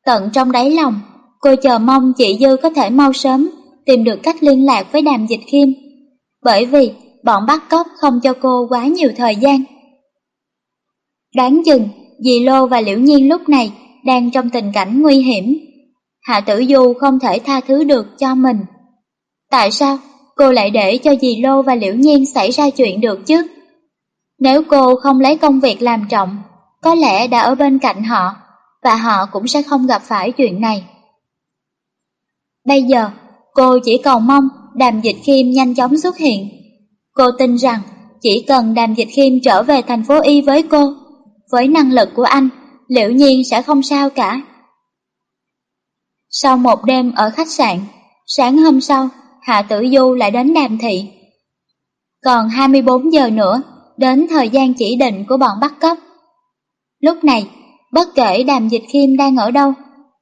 Tận trong đáy lòng, cô chờ mong chị Dư có thể mau sớm tìm được cách liên lạc với Đàm Dịch Khiêm, bởi vì bọn bắt cóc không cho cô quá nhiều thời gian. Đáng chừng, dì Lô và Liễu Nhiên lúc này đang trong tình cảnh nguy hiểm. Hạ Tử Du không thể tha thứ được cho mình. Tại sao cô lại để cho dì Lô và Liễu Nhiên xảy ra chuyện được chứ? Nếu cô không lấy công việc làm trọng, có lẽ đã ở bên cạnh họ, và họ cũng sẽ không gặp phải chuyện này. Bây giờ, cô chỉ cầu mong Đàm Dịch Khiêm nhanh chóng xuất hiện. Cô tin rằng chỉ cần Đàm Dịch Khiêm trở về thành phố Y với cô, với năng lực của anh, liễu nhiên sẽ không sao cả. Sau một đêm ở khách sạn, sáng hôm sau, Hạ Tử Du lại đến Đàm Thị. Còn 24 giờ nữa, đến thời gian chỉ định của bọn bắt cóc. Lúc này, bất kể Đàm Dịch Khiêm đang ở đâu,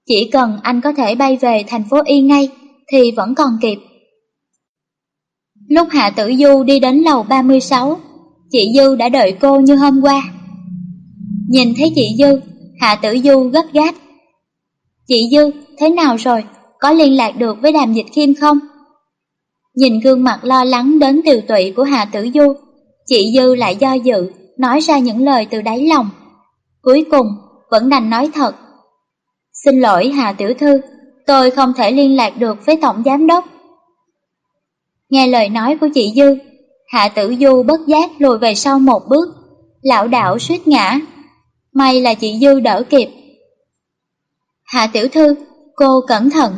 chỉ cần anh có thể bay về thành phố Y ngay, thì vẫn còn kịp. Lúc Hạ Tử Du đi đến lầu 36, chị Dư đã đợi cô như hôm qua. Nhìn thấy chị Dư, Hạ Tử Du gấp gáp. Chị Dư, thế nào rồi? Có liên lạc được với Đàm Dịch Khiêm không? Nhìn gương mặt lo lắng đến tiều tụy của Hà Tử Du, chị Dư lại do dự, nói ra những lời từ đáy lòng. Cuối cùng, vẫn đành nói thật. Xin lỗi Hà Tiểu Thư, tôi không thể liên lạc được với Tổng Giám Đốc. Nghe lời nói của chị Dư, Hạ Tử Du bất giác lùi về sau một bước, lão đảo suýt ngã. May là chị Dư đỡ kịp. Hạ Tiểu Thư, cô cẩn thận.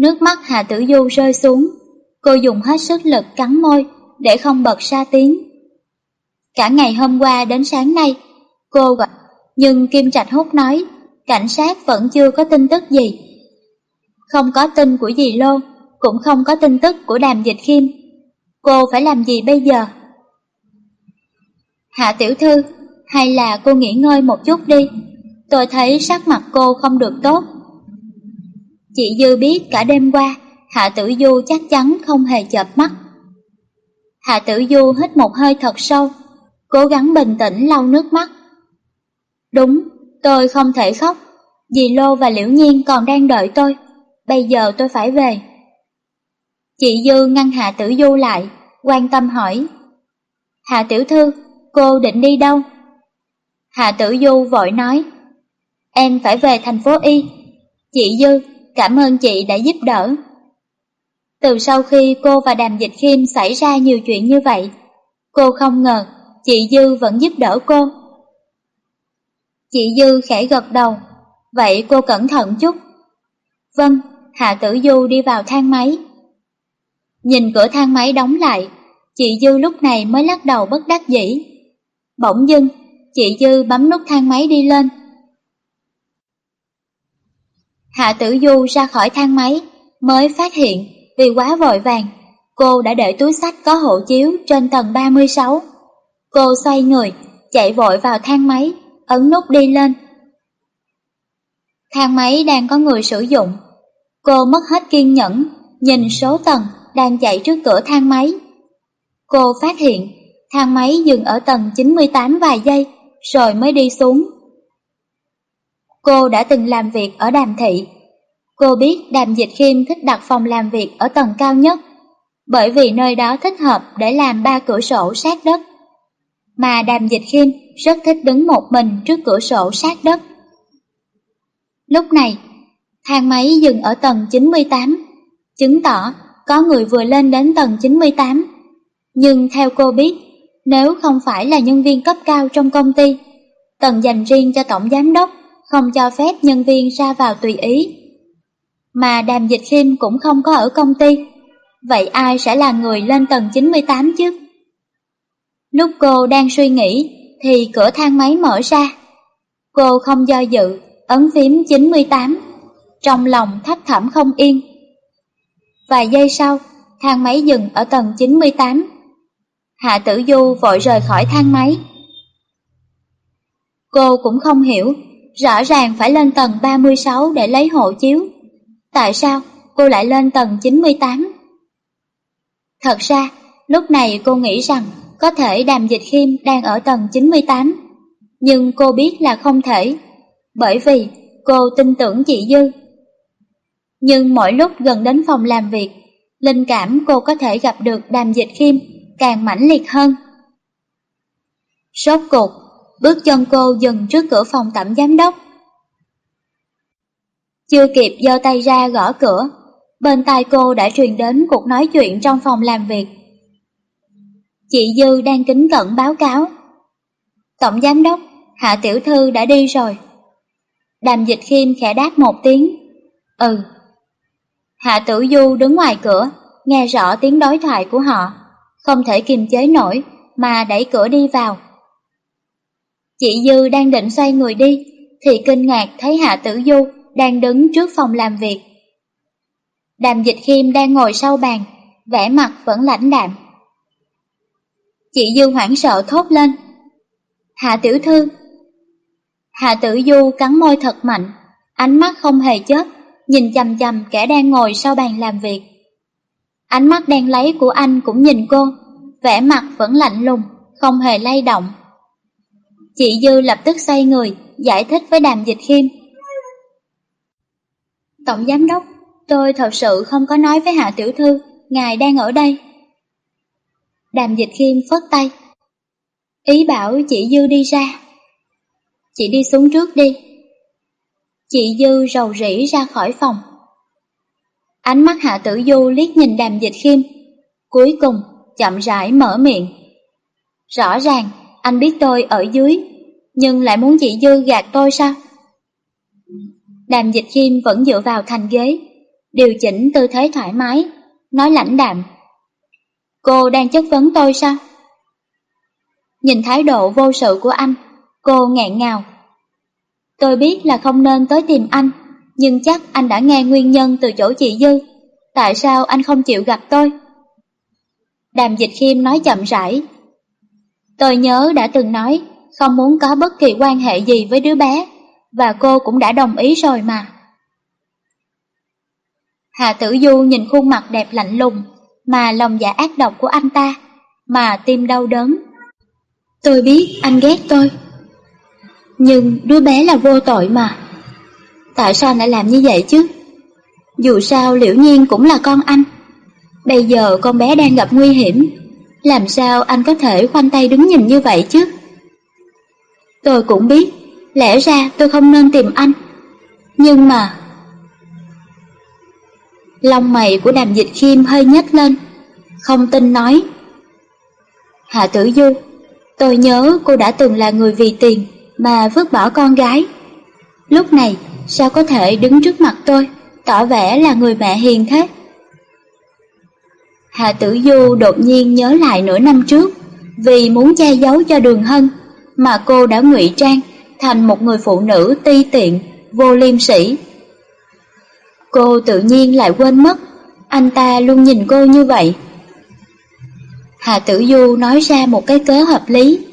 Nước mắt hà Tử Du rơi xuống, cô dùng hết sức lực cắn môi để không bật ra tiếng. Cả ngày hôm qua đến sáng nay, cô gọi, nhưng Kim Trạch Hút nói cảnh sát vẫn chưa có tin tức gì. Không có tin của dì Lô, cũng không có tin tức của đàm dịch khiêm. Cô phải làm gì bây giờ? Hạ tiểu thư, hay là cô nghỉ ngơi một chút đi? Tôi thấy sắc mặt cô không được tốt. Chị Dư biết cả đêm qua, Hạ Tử Du chắc chắn không hề chợp mắt. Hạ Tử Du hít một hơi thật sâu, cố gắng bình tĩnh lau nước mắt. Đúng, tôi không thể khóc, dì Lô và Liễu Nhiên còn đang đợi tôi, bây giờ tôi phải về. Chị Dư ngăn Hạ Tử Du lại, quan tâm hỏi. Hạ Tiểu Thư, cô định đi đâu? Hạ Tử Du vội nói. Em phải về thành phố Y. Chị Dư, cảm ơn chị đã giúp đỡ. Từ sau khi cô và Đàm Dịch Khiêm xảy ra nhiều chuyện như vậy, cô không ngờ chị Dư vẫn giúp đỡ cô. Chị Dư khẽ gật đầu, vậy cô cẩn thận chút. Vâng, Hạ Tử Du đi vào thang máy. Nhìn cửa thang máy đóng lại, chị Dư lúc này mới lắc đầu bất đắc dĩ. Bỗng dưng, chị Dư bấm nút thang máy đi lên. Hạ Tử Du ra khỏi thang máy, mới phát hiện vì quá vội vàng, cô đã để túi sách có hộ chiếu trên tầng 36. Cô xoay người, chạy vội vào thang máy, ấn nút đi lên. Thang máy đang có người sử dụng. Cô mất hết kiên nhẫn, nhìn số tầng đang chạy trước cửa thang máy. Cô phát hiện thang máy dừng ở tầng 98 vài giây, rồi mới đi xuống. Cô đã từng làm việc ở đàm thị. Cô biết đàm dịch khiêm thích đặt phòng làm việc ở tầng cao nhất, bởi vì nơi đó thích hợp để làm ba cửa sổ sát đất. Mà đàm dịch khiêm rất thích đứng một mình trước cửa sổ sát đất. Lúc này, thang máy dừng ở tầng 98, chứng tỏ có người vừa lên đến tầng 98. Nhưng theo cô biết, nếu không phải là nhân viên cấp cao trong công ty, tầng dành riêng cho tổng giám đốc, không cho phép nhân viên ra vào tùy ý. Mà đàm dịch khiêm cũng không có ở công ty, vậy ai sẽ là người lên tầng 98 chứ? Lúc cô đang suy nghĩ, thì cửa thang máy mở ra. Cô không do dự, ấn phím 98, trong lòng thấp thẳm không yên. Vài giây sau, thang máy dừng ở tầng 98. Hạ Tử Du vội rời khỏi thang máy. Cô cũng không hiểu, rõ ràng phải lên tầng 36 để lấy hộ chiếu. Tại sao cô lại lên tầng 98? Thật ra, lúc này cô nghĩ rằng có thể Đàm Dịch Khiêm đang ở tầng 98. Nhưng cô biết là không thể, bởi vì cô tin tưởng chị Dư. Nhưng mỗi lúc gần đến phòng làm việc, linh cảm cô có thể gặp được Đàm Dịch Khiêm càng mãnh liệt hơn. Sốt cuộc, bước chân cô dừng trước cửa phòng tẩm giám đốc. Chưa kịp giơ tay ra gõ cửa, bên tai cô đã truyền đến cuộc nói chuyện trong phòng làm việc. Chị Dư đang kính cận báo cáo. Tổng giám đốc, Hạ Tiểu Thư đã đi rồi. Đàm dịch khiêm khẽ đáp một tiếng. Ừ. Hạ Tử Du đứng ngoài cửa, nghe rõ tiếng đối thoại của họ không thể kiềm chế nổi mà đẩy cửa đi vào. Chị Dư đang định xoay người đi, thì kinh ngạc thấy Hạ Tử Du đang đứng trước phòng làm việc. Đàm Dịch Khiêm đang ngồi sau bàn, vẻ mặt vẫn lãnh đạm. Chị Dư hoảng sợ thốt lên. Hạ Tiểu Thư Hạ Tử Du cắn môi thật mạnh, ánh mắt không hề chớp, nhìn chầm chầm kẻ đang ngồi sau bàn làm việc. Ánh mắt đen lấy của anh cũng nhìn cô, vẻ mặt vẫn lạnh lùng, không hề lay động. Chị Dư lập tức xoay người, giải thích với đàm dịch khiêm. Tổng giám đốc, tôi thật sự không có nói với Hạ Tiểu Thư, ngài đang ở đây. Đàm dịch khiêm phất tay. Ý bảo chị Dư đi ra. Chị đi xuống trước đi. Chị Dư rầu rĩ ra khỏi phòng. Ánh mắt Hạ Tử Du liếc nhìn đàm dịch khiêm. Cuối cùng, chậm rãi mở miệng. Rõ ràng, anh biết tôi ở dưới, nhưng lại muốn chị Dư gạt tôi sao? Đàm dịch khiêm vẫn dựa vào thành ghế, điều chỉnh tư thế thoải mái, nói lãnh đạm. Cô đang chất vấn tôi sao? Nhìn thái độ vô sự của anh, cô ngẹn ngào. Tôi biết là không nên tới tìm anh, nhưng chắc anh đã nghe nguyên nhân từ chỗ chị Dư. Tại sao anh không chịu gặp tôi? Đàm Dịch Khiêm nói chậm rãi. Tôi nhớ đã từng nói không muốn có bất kỳ quan hệ gì với đứa bé, và cô cũng đã đồng ý rồi mà. Hạ Tử Du nhìn khuôn mặt đẹp lạnh lùng, mà lòng dạ ác độc của anh ta, mà tim đau đớn. Tôi biết anh ghét tôi, nhưng đứa bé là vô tội mà. Tại sao lại làm như vậy chứ? Dù sao Liễu Nhiên cũng là con anh. Bây giờ con bé đang gặp nguy hiểm, làm sao anh có thể khoanh tay đứng nhìn như vậy chứ? Tôi cũng biết, lẽ ra tôi không nên tìm anh. Nhưng mà... Lông mày của đàm dịch khiêm hơi nhếch lên, không tin nói. Hạ tử du, tôi nhớ cô đã từng là người vì tiền mà vứt bỏ con gái. Lúc này sao có thể đứng trước mặt tôi, tỏ vẻ là người mẹ hiền thế? Hạ Tử Du đột nhiên nhớ lại nửa năm trước, vì muốn che giấu cho Đường Hân mà cô đã ngụy trang thành một người phụ nữ ti tiện, vô liêm sỉ. Cô tự nhiên lại quên mất, anh ta luôn nhìn cô như vậy. Hạ Tử Du nói ra một cái cớ hợp lý.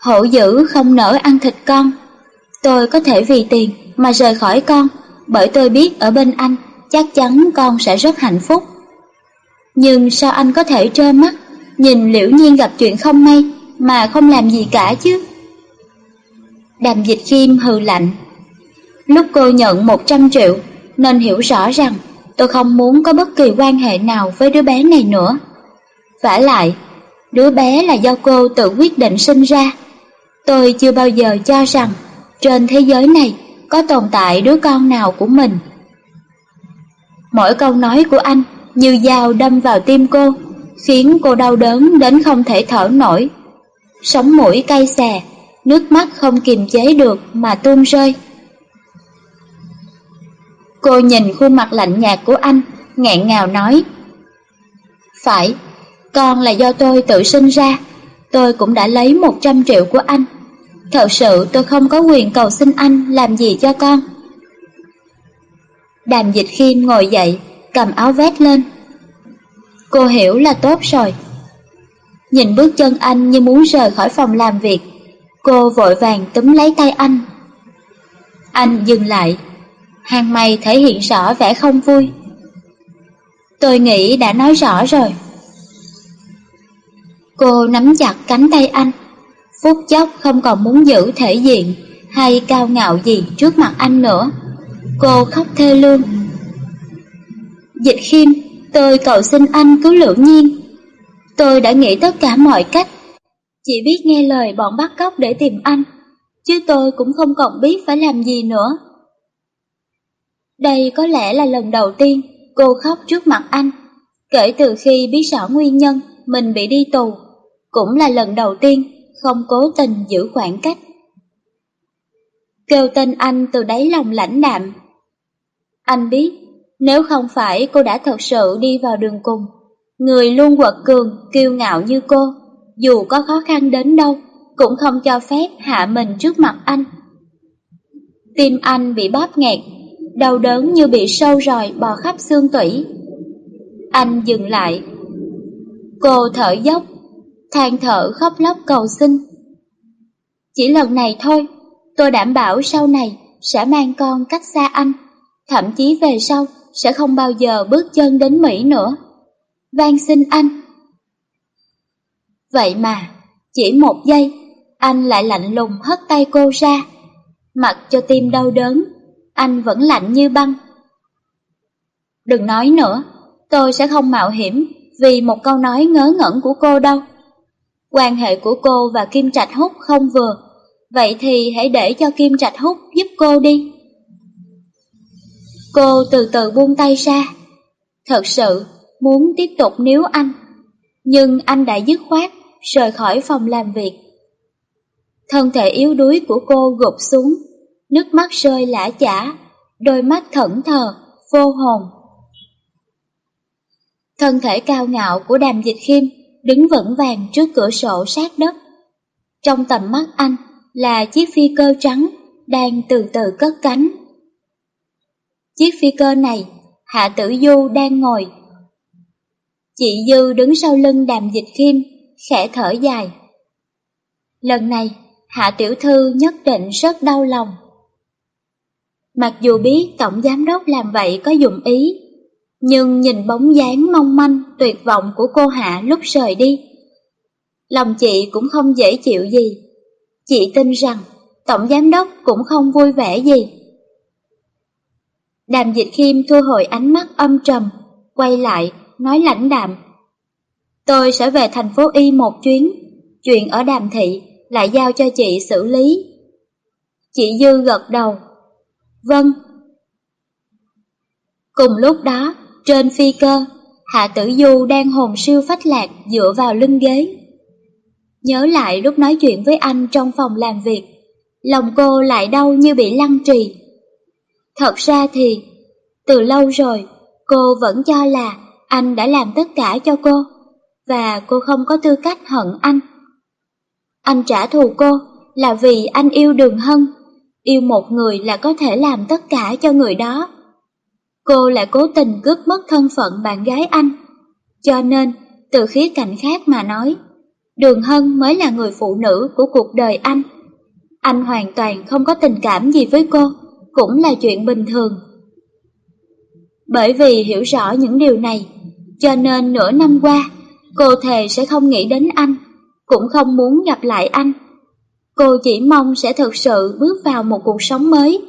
Hổ dữ không nỡ ăn thịt con. Tôi có thể vì tiền mà rời khỏi con, bởi tôi biết ở bên anh chắc chắn con sẽ rất hạnh phúc. Nhưng sao anh có thể trơ mắt, nhìn liễu nhiên gặp chuyện không may mà không làm gì cả chứ? Đàm dịch khiêm hừ lạnh. Lúc cô nhận 100 triệu nên hiểu rõ rằng tôi không muốn có bất kỳ quan hệ nào với đứa bé này nữa. vả lại, đứa bé là do cô tự quyết định sinh ra. Tôi chưa bao giờ cho rằng trên thế giới này có tồn tại đứa con nào của mình. Mỗi câu nói của anh như dao đâm vào tim cô, khiến cô đau đớn đến không thể thở nổi. Sống mũi cay xè, nước mắt không kiềm chế được mà tuôn rơi. Cô nhìn khuôn mặt lạnh nhạt của anh, ngẹn ngào nói. Phải, con là do tôi tự sinh ra, tôi cũng đã lấy 100 triệu của anh. Thật sự tôi không có quyền cầu xin anh làm gì cho con. Đàm dịch khiêm ngồi dậy, cầm áo vét lên. Cô hiểu là tốt rồi. Nhìn bước chân anh như muốn rời khỏi phòng làm việc, cô vội vàng túm lấy tay anh. Anh dừng lại, hàng mày thể hiện rõ vẻ không vui. Tôi nghĩ đã nói rõ rồi. Cô nắm chặt cánh tay anh, phút chốc không còn muốn giữ thể diện hay cao ngạo gì trước mặt anh nữa. Cô khóc thê lương. Dịch khiêm, tôi cầu xin anh cứu lượng nhiên. Tôi đã nghĩ tất cả mọi cách, chỉ biết nghe lời bọn bắt cóc để tìm anh, chứ tôi cũng không còn biết phải làm gì nữa. Đây có lẽ là lần đầu tiên cô khóc trước mặt anh, kể từ khi biết rõ nguyên nhân mình bị đi tù, cũng là lần đầu tiên không cố tình giữ khoảng cách. Kêu tên anh từ đáy lòng lãnh đạm. Anh biết, nếu không phải cô đã thật sự đi vào đường cùng, người luôn quật cường, kiêu ngạo như cô, dù có khó khăn đến đâu, cũng không cho phép hạ mình trước mặt anh. Tim anh bị bóp nghẹt, đau đớn như bị sâu ròi bò khắp xương tủy. Anh dừng lại. Cô thở dốc, than thở khóc lóc cầu xin. Chỉ lần này thôi, tôi đảm bảo sau này sẽ mang con cách xa anh, thậm chí về sau sẽ không bao giờ bước chân đến Mỹ nữa. Van xin anh. Vậy mà, chỉ một giây, anh lại lạnh lùng hất tay cô ra. Mặc cho tim đau đớn, anh vẫn lạnh như băng. Đừng nói nữa, tôi sẽ không mạo hiểm vì một câu nói ngớ ngẩn của cô đâu. Quan hệ của cô và Kim Trạch Hút không vừa, vậy thì hãy để cho Kim Trạch Hút giúp cô đi. Cô từ từ buông tay ra. Thật sự muốn tiếp tục níu anh, nhưng anh đã dứt khoát rời khỏi phòng làm việc. Thân thể yếu đuối của cô gục xuống, nước mắt rơi lã chả, đôi mắt thẫn thờ, vô hồn. Thân thể cao ngạo của đàm dịch khiêm đứng vững vàng trước cửa sổ sát đất. Trong tầm mắt anh là chiếc phi cơ trắng đang từ từ cất cánh. Chiếc phi cơ này, Hạ Tử Du đang ngồi. Chị Dư đứng sau lưng đàm dịch khiêm, khẽ thở dài. Lần này, Hạ Tiểu Thư nhất định rất đau lòng. Mặc dù biết Tổng Giám Đốc làm vậy có dụng ý, nhưng nhìn bóng dáng mong manh, tuyệt vọng của cô Hạ lúc rời đi. Lòng chị cũng không dễ chịu gì. Chị tin rằng Tổng Giám Đốc cũng không vui vẻ gì. Đàm Dịch Khiêm thu hồi ánh mắt âm trầm, quay lại, nói lãnh đạm. Tôi sẽ về thành phố Y một chuyến, chuyện ở đàm thị lại giao cho chị xử lý. Chị Dư gật đầu. Vâng. Cùng lúc đó, trên phi cơ, Hạ Tử Du đang hồn siêu phách lạc dựa vào lưng ghế. Nhớ lại lúc nói chuyện với anh trong phòng làm việc, lòng cô lại đau như bị lăng trì. Thật ra thì, từ lâu rồi, cô vẫn cho là anh đã làm tất cả cho cô, và cô không có tư cách hận anh. Anh trả thù cô là vì anh yêu Đường Hân, yêu một người là có thể làm tất cả cho người đó. Cô lại cố tình cướp mất thân phận bạn gái anh. Cho nên, từ khía cạnh khác mà nói, Đường Hân mới là người phụ nữ của cuộc đời anh. Anh hoàn toàn không có tình cảm gì với cô, cũng là chuyện bình thường. Bởi vì hiểu rõ những điều này, cho nên nửa năm qua, cô thề sẽ không nghĩ đến anh, cũng không muốn gặp lại anh. Cô chỉ mong sẽ thực sự bước vào một cuộc sống mới.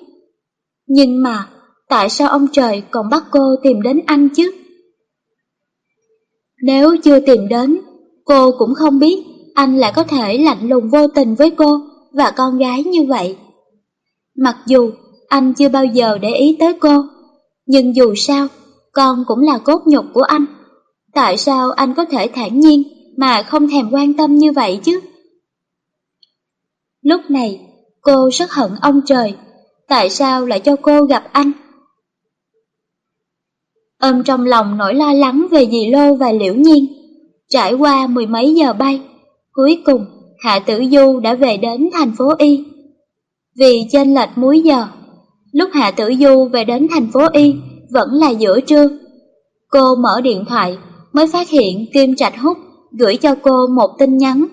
Nhưng mà, tại sao ông trời còn bắt cô tìm đến anh chứ? Nếu chưa tìm đến, cô cũng không biết anh lại có thể lạnh lùng vô tình với cô và con gái như vậy. Mặc dù anh chưa bao giờ để ý tới cô, nhưng dù sao, con cũng là cốt nhục của anh. Tại sao anh có thể thản nhiên mà không thèm quan tâm như vậy chứ? Lúc này, cô rất hận ông trời, tại sao lại cho cô gặp anh? Ôm trong lòng nỗi lo lắng về dì Lô và Liễu Nhiên, trải qua mười mấy giờ bay, cuối cùng Hạ Tử Du đã về đến thành phố Y. Vì chênh lệch múi giờ, lúc Hạ Tử Du về đến thành phố Y vẫn là giữa trưa. Cô mở điện thoại mới phát hiện Kim Trạch Húc gửi cho cô một tin nhắn.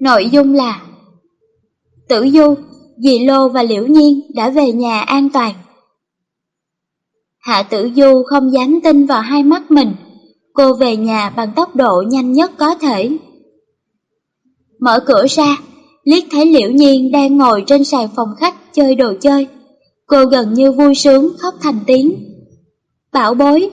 Nội dung là Tử Du, dì Lô và Liễu Nhiên đã về nhà an toàn. Hạ Tử Du không dám tin vào hai mắt mình, cô về nhà bằng tốc độ nhanh nhất có thể. Mở cửa ra, liếc thấy Liễu Nhiên đang ngồi trên sàn phòng khách chơi đồ chơi. Cô gần như vui sướng khóc thành tiếng. Bảo bối!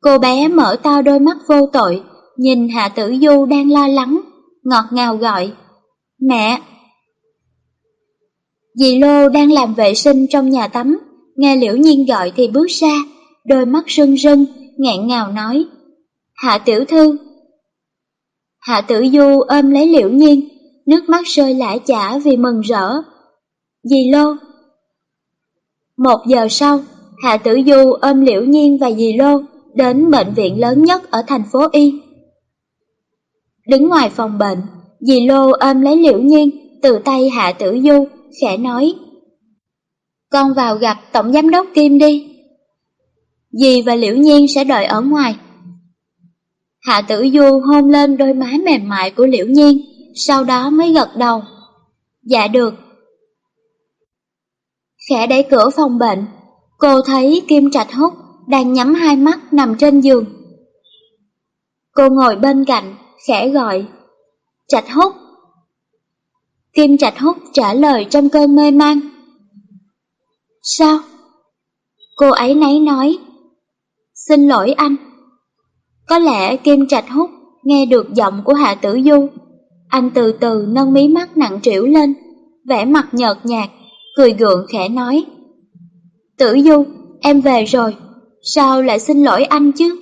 Cô bé mở to đôi mắt vô tội, nhìn Hạ Tử Du đang lo lắng, ngọt ngào gọi. Mẹ! Dì Lô đang làm vệ sinh trong nhà tắm, nghe Liễu Nhiên gọi thì bước ra, đôi mắt rưng rưng, ngẹn ngào nói. Hạ Tiểu Thư! Hạ Tử Du ôm lấy Liễu Nhiên, nước mắt rơi lã chả vì mừng rỡ. Dì Lô! Một giờ sau, Hạ Tử Du ôm Liễu Nhiên và dì Lô đến bệnh viện lớn nhất ở thành phố Y. Đứng ngoài phòng bệnh, dì Lô ôm lấy Liễu Nhiên từ tay Hạ Tử Du, khẽ nói. Con vào gặp Tổng Giám đốc Kim đi. Dì và Liễu Nhiên sẽ đợi ở ngoài. Hạ Tử Du hôn lên đôi má mềm mại của Liễu Nhiên, sau đó mới gật đầu. Dạ được. Khẽ đẩy cửa phòng bệnh, cô thấy Kim Trạch Húc đang nhắm hai mắt nằm trên giường. Cô ngồi bên cạnh, khẽ gọi. Trạch Húc. Kim Trạch Húc trả lời trong cơn mê man. Sao? Cô ấy nấy nói. Xin lỗi anh. Có lẽ Kim Trạch Húc nghe được giọng của Hạ Tử Du. Anh từ từ nâng mí mắt nặng trĩu lên, vẻ mặt nhợt nhạt, cười gượng khẽ nói. Tử Du, em về rồi, sao lại xin lỗi anh chứ?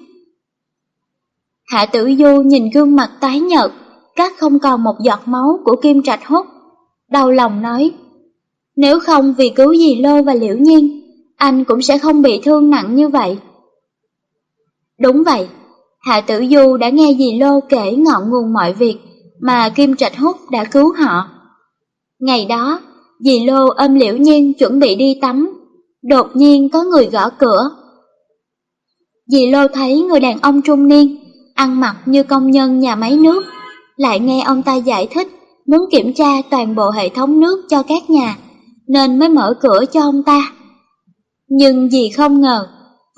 Hạ Tử Du nhìn gương mặt tái nhợt, cắt không còn một giọt máu của Kim Trạch Húc. Đau lòng nói, nếu không vì cứu dì Lô và Liễu Nhiên, anh cũng sẽ không bị thương nặng như vậy. Đúng vậy, Hạ Tử Du đã nghe dì Lô kể ngọn nguồn mọi việc mà Kim Trạch Húc đã cứu họ. Ngày đó, dì Lô ôm Liễu Nhiên chuẩn bị đi tắm, đột nhiên có người gõ cửa. Dì Lô thấy người đàn ông trung niên, ăn mặc như công nhân nhà máy nước, lại nghe ông ta giải thích muốn kiểm tra toàn bộ hệ thống nước cho các nhà, nên mới mở cửa cho ông ta. Nhưng dì không ngờ,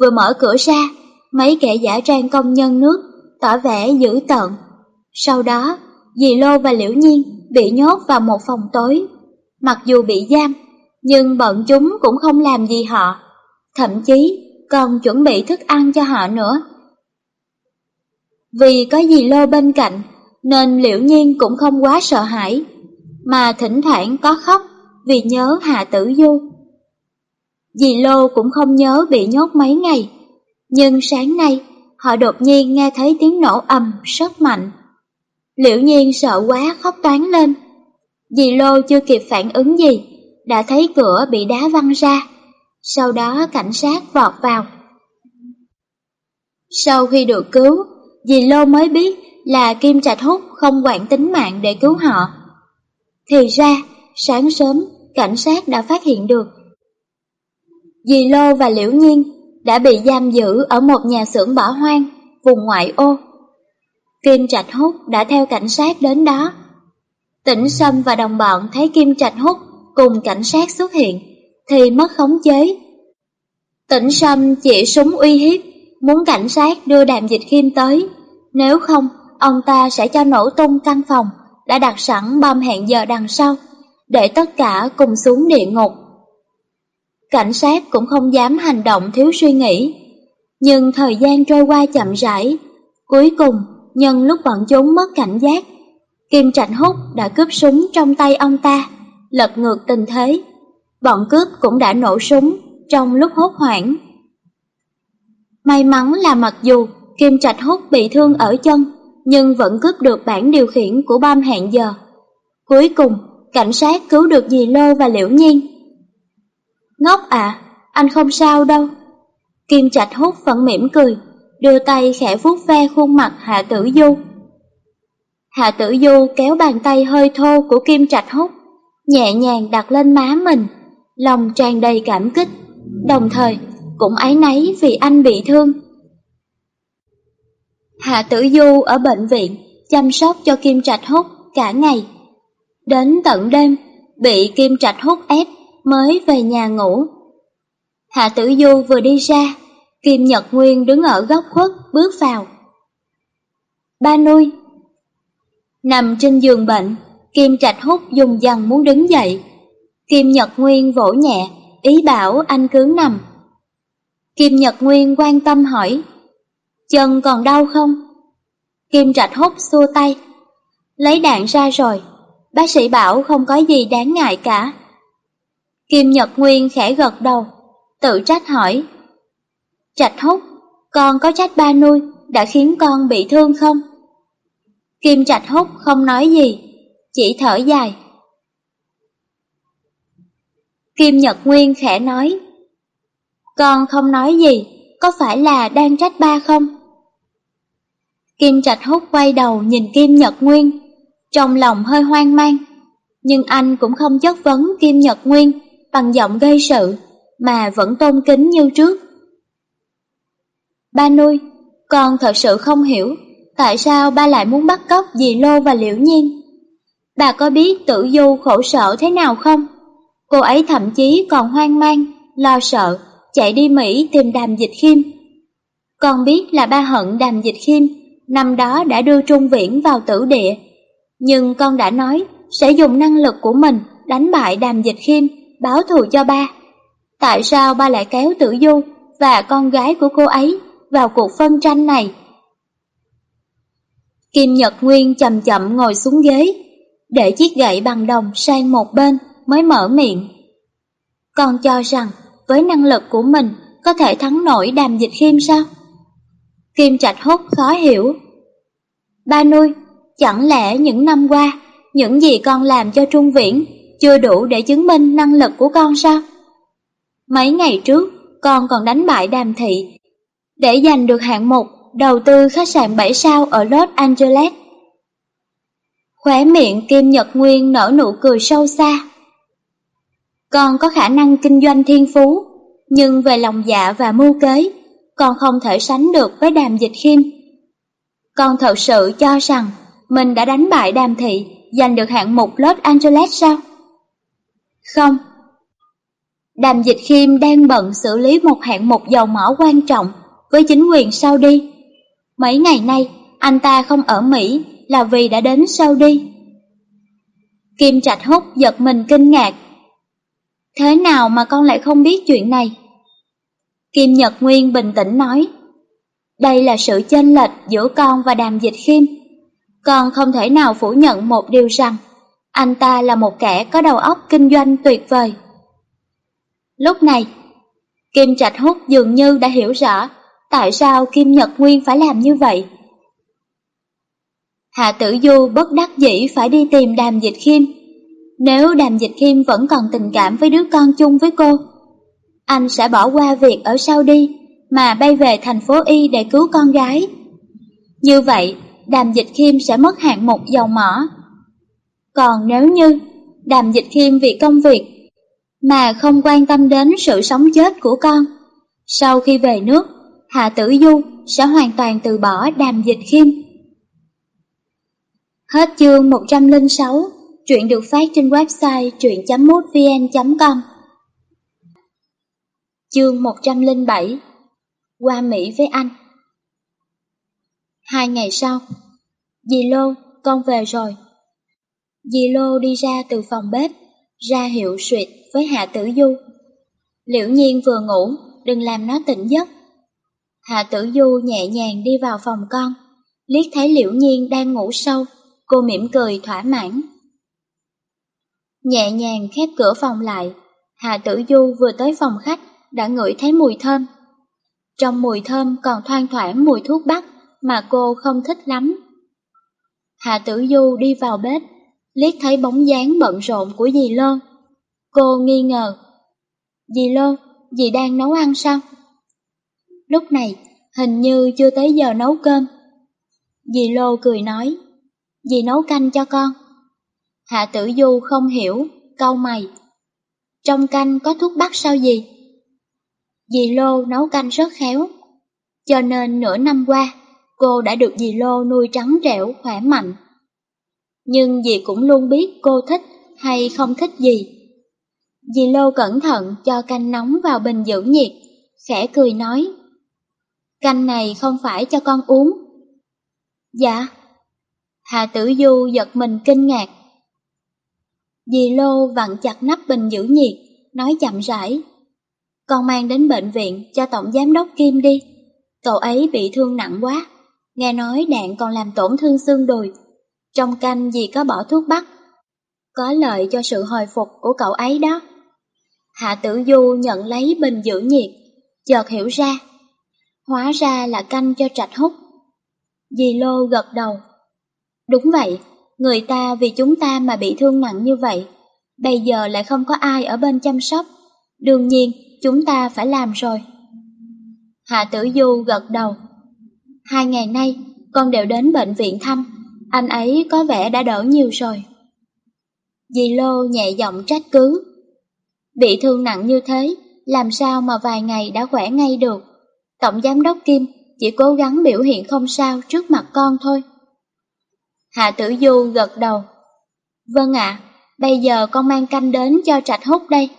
vừa mở cửa ra, mấy kẻ giả trang công nhân nước tỏ vẻ dữ tợn. Sau đó, dì Lô và Liễu Nhiên bị nhốt vào một phòng tối. Mặc dù bị giam, nhưng bọn chúng cũng không làm gì họ. Thậm chí, còn chuẩn bị thức ăn cho họ nữa. Vì có dì Lô bên cạnh, nên liễu nhiên cũng không quá sợ hãi, mà thỉnh thoảng có khóc vì nhớ Hạ Tử Du. Dì Lô cũng không nhớ bị nhốt mấy ngày, nhưng sáng nay họ đột nhiên nghe thấy tiếng nổ ầm rất mạnh. Liễu nhiên sợ quá khóc toán lên. Dì Lô chưa kịp phản ứng gì, đã thấy cửa bị đá văng ra. Sau đó cảnh sát vọt vào. Sau khi được cứu, dì Lô mới biết là Kim Trạch Hút không quản tính mạng để cứu họ. Thì ra, sáng sớm, cảnh sát đã phát hiện được. Dì Lô và Liễu Nhiên đã bị giam giữ ở một nhà xưởng bỏ hoang, vùng ngoại ô. Kim Trạch Hút đã theo cảnh sát đến đó. Tỉnh Sâm và đồng bọn thấy Kim Trạch Hút cùng cảnh sát xuất hiện, thì mất khống chế. Tỉnh Sâm chỉ súng uy hiếp, muốn cảnh sát đưa đàm dịch Kim tới, nếu không, ông ta sẽ cho nổ tung căn phòng đã đặt sẵn bom hẹn giờ đằng sau, để tất cả cùng xuống địa ngục. Cảnh sát cũng không dám hành động thiếu suy nghĩ, nhưng thời gian trôi qua chậm rãi, cuối cùng nhân lúc bọn chúng mất cảnh giác, Kim Trạch Húc đã cướp súng trong tay ông ta, lật ngược tình thế. Bọn cướp cũng đã nổ súng trong lúc hốt hoảng. May mắn là mặc dù Kim Trạch Húc bị thương ở chân, nhưng vẫn cướp được bản điều khiển của bom hẹn giờ. Cuối cùng, cảnh sát cứu được dì Lô và Liễu Nhiên. Ngốc à, anh không sao đâu. Kim Trạch Húc vẫn mỉm cười, đưa tay khẽ vuốt ve khuôn mặt Hạ Tử Du. Hạ Tử Du kéo bàn tay hơi thô của Kim Trạch Hút, nhẹ nhàng đặt lên má mình, lòng tràn đầy cảm kích, đồng thời cũng áy náy vì anh bị thương. Hạ Tử Du ở bệnh viện chăm sóc cho Kim Trạch Hút cả ngày. Đến tận đêm, bị Kim Trạch Hút ép mới về nhà ngủ. Hạ Tử Du vừa đi ra, Kim Nhật Nguyên đứng ở góc khuất bước vào. Ba nuôi Nằm trên giường bệnh, Kim Trạch Hút dùng dằn muốn đứng dậy. Kim Nhật Nguyên vỗ nhẹ, ý bảo anh cứ nằm. Kim Nhật Nguyên quan tâm hỏi, chân còn đau không? Kim Trạch Hút xua tay, lấy đạn ra rồi, bác sĩ bảo không có gì đáng ngại cả. Kim Nhật Nguyên khẽ gật đầu, tự trách hỏi, Trạch Hút, con có trách ba nuôi đã khiến con bị thương không? Kim Trạch Hút không nói gì, chỉ thở dài. Kim Nhật Nguyên khẽ nói, Con không nói gì, có phải là đang trách ba không? Kim Trạch Hút quay đầu nhìn Kim Nhật Nguyên, trong lòng hơi hoang mang, nhưng anh cũng không chất vấn Kim Nhật Nguyên bằng giọng gây sự, mà vẫn tôn kính như trước. Ba nuôi, con thật sự không hiểu tại sao ba lại muốn bắt cóc dì Lô và Liễu Nhiên. Bà có biết tử du khổ sở thế nào không? Cô ấy thậm chí còn hoang mang, lo sợ, chạy đi Mỹ tìm đàm dịch khiêm. Con biết là ba hận đàm dịch khiêm, năm đó đã đưa Trung Viễn vào tử địa. Nhưng con đã nói sẽ dùng năng lực của mình đánh bại đàm dịch khiêm, báo thù cho ba. Tại sao ba lại kéo tử du và con gái của cô ấy vào cuộc phân tranh này? Kim Nhật Nguyên chậm chậm ngồi xuống ghế, để chiếc gậy bằng đồng sang một bên mới mở miệng. Con cho rằng với năng lực của mình có thể thắng nổi đàm dịch khiêm sao? Kim Trạch Hút khó hiểu. Ba nuôi, chẳng lẽ những năm qua, những gì con làm cho Trung Viễn chưa đủ để chứng minh năng lực của con sao? Mấy ngày trước, con còn đánh bại đàm thị để giành được hạng mục đầu tư khách sạn 7 sao ở Los Angeles. Khóe miệng Kim Nhật Nguyên nở nụ cười sâu xa. Con có khả năng kinh doanh thiên phú, nhưng về lòng dạ và mưu kế, con không thể sánh được với đàm dịch khiêm. Con thật sự cho rằng mình đã đánh bại đàm thị, giành được hạng mục Los Angeles sao? Không. Đàm dịch khiêm đang bận xử lý một hạng mục dầu mỏ quan trọng với chính quyền Saudi. Mấy ngày nay, anh ta không ở Mỹ là vì đã đến Saudi. Kim Trạch Hút giật mình kinh ngạc. Thế nào mà con lại không biết chuyện này? Kim Nhật Nguyên bình tĩnh nói, đây là sự chênh lệch giữa con và đàm dịch khiêm. Con không thể nào phủ nhận một điều rằng, anh ta là một kẻ có đầu óc kinh doanh tuyệt vời. Lúc này, Kim Trạch Hút dường như đã hiểu rõ tại sao Kim Nhật Nguyên phải làm như vậy. Hạ Tử Du bất đắc dĩ phải đi tìm Đàm Dịch Khiêm. Nếu Đàm Dịch Khiêm vẫn còn tình cảm với đứa con chung với cô, anh sẽ bỏ qua việc ở sau đi mà bay về thành phố Y để cứu con gái. Như vậy, Đàm Dịch Khiêm sẽ mất hạng một dầu mỏ. Còn nếu như Đàm Dịch Khiêm vì công việc mà không quan tâm đến sự sống chết của con, sau khi về nước, Hạ Tử Du sẽ hoàn toàn từ bỏ Đàm Dịch Khiêm. Hết chương 106, truyện được phát trên website truyện.mútvn.com Chương 107 Qua Mỹ với anh Hai ngày sau Dì Lô, con về rồi. Dì Lô đi ra từ phòng bếp, ra hiệu suyệt với Hạ Tử Du. Liễu nhiên vừa ngủ, đừng làm nó tỉnh giấc. Hạ Tử Du nhẹ nhàng đi vào phòng con, liếc thấy Liễu nhiên đang ngủ sâu, cô mỉm cười thỏa mãn. Nhẹ nhàng khép cửa phòng lại, Hạ Tử Du vừa tới phòng khách đã ngửi thấy mùi thơm. Trong mùi thơm còn thoang thoảng mùi thuốc bắc mà cô không thích lắm. Hạ Tử Du đi vào bếp, liếc thấy bóng dáng bận rộn của dì Lô. Cô nghi ngờ. Dì Lô, dì đang nấu ăn sao? Lúc này, hình như chưa tới giờ nấu cơm. Dì Lô cười nói, dì nấu canh cho con. Hạ Tử Du không hiểu, câu mày. Trong canh có thuốc bắc sao gì? Dì Lô nấu canh rất khéo, cho nên nửa năm qua, cô đã được dì Lô nuôi trắng trẻo, khỏe mạnh. Nhưng dì cũng luôn biết cô thích hay không thích gì. Dì Lô cẩn thận cho canh nóng vào bình giữ nhiệt, khẽ cười nói. Canh này không phải cho con uống. Dạ. Hà Tử Du giật mình kinh ngạc. Dì Lô vặn chặt nắp bình giữ nhiệt, nói chậm rãi. Con mang đến bệnh viện cho Tổng Giám đốc Kim đi. Cậu ấy bị thương nặng quá. Nghe nói đạn còn làm tổn thương xương đùi. Trong canh gì có bỏ thuốc bắc. Có lợi cho sự hồi phục của cậu ấy đó. Hạ tử du nhận lấy bình giữ nhiệt, chợt hiểu ra. Hóa ra là canh cho trạch hút. Dì Lô gật đầu. Đúng vậy, người ta vì chúng ta mà bị thương nặng như vậy. Bây giờ lại không có ai ở bên chăm sóc. Đương nhiên, chúng ta phải làm rồi. Hạ tử du gật đầu. Hai ngày nay, con đều đến bệnh viện thăm, anh ấy có vẻ đã đỡ nhiều rồi. Dì Lô nhẹ giọng trách cứ. Bị thương nặng như thế, làm sao mà vài ngày đã khỏe ngay được. Tổng giám đốc Kim chỉ cố gắng biểu hiện không sao trước mặt con thôi. Hạ tử du gật đầu. Vâng ạ, bây giờ con mang canh đến cho trạch hút đây.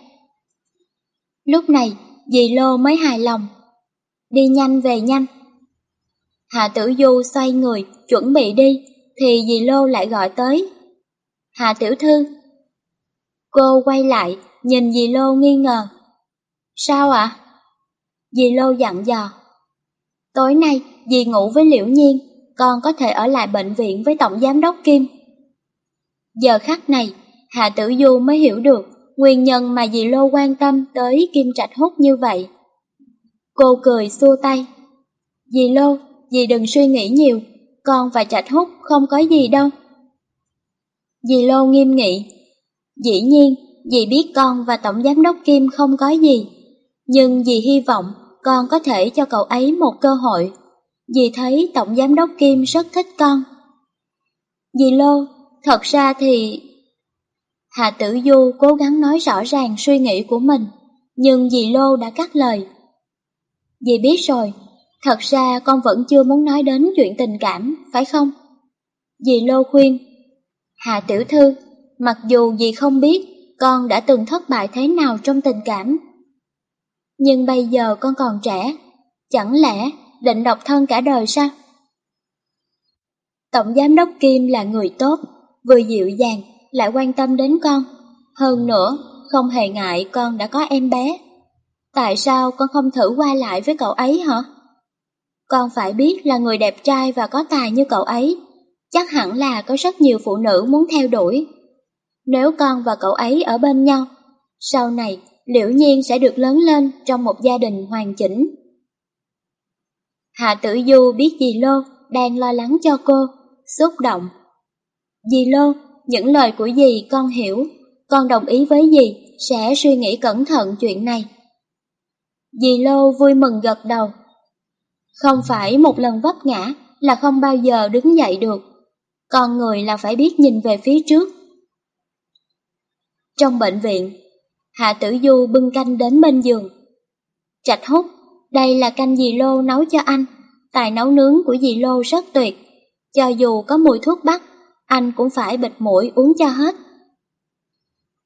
Lúc này, dì Lô mới hài lòng. Đi nhanh về nhanh. Hạ Tử Du xoay người, chuẩn bị đi, thì dì Lô lại gọi tới. Hạ Tiểu Thư. Cô quay lại, nhìn dì Lô nghi ngờ. Sao ạ? Dì Lô dặn dò. Tối nay, dì ngủ với Liễu Nhiên, con có thể ở lại bệnh viện với Tổng Giám đốc Kim. Giờ khắc này, Hạ Tử Du mới hiểu được nguyên nhân mà dì Lô quan tâm tới Kim Trạch Hút như vậy. Cô cười xua tay. Dì Lô, dì đừng suy nghĩ nhiều, con và Trạch Hút không có gì đâu. Dì Lô nghiêm nghị. Dĩ nhiên, dì biết con và Tổng Giám đốc Kim không có gì, nhưng dì hy vọng con có thể cho cậu ấy một cơ hội. Dì thấy Tổng Giám đốc Kim rất thích con. Dì Lô, thật ra thì... Hạ Tử Du cố gắng nói rõ ràng suy nghĩ của mình, nhưng dì Lô đã cắt lời. Dì biết rồi, thật ra con vẫn chưa muốn nói đến chuyện tình cảm, phải không? Dì Lô khuyên. Hà tiểu thư, mặc dù dì không biết con đã từng thất bại thế nào trong tình cảm. Nhưng bây giờ con còn trẻ, chẳng lẽ định độc thân cả đời sao? Tổng giám đốc Kim là người tốt, vừa dịu dàng, lại quan tâm đến con. Hơn nữa, không hề ngại con đã có em bé. tại sao con không thử qua lại với cậu ấy hả? Con phải biết là người đẹp trai và có tài như cậu ấy, chắc hẳn là có rất nhiều phụ nữ muốn theo đuổi. Nếu con và cậu ấy ở bên nhau, sau này liễu nhiên sẽ được lớn lên trong một gia đình hoàn chỉnh. Hạ tử du biết dì Lô đang lo lắng cho cô, xúc động. Dì Lô, những lời của dì con hiểu, con đồng ý với dì sẽ suy nghĩ cẩn thận chuyện này. Dì Lô vui mừng gật đầu. Không phải một lần vấp ngã là không bao giờ đứng dậy được. Con người là phải biết nhìn về phía trước. Trong bệnh viện, Hạ Tử Du bưng canh đến bên giường. Trạch hút, đây là canh dì Lô nấu cho anh. Tài nấu nướng của dì Lô rất tuyệt. Cho dù có mùi thuốc bắc, anh cũng phải bịt mũi uống cho hết.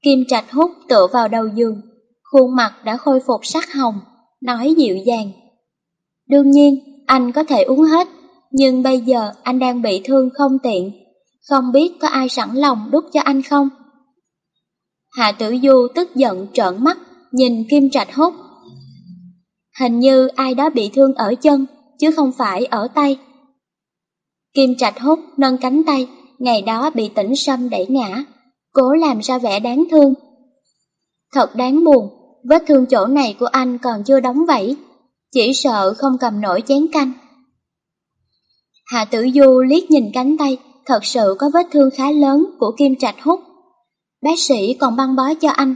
Kim Trạch hút tựa vào đầu giường, khuôn mặt đã khôi phục sắc hồng, nói dịu dàng. Đương nhiên, anh có thể uống hết, nhưng bây giờ anh đang bị thương không tiện, không biết có ai sẵn lòng đút cho anh không? Hạ Tử Du tức giận trợn mắt, nhìn Kim Trạch hút. Hình như ai đó bị thương ở chân, chứ không phải ở tay. Kim Trạch hút nâng cánh tay, ngày đó bị tỉnh sâm đẩy ngã, cố làm ra vẻ đáng thương. Thật đáng buồn, vết thương chỗ này của anh còn chưa đóng vảy, chỉ sợ không cầm nổi chén canh. Hạ Tử Du liếc nhìn cánh tay, thật sự có vết thương khá lớn của Kim Trạch hút. Bác sĩ còn băng bó cho anh,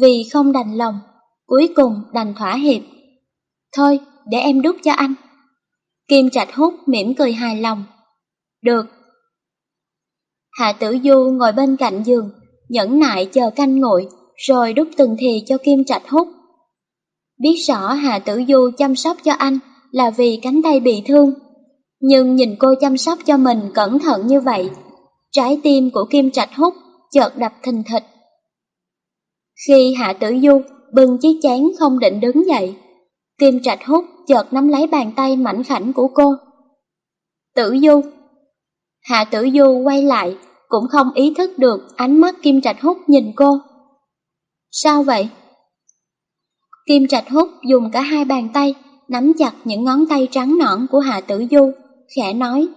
vì không đành lòng, cuối cùng đành thỏa hiệp. Thôi, để em đút cho anh. Kim Trạch hút mỉm cười hài lòng. Được. Hạ Tử Du ngồi bên cạnh giường, nhẫn nại chờ canh nguội, rồi đút từng thì cho Kim Trạch hút. Biết rõ Hạ Tử Du chăm sóc cho anh là vì cánh tay bị thương, nhưng nhìn cô chăm sóc cho mình cẩn thận như vậy, trái tim của Kim Trạch hút chợt đập thình thịch. Khi Hạ Tử Du bưng chiếc chén không định đứng dậy, Kim Trạch hút chợt nắm lấy bàn tay mảnh khảnh của cô. Tử Du Hạ Tử Du quay lại, cũng không ý thức được ánh mắt Kim Trạch hút nhìn cô. Sao vậy? Kim Trạch hút dùng cả hai bàn tay nắm chặt những ngón tay trắng nõn của Hạ Tử Du, khẽ nói.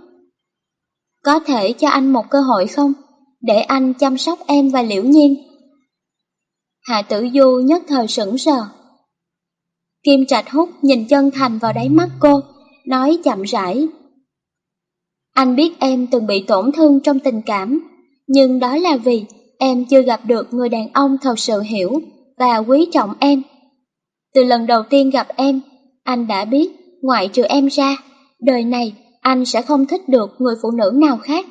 Có thể cho anh một cơ hội không? Để anh chăm sóc em và Liễu Nhiên. Hạ Tử Du nhất thời sững sờ. Kim Trạch hút nhìn chân thành vào đáy mắt cô, nói chậm rãi. Anh biết em từng bị tổn thương trong tình cảm, nhưng đó là vì em chưa gặp được người đàn ông thật sự hiểu và quý trọng em. Từ lần đầu tiên gặp em, anh đã biết, ngoại trừ em ra, đời này anh sẽ không thích được người phụ nữ nào khác.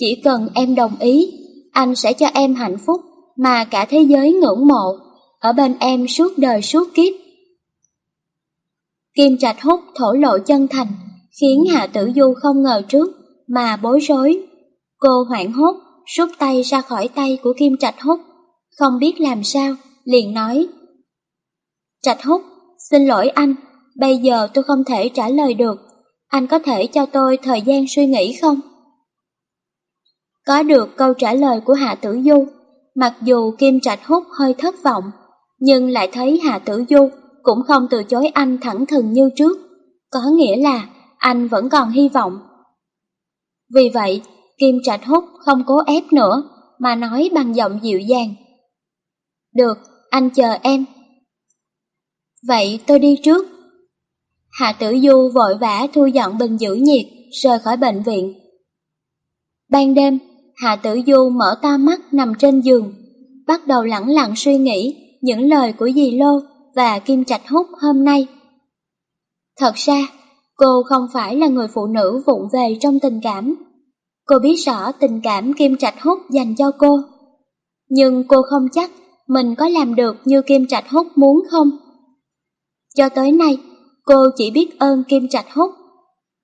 Chỉ cần em đồng ý, anh sẽ cho em hạnh phúc mà cả thế giới ngưỡng mộ, ở bên em suốt đời suốt kiếp. Kim Trạch Hút thổ lộ chân thành, khiến Hạ Tử Du không ngờ trước, mà bối rối. Cô hoảng hốt, rút tay ra khỏi tay của Kim Trạch Hút, không biết làm sao, liền nói. Trạch Hút, xin lỗi anh, bây giờ tôi không thể trả lời được, anh có thể cho tôi thời gian suy nghĩ không? Có được câu trả lời của Hạ Tử Du, mặc dù Kim Trạch Hút hơi thất vọng, nhưng lại thấy Hạ Tử Du cũng không từ chối anh thẳng thừng như trước, có nghĩa là anh vẫn còn hy vọng. Vì vậy, Kim Trạch Hút không cố ép nữa, mà nói bằng giọng dịu dàng. Được, anh chờ em. Vậy tôi đi trước. Hạ Tử Du vội vã thu dọn bình giữ nhiệt, rời khỏi bệnh viện. Ban đêm, Hạ Tử Du mở to mắt nằm trên giường, bắt đầu lẳng lặng suy nghĩ những lời của dì Lô và Kim Trạch Hút hôm nay. Thật ra, cô không phải là người phụ nữ vụng về trong tình cảm. Cô biết rõ tình cảm Kim Trạch Hút dành cho cô. Nhưng cô không chắc mình có làm được như Kim Trạch Hút muốn không. Cho tới nay, cô chỉ biết ơn Kim Trạch Hút.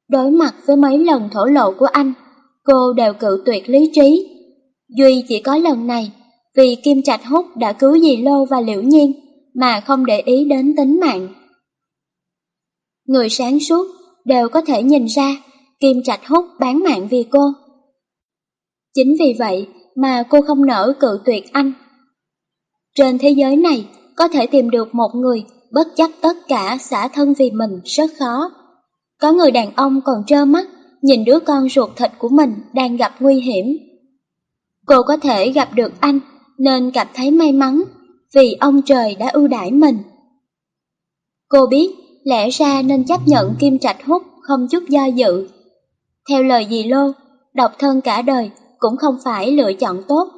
Đối mặt với mấy lần thổ lộ của anh, cô đều cự tuyệt lý trí. Duy chỉ có lần này, vì Kim Trạch Hút đã cứu dì Lô và Liễu Nhiên, mà không để ý đến tính mạng. Người sáng suốt đều có thể nhìn ra Kim Trạch Hút bán mạng vì cô. Chính vì vậy mà cô không nỡ cự tuyệt anh. Trên thế giới này có thể tìm được một người bất chấp tất cả xả thân vì mình rất khó. Có người đàn ông còn trơ mắt nhìn đứa con ruột thịt của mình đang gặp nguy hiểm. Cô có thể gặp được anh nên cảm thấy may mắn vì ông trời đã ưu đãi mình. Cô biết lẽ ra nên chấp nhận Kim Trạch hút không chút do dự. Theo lời dì Lô, độc thân cả đời cũng không phải lựa chọn tốt.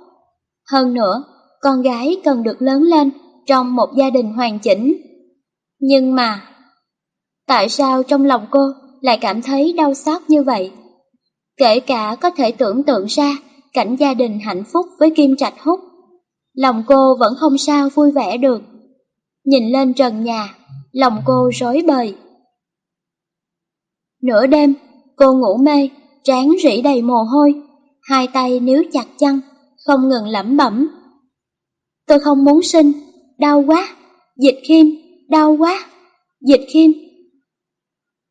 Hơn nữa, con gái cần được lớn lên trong một gia đình hoàn chỉnh. Nhưng mà, tại sao trong lòng cô lại cảm thấy đau xót như vậy? Kể cả có thể tưởng tượng ra cảnh gia đình hạnh phúc với Kim Trạch Hút, lòng cô vẫn không sao vui vẻ được. Nhìn lên trần nhà, lòng cô rối bời. Nửa đêm, cô ngủ mê, trán rỉ đầy mồ hôi, hai tay níu chặt chân, không ngừng lẩm bẩm. Tôi không muốn sinh, đau quá, dịch khiêm, đau quá, dịch khiêm.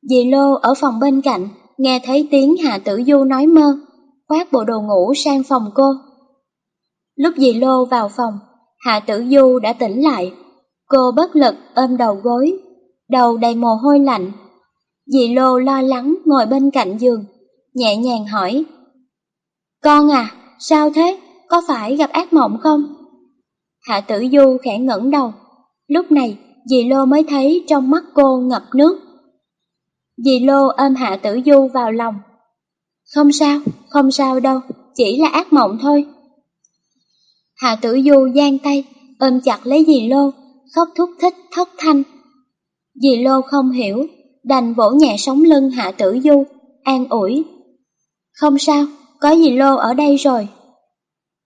Dì Lô ở phòng bên cạnh, nghe thấy tiếng Hạ Tử Du nói mơ, khoác bộ đồ ngủ sang phòng cô. Lúc dì Lô vào phòng, Hạ Tử Du đã tỉnh lại. Cô bất lực ôm đầu gối, đầu đầy mồ hôi lạnh. Dì Lô lo lắng ngồi bên cạnh giường, nhẹ nhàng hỏi. Con à, sao thế? Có phải gặp ác mộng không? Hạ Tử Du khẽ ngẩng đầu. Lúc này, dì Lô mới thấy trong mắt cô ngập nước. Dì Lô ôm Hạ Tử Du vào lòng. Không sao, không sao đâu, chỉ là ác mộng thôi. Hạ Tử Du giang tay, ôm chặt lấy dì Lô, khóc thúc thích thất thanh. Dì Lô không hiểu, đành vỗ nhẹ sống lưng Hạ Tử Du, an ủi. Không sao, có dì Lô ở đây rồi.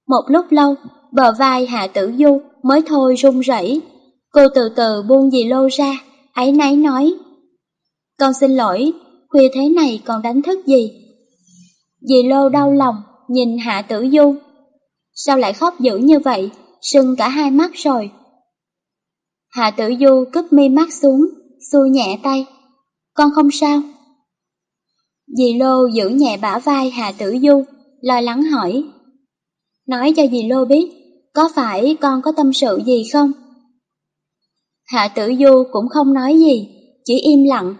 Một lúc lâu, bờ vai Hạ Tử Du mới thôi run rẩy. Cô từ từ buông dì Lô ra, ấy náy nói. Con xin lỗi, khuya thế này còn đánh thức gì? Dì Lô đau lòng, nhìn Hạ Tử Du. Sao lại khóc dữ như vậy, sưng cả hai mắt rồi. Hạ Tử Du cúp mi mắt xuống, xua nhẹ tay. Con không sao. Dì Lô giữ nhẹ bả vai Hạ Tử Du, lo lắng hỏi. Nói cho dì Lô biết, có phải con có tâm sự gì không? Hạ Tử Du cũng không nói gì, chỉ im lặng.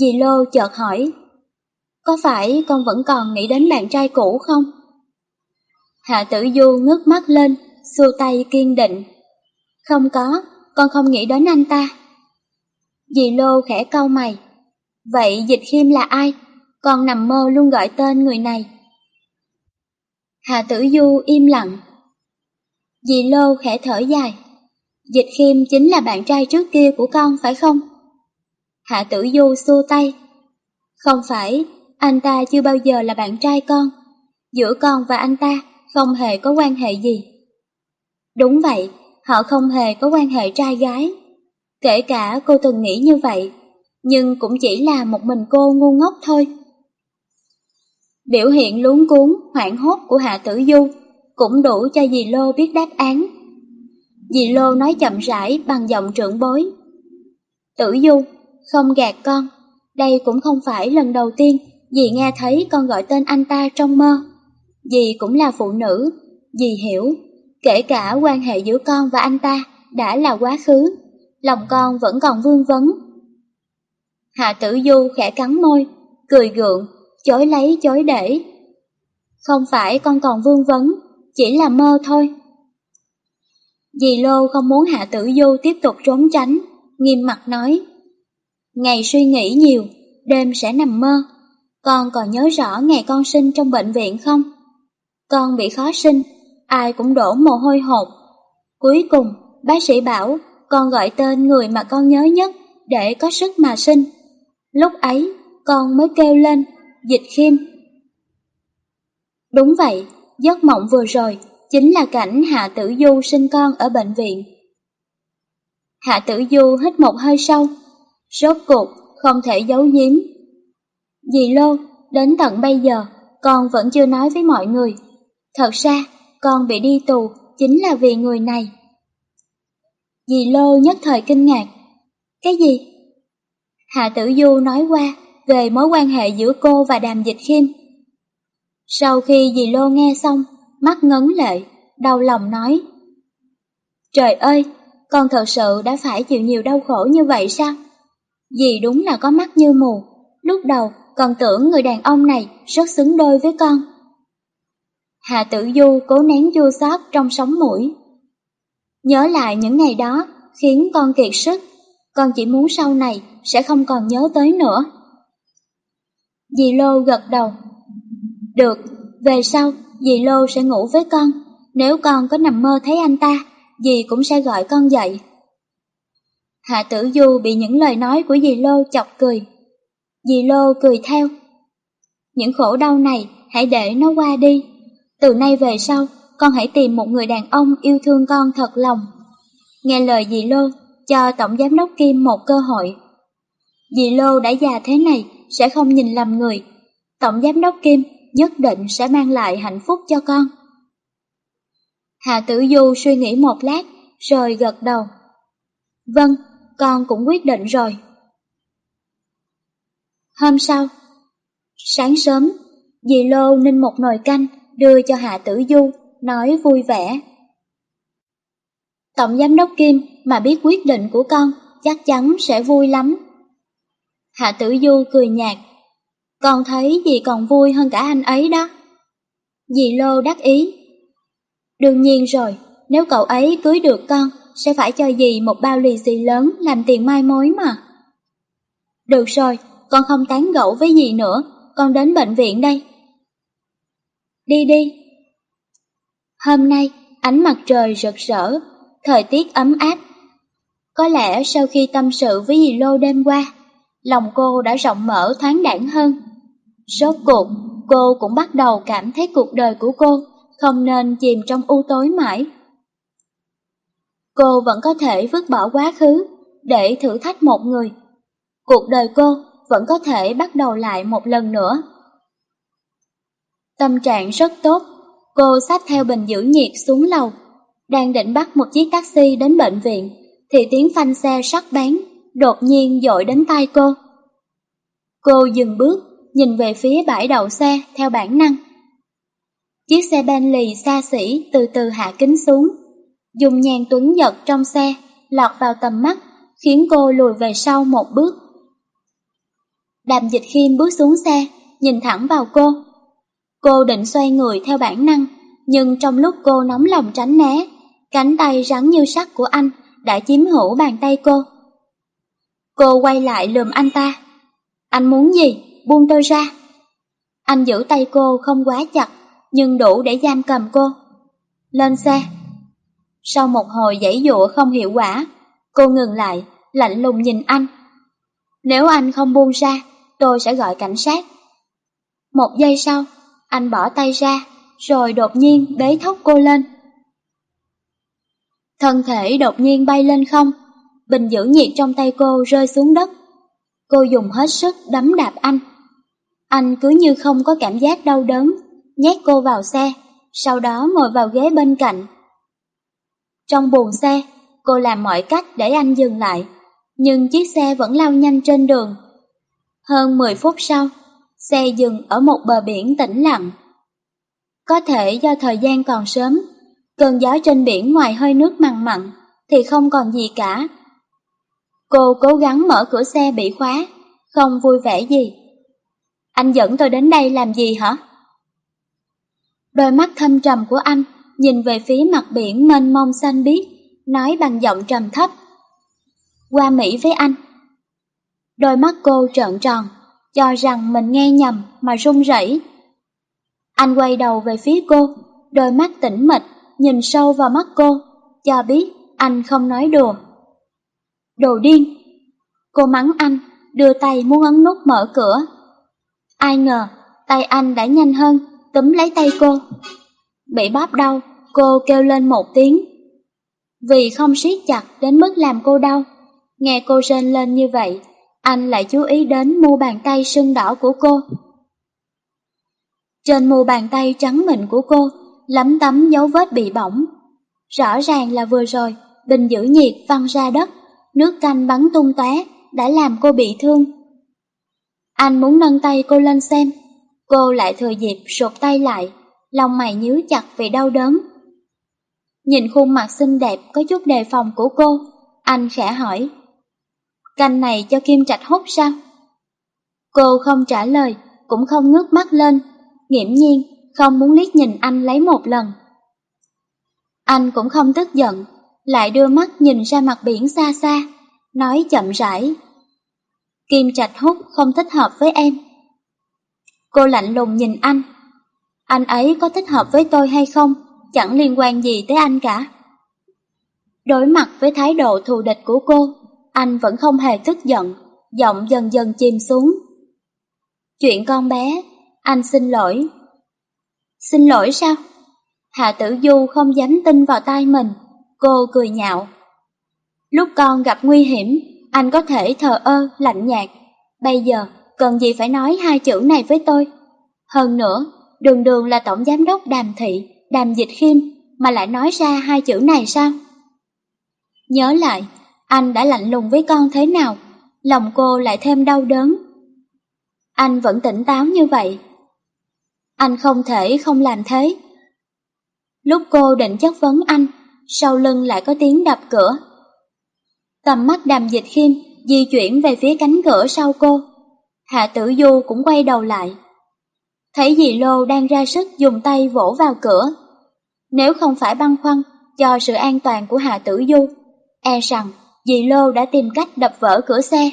Dì Lô chợt hỏi, có phải con vẫn còn nghĩ đến bạn trai cũ không? Hạ Tử Du ngước mắt lên, xua tay kiên định. Không có, con không nghĩ đến anh ta. Dì Lô khẽ cau mày. Vậy Dịch Khiêm là ai? Con nằm mơ luôn gọi tên người này. Hạ Tử Du im lặng. Dì Lô khẽ thở dài. Dịch Khiêm chính là bạn trai trước kia của con phải không? Hạ Tử Du xua tay. Không phải, anh ta chưa bao giờ là bạn trai con. Giữa con và anh ta không hề có quan hệ gì. Đúng vậy, họ không hề có quan hệ trai gái. Kể cả cô từng nghĩ như vậy, nhưng cũng chỉ là một mình cô ngu ngốc thôi. Biểu hiện luống cuốn, hoảng hốt của Hạ Tử Du cũng đủ cho dì Lô biết đáp án. Dì Lô nói chậm rãi bằng giọng trưởng bối. Tử Du, không gạt con, đây cũng không phải lần đầu tiên dì nghe thấy con gọi tên anh ta trong mơ. Dì cũng là phụ nữ, dì hiểu, kể cả quan hệ giữa con và anh ta đã là quá khứ, lòng con vẫn còn vương vấn. Hạ tử du khẽ cắn môi, cười gượng, chối lấy chối để. Không phải con còn vương vấn, chỉ là mơ thôi. Dì Lô không muốn Hạ Tử Du tiếp tục trốn tránh, nghiêm mặt nói. Ngày suy nghĩ nhiều, đêm sẽ nằm mơ. Con còn nhớ rõ ngày con sinh trong bệnh viện không? Con bị khó sinh, ai cũng đổ mồ hôi hột. Cuối cùng, bác sĩ bảo con gọi tên người mà con nhớ nhất để có sức mà sinh. Lúc ấy, con mới kêu lên, dịch khiêm. Đúng vậy, giấc mộng vừa rồi chính là cảnh Hạ Tử Du sinh con ở bệnh viện. Hạ Tử Du hít một hơi sâu, rốt cuộc không thể giấu giếm. Dì Lô, đến tận bây giờ, con vẫn chưa nói với mọi người. Thật ra, con bị đi tù chính là vì người này. Dì Lô nhất thời kinh ngạc. Cái gì? Hạ Tử Du nói qua về mối quan hệ giữa cô và Đàm Dịch Khiêm. Sau khi dì Lô nghe xong, mắt ngấn lệ, đau lòng nói. Trời ơi, con thật sự đã phải chịu nhiều đau khổ như vậy sao? Dì đúng là có mắt như mù, lúc đầu còn tưởng người đàn ông này rất xứng đôi với con. Hà Tử Du cố nén chua xót trong sóng mũi. Nhớ lại những ngày đó khiến con kiệt sức, con chỉ muốn sau này sẽ không còn nhớ tới nữa. Dì Lô gật đầu. Được, về sau dì Lô sẽ ngủ với con, nếu con có nằm mơ thấy anh ta, dì cũng sẽ gọi con dậy. Hạ Tử Du bị những lời nói của dì Lô chọc cười. Dì Lô cười theo. Những khổ đau này hãy để nó qua đi. Từ nay về sau, con hãy tìm một người đàn ông yêu thương con thật lòng. Nghe lời dì Lô, cho Tổng Giám đốc Kim một cơ hội. Dì Lô đã già thế này, sẽ không nhìn lầm người. Tổng Giám đốc Kim nhất định sẽ mang lại hạnh phúc cho con. Hà Tử Du suy nghĩ một lát, rồi gật đầu. Vâng, con cũng quyết định rồi. Hôm sau, sáng sớm, dì Lô ninh một nồi canh đưa cho Hạ Tử Du, nói vui vẻ. Tổng giám đốc Kim mà biết quyết định của con chắc chắn sẽ vui lắm. Hạ Tử Du cười nhạt. Con thấy dì còn vui hơn cả anh ấy đó. Dì Lô đắc ý. Đương nhiên rồi, nếu cậu ấy cưới được con, sẽ phải cho dì một bao lì xì lớn làm tiền mai mối mà. Được rồi, con không tán gẫu với dì nữa, con đến bệnh viện đây. Đi đi. Hôm nay, ánh mặt trời rực rỡ, thời tiết ấm áp. Có lẽ sau khi tâm sự với dì Lô đêm qua, lòng cô đã rộng mở thoáng đẳng hơn. Rốt cuộc, cô cũng bắt đầu cảm thấy cuộc đời của cô không nên chìm trong u tối mãi. Cô vẫn có thể vứt bỏ quá khứ để thử thách một người. Cuộc đời cô vẫn có thể bắt đầu lại một lần nữa. Tâm trạng rất tốt, cô xách theo bình giữ nhiệt xuống lầu, đang định bắt một chiếc taxi đến bệnh viện, thì tiếng phanh xe sắc bén đột nhiên dội đến tai cô. Cô dừng bước, nhìn về phía bãi đậu xe theo bản năng. Chiếc xe Bentley xa xỉ từ từ hạ kính xuống, dùng nhàn tuấn giật trong xe, lọt vào tầm mắt, khiến cô lùi về sau một bước. Đàm dịch khiêm bước xuống xe, nhìn thẳng vào cô. Cô định xoay người theo bản năng, nhưng trong lúc cô nóng lòng tránh né, cánh tay rắn như sắt của anh đã chiếm hữu bàn tay cô. Cô quay lại lườm anh ta. Anh muốn gì? Buông tôi ra. Anh giữ tay cô không quá chặt, nhưng đủ để giam cầm cô. Lên xe. Sau một hồi giãy dụa không hiệu quả, cô ngừng lại, lạnh lùng nhìn anh. Nếu anh không buông ra, tôi sẽ gọi cảnh sát. Một giây sau, anh bỏ tay ra, rồi đột nhiên bế thốc cô lên. Thân thể đột nhiên bay lên không, bình giữ nhiệt trong tay cô rơi xuống đất. Cô dùng hết sức đấm đạp anh. Anh cứ như không có cảm giác đau đớn, nhét cô vào xe, sau đó ngồi vào ghế bên cạnh. Trong buồng xe, cô làm mọi cách để anh dừng lại, nhưng chiếc xe vẫn lao nhanh trên đường. Hơn 10 phút sau, xe dừng ở một bờ biển tĩnh lặng. Có thể do thời gian còn sớm, cơn gió trên biển ngoài hơi nước mặn mặn thì không còn gì cả. Cô cố gắng mở cửa xe bị khóa, không vui vẻ gì. Anh dẫn tôi đến đây làm gì hả? Đôi mắt thâm trầm của anh nhìn về phía mặt biển mênh mông xanh biếc, nói bằng giọng trầm thấp. Qua Mỹ với anh. Đôi mắt cô trợn tròn, cho rằng mình nghe nhầm mà run rẩy. Anh quay đầu về phía cô, đôi mắt tĩnh mịch, nhìn sâu vào mắt cô, cho biết anh không nói đùa. Đồ điên! Cô mắng anh, đưa tay muốn ấn nút mở cửa. Ai ngờ, tay anh đã nhanh hơn, túm lấy tay cô. Bị bóp đau, cô kêu lên một tiếng. Vì không siết chặt đến mức làm cô đau, nghe cô rên lên như vậy, anh lại chú ý đến mu bàn tay sưng đỏ của cô. Trên mu bàn tay trắng mịn của cô, lấm tấm dấu vết bị bỏng. Rõ ràng là vừa rồi, bình giữ nhiệt văng ra đất, nước canh bắn tung tóe đã làm cô bị thương. Anh muốn nâng tay cô lên xem, cô lại thừa dịp sụp tay lại, lòng mày nhíu chặt vì đau đớn. Nhìn khuôn mặt xinh đẹp có chút đề phòng của cô, anh khẽ hỏi. Canh này cho Kim Trạch hút sao? Cô không trả lời, cũng không ngước mắt lên, nghiễm nhiên không muốn liếc nhìn anh lấy một lần. Anh cũng không tức giận, lại đưa mắt nhìn ra mặt biển xa xa, nói chậm rãi. Kim Trạch hút không thích hợp với em. Cô lạnh lùng nhìn anh. Anh ấy có thích hợp với tôi hay không, chẳng liên quan gì tới anh cả. Đối mặt với thái độ thù địch của cô, anh vẫn không hề tức giận, giọng dần dần chìm xuống. Chuyện con bé, anh xin lỗi. Xin lỗi sao? Hạ tử du không dám tin vào tay mình, cô cười nhạo. Lúc con gặp nguy hiểm, anh có thể thờ ơ, lạnh nhạt. Bây giờ, cần gì phải nói hai chữ này với tôi? Hơn nữa, đường đường là tổng giám đốc đàm thị, đàm dịch khiêm, mà lại nói ra hai chữ này sao? Nhớ lại, anh đã lạnh lùng với con thế nào, lòng cô lại thêm đau đớn. Anh vẫn tỉnh táo như vậy. Anh không thể không làm thế. Lúc cô định chất vấn anh, sau lưng lại có tiếng đập cửa. Tầm mắt đàm dịch khiêm di chuyển về phía cánh cửa sau cô. Hạ tử du cũng quay đầu lại. Thấy dì Lô đang ra sức dùng tay vỗ vào cửa. Nếu không phải băn khoăn cho sự an toàn của Hạ tử du, e rằng dì Lô đã tìm cách đập vỡ cửa xe.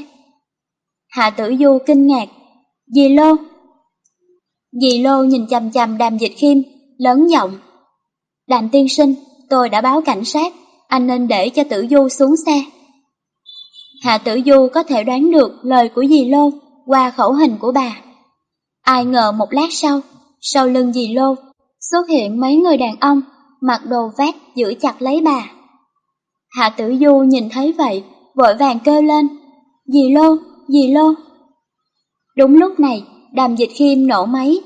Hạ tử du kinh ngạc. Dì Lô! Dì Lô nhìn chằm chằm đàm dịch khiêm, lớn giọng. Đàm tiên sinh, tôi đã báo cảnh sát, anh nên để cho tử du xuống xe. Hạ tử du có thể đoán được lời của dì Lô qua khẩu hình của bà. Ai ngờ một lát sau, sau lưng dì Lô xuất hiện mấy người đàn ông mặc đồ vét giữ chặt lấy bà. Hạ tử du nhìn thấy vậy, vội vàng kêu lên, dì Lô, dì Lô. Đúng lúc này, đàm dịch khiêm nổ máy.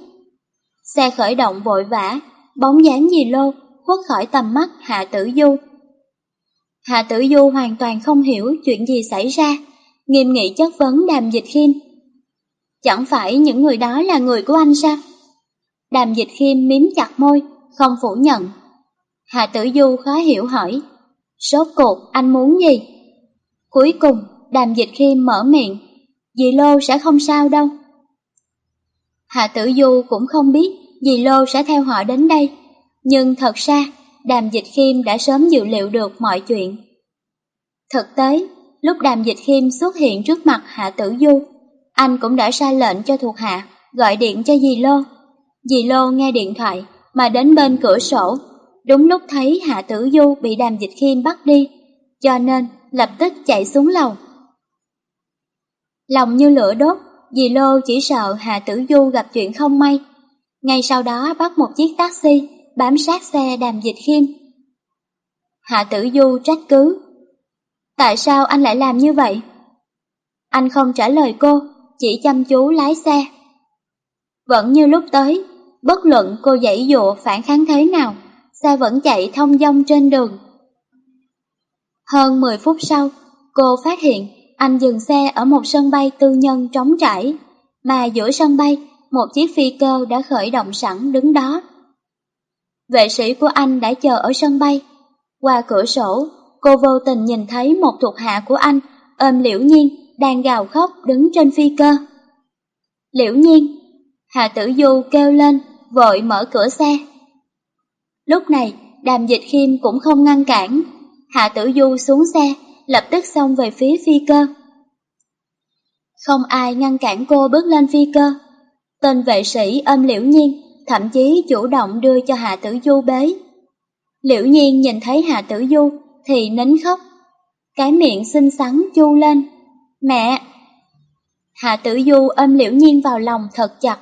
Xe khởi động vội vã, bóng dáng dì Lô khuất khỏi tầm mắt Hạ tử du. Hạ tử du hoàn toàn không hiểu chuyện gì xảy ra, nghiêm nghị chất vấn đàm dịch khiêm. Chẳng phải những người đó là người của anh sao? Đàm dịch khiêm miếm chặt môi, không phủ nhận. Hạ tử du khó hiểu hỏi, sốt cuộc anh muốn gì? Cuối cùng, đàm dịch khiêm mở miệng, dì Lô sẽ không sao đâu. Hạ tử du cũng không biết dì Lô sẽ theo họ đến đây, nhưng thật ra đàm dịch khiêm đã sớm dự liệu được mọi chuyện. Thực tế, lúc đàm dịch khiêm xuất hiện trước mặt Hạ Tử Du, anh cũng đã ra lệnh cho thuộc hạ gọi điện cho dì Lô. Dì Lô nghe điện thoại mà đến bên cửa sổ, đúng lúc thấy Hạ Tử Du bị đàm dịch khiêm bắt đi, cho nên lập tức chạy xuống lầu. Lòng như lửa đốt, dì Lô chỉ sợ Hạ Tử Du gặp chuyện không may. Ngay sau đó bắt một chiếc taxi bám sát xe đàm dịch khiêm. Hạ Tử Du trách cứ Tại sao anh lại làm như vậy? Anh không trả lời cô, chỉ chăm chú lái xe. Vẫn như lúc tới, bất luận cô dãy dụa phản kháng thế nào, xe vẫn chạy thông dong trên đường. Hơn 10 phút sau, cô phát hiện anh dừng xe ở một sân bay tư nhân trống trải, mà giữa sân bay, một chiếc phi cơ đã khởi động sẵn đứng đó. Vệ sĩ của anh đã chờ ở sân bay. Qua cửa sổ, cô vô tình nhìn thấy một thuộc hạ của anh ôm Liễu Nhiên đang gào khóc đứng trên phi cơ. Liễu Nhiên, Hạ Tử Du kêu lên, vội mở cửa xe. Lúc này, đàm dịch khiêm cũng không ngăn cản. Hạ Tử Du xuống xe, lập tức xông về phía phi cơ. Không ai ngăn cản cô bước lên phi cơ. Tên vệ sĩ ôm Liễu Nhiên, thậm chí chủ động đưa cho Hạ Tử Du bế. Liễu Nhiên nhìn thấy Hạ Tử Du thì nín khóc. Cái miệng xinh xắn chu lên. Mẹ! Hạ tử du ôm liễu nhiên vào lòng thật chặt.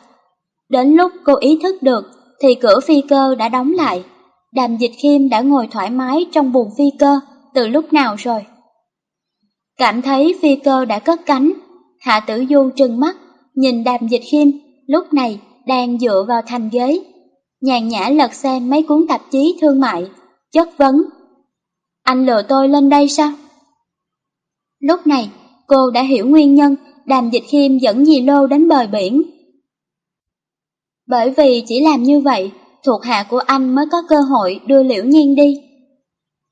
Đến lúc cô ý thức được thì cửa phi cơ đã đóng lại. Đàm dịch khiêm đã ngồi thoải mái trong buồng phi cơ từ lúc nào rồi. Cảm thấy phi cơ đã cất cánh, Hạ tử du trừng mắt, nhìn đàm dịch khiêm lúc này đang dựa vào thành ghế. Nhàn nhã lật xem mấy cuốn tạp chí thương mại, chất vấn anh lừa tôi lên đây sao? Lúc này, cô đã hiểu nguyên nhân đàm dịch khiêm dẫn dì Lô đến bờ biển. Bởi vì chỉ làm như vậy, thuộc hạ của anh mới có cơ hội đưa Liễu Nhiên đi.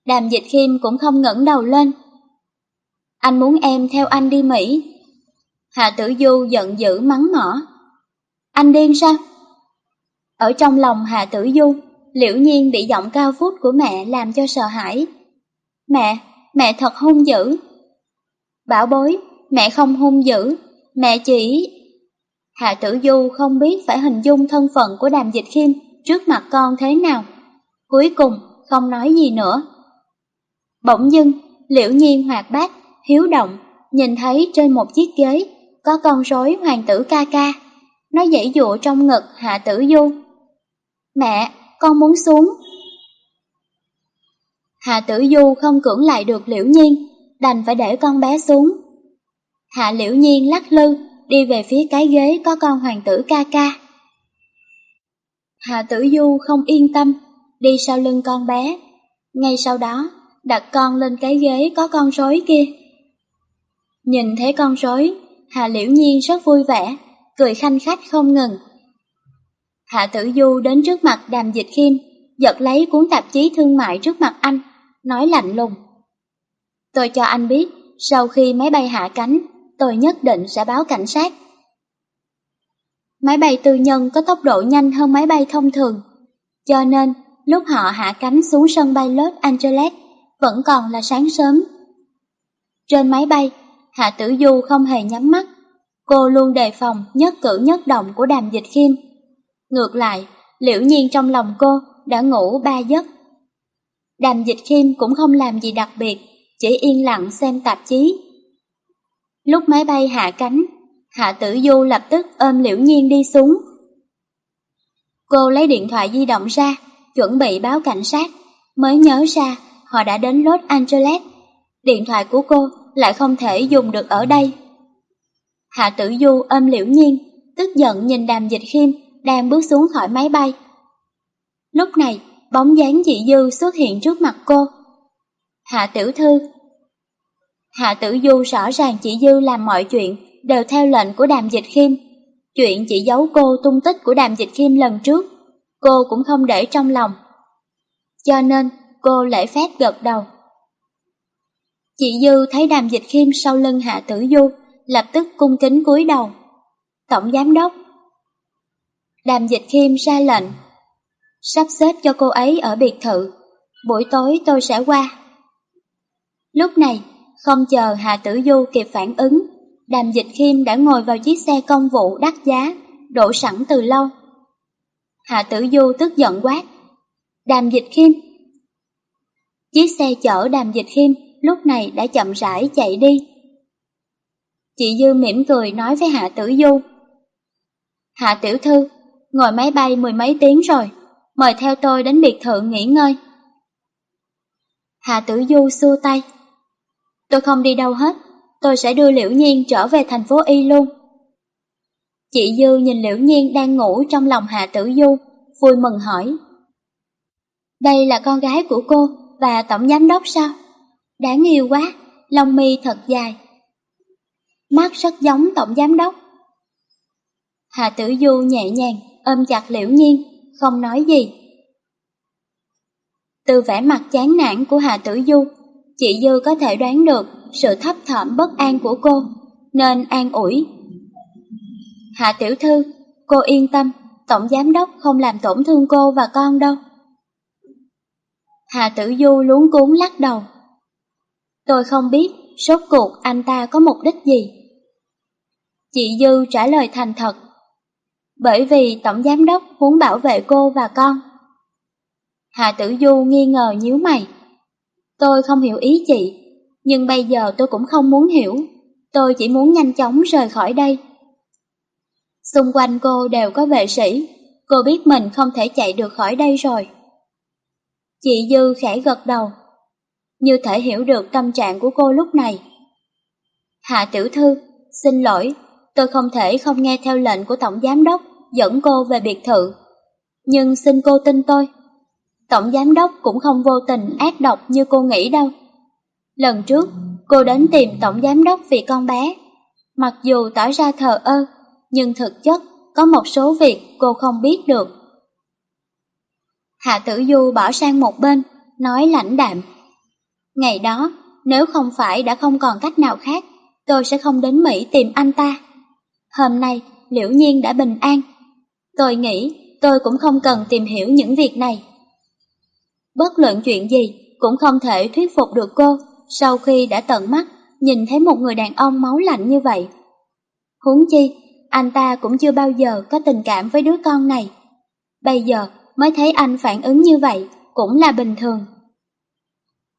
Đàm dịch khiêm cũng không ngẩng đầu lên. Anh muốn em theo anh đi Mỹ. Hạ tử du giận dữ mắng mỏ. Anh điên sao? Ở trong lòng Hạ tử du, liễu nhiên bị giọng cao phút của mẹ làm cho sợ hãi. Mẹ, mẹ thật hung dữ. Bảo bối, mẹ không hung dữ, mẹ chỉ... Hạ tử du không biết phải hình dung thân phận của đàm dịch khiêm trước mặt con thế nào. Cuối cùng, không nói gì nữa. Bỗng dưng, liễu nhiên hoạt bát, hiếu động, nhìn thấy trên một chiếc ghế có con rối hoàng tử ca ca. Nó dãy dụa trong ngực hạ tử du. Mẹ, con muốn xuống. Hạ tử du không cưỡng lại được liễu nhiên, đành phải để con bé xuống. Hạ liễu nhiên lắc lư, đi về phía cái ghế có con hoàng tử ca ca. Hạ tử du không yên tâm, đi sau lưng con bé. Ngay sau đó, đặt con lên cái ghế có con rối kia. Nhìn thấy con rối, Hạ liễu nhiên rất vui vẻ, cười khanh khách không ngừng. Hạ tử du đến trước mặt đàm dịch khiêm, giật lấy cuốn tạp chí thương mại trước mặt anh, nói lạnh lùng. Tôi cho anh biết, sau khi máy bay hạ cánh, tôi nhất định sẽ báo cảnh sát. Máy bay tư nhân có tốc độ nhanh hơn máy bay thông thường, cho nên lúc họ hạ cánh xuống sân bay Los Angeles vẫn còn là sáng sớm. Trên máy bay, Hạ Tử Du không hề nhắm mắt, cô luôn đề phòng nhất cử nhất động của đàm dịch khiêm. Ngược lại, liễu nhiên trong lòng cô đã ngủ ba giấc. Đàm dịch khiêm cũng không làm gì đặc biệt, chỉ yên lặng xem tạp chí. Lúc máy bay hạ cánh, Hạ Tử Du lập tức ôm Liễu Nhiên đi xuống. Cô lấy điện thoại di động ra, chuẩn bị báo cảnh sát, mới nhớ ra họ đã đến Los Angeles. Điện thoại của cô lại không thể dùng được ở đây. Hạ Tử Du ôm Liễu Nhiên, tức giận nhìn Đàm Dịch Khiêm đang bước xuống khỏi máy bay. Lúc này, bóng dáng dị Dư xuất hiện trước mặt cô. Hạ Tiểu Thư Hạ Tử Du rõ ràng chị Dư làm mọi chuyện đều theo lệnh của Đàm Dịch Khiêm. Chuyện chỉ giấu cô tung tích của Đàm Dịch Khiêm lần trước, cô cũng không để trong lòng. Cho nên, cô lễ phép gật đầu. Chị Dư thấy Đàm Dịch Khiêm sau lưng Hạ Tử Du, lập tức cung kính cúi đầu. Tổng Giám Đốc Đàm Dịch Khiêm ra lệnh, sắp xếp cho cô ấy ở biệt thự, buổi tối tôi sẽ qua. Lúc này, không chờ Hà Tử Du kịp phản ứng, Đàm Dịch Khiêm đã ngồi vào chiếc xe công vụ đắt giá, đổ sẵn từ lâu. Hạ Tử Du tức giận quát. Đàm Dịch Khiêm! Chiếc xe chở Đàm Dịch Khiêm lúc này đã chậm rãi chạy đi. Chị Dư mỉm cười nói với Hạ Tử Du. Hạ Tiểu Thư, ngồi máy bay mười mấy tiếng rồi, mời theo tôi đến biệt thự nghỉ ngơi. Hạ Tử Du xua tay. Tôi không đi đâu hết, tôi sẽ đưa Liễu Nhiên trở về thành phố Y luôn. Chị Dư nhìn Liễu Nhiên đang ngủ trong lòng Hạ Tử Du, vui mừng hỏi. Đây là con gái của cô và tổng giám đốc sao? Đáng yêu quá, lông mi thật dài. Mắt rất giống tổng giám đốc. Hạ Tử Du nhẹ nhàng ôm chặt Liễu Nhiên, không nói gì. Từ vẻ mặt chán nản của Hạ Tử Du, chị Dư có thể đoán được sự thấp thỏm bất an của cô, nên an ủi. Hạ tiểu thư, cô yên tâm, tổng giám đốc không làm tổn thương cô và con đâu. Hạ tử du luống cuốn lắc đầu. Tôi không biết sốt cuộc anh ta có mục đích gì. Chị Dư trả lời thành thật. Bởi vì tổng giám đốc muốn bảo vệ cô và con. Hạ tử du nghi ngờ nhíu mày. Tôi không hiểu ý chị, nhưng bây giờ tôi cũng không muốn hiểu. Tôi chỉ muốn nhanh chóng rời khỏi đây. Xung quanh cô đều có vệ sĩ, cô biết mình không thể chạy được khỏi đây rồi. Chị Dư khẽ gật đầu, như thể hiểu được tâm trạng của cô lúc này. Hạ tiểu thư, xin lỗi, tôi không thể không nghe theo lệnh của Tổng Giám Đốc dẫn cô về biệt thự. Nhưng xin cô tin tôi, Tổng Giám Đốc cũng không vô tình ác độc như cô nghĩ đâu. Lần trước, cô đến tìm Tổng Giám Đốc vì con bé. Mặc dù tỏ ra thờ ơ, nhưng thực chất có một số việc cô không biết được. Hạ Tử Du bỏ sang một bên, nói lãnh đạm. Ngày đó, nếu không phải đã không còn cách nào khác, tôi sẽ không đến Mỹ tìm anh ta. Hôm nay, liễu nhiên đã bình an. Tôi nghĩ tôi cũng không cần tìm hiểu những việc này. Bất luận chuyện gì cũng không thể thuyết phục được cô sau khi đã tận mắt nhìn thấy một người đàn ông máu lạnh như vậy. Huống chi, anh ta cũng chưa bao giờ có tình cảm với đứa con này. Bây giờ mới thấy anh phản ứng như vậy cũng là bình thường.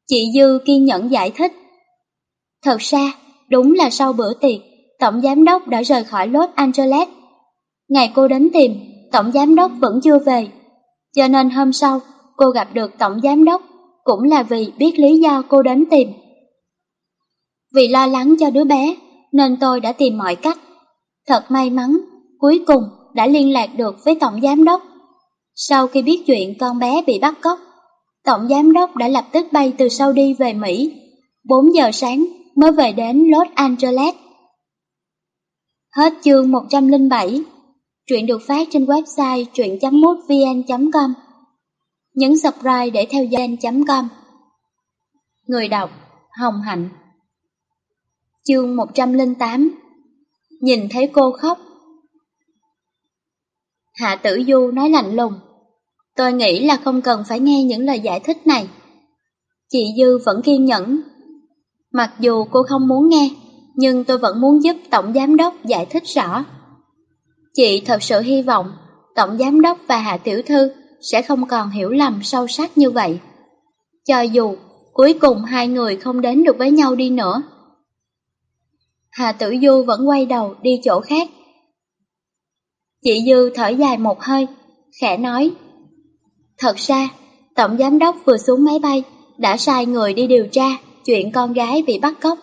Chị Dư kiên nhẫn giải thích. Thật ra, đúng là sau bữa tiệc, Tổng Giám Đốc đã rời khỏi Los Angeles. Ngày cô đến tìm, Tổng Giám Đốc vẫn chưa về. Cho nên hôm sau, cô gặp được Tổng Giám Đốc, cũng là vì biết lý do cô đến tìm. Vì lo lắng cho đứa bé, nên tôi đã tìm mọi cách. Thật may mắn, cuối cùng đã liên lạc được với Tổng Giám Đốc. Sau khi biết chuyện con bé bị bắt cóc, Tổng Giám Đốc đã lập tức bay từ Saudi về Mỹ. 4 giờ sáng mới về đến Los Angeles. Hết chương 107 Truyện được phát trên website truyện.mútvn.com Nhấn subscribe để theo dõi com. Người đọc, Hồng Hạnh. Chương 108 Nhìn thấy cô khóc. Hạ tử du nói lạnh lùng. Tôi nghĩ là không cần phải nghe những lời giải thích này. Chị Dư vẫn kiên nhẫn. Mặc dù cô không muốn nghe, Nhưng tôi vẫn muốn giúp Tổng Giám Đốc giải thích rõ. Chị thật sự hy vọng Tổng Giám Đốc và Hạ Tiểu Thư sẽ không còn hiểu lầm sâu sắc như vậy. Cho dù cuối cùng hai người không đến được với nhau đi nữa. Hà Tử Du vẫn quay đầu đi chỗ khác. Chị Dư thở dài một hơi, khẽ nói. Thật ra, Tổng Giám Đốc vừa xuống máy bay đã sai người đi điều tra chuyện con gái bị bắt cóc.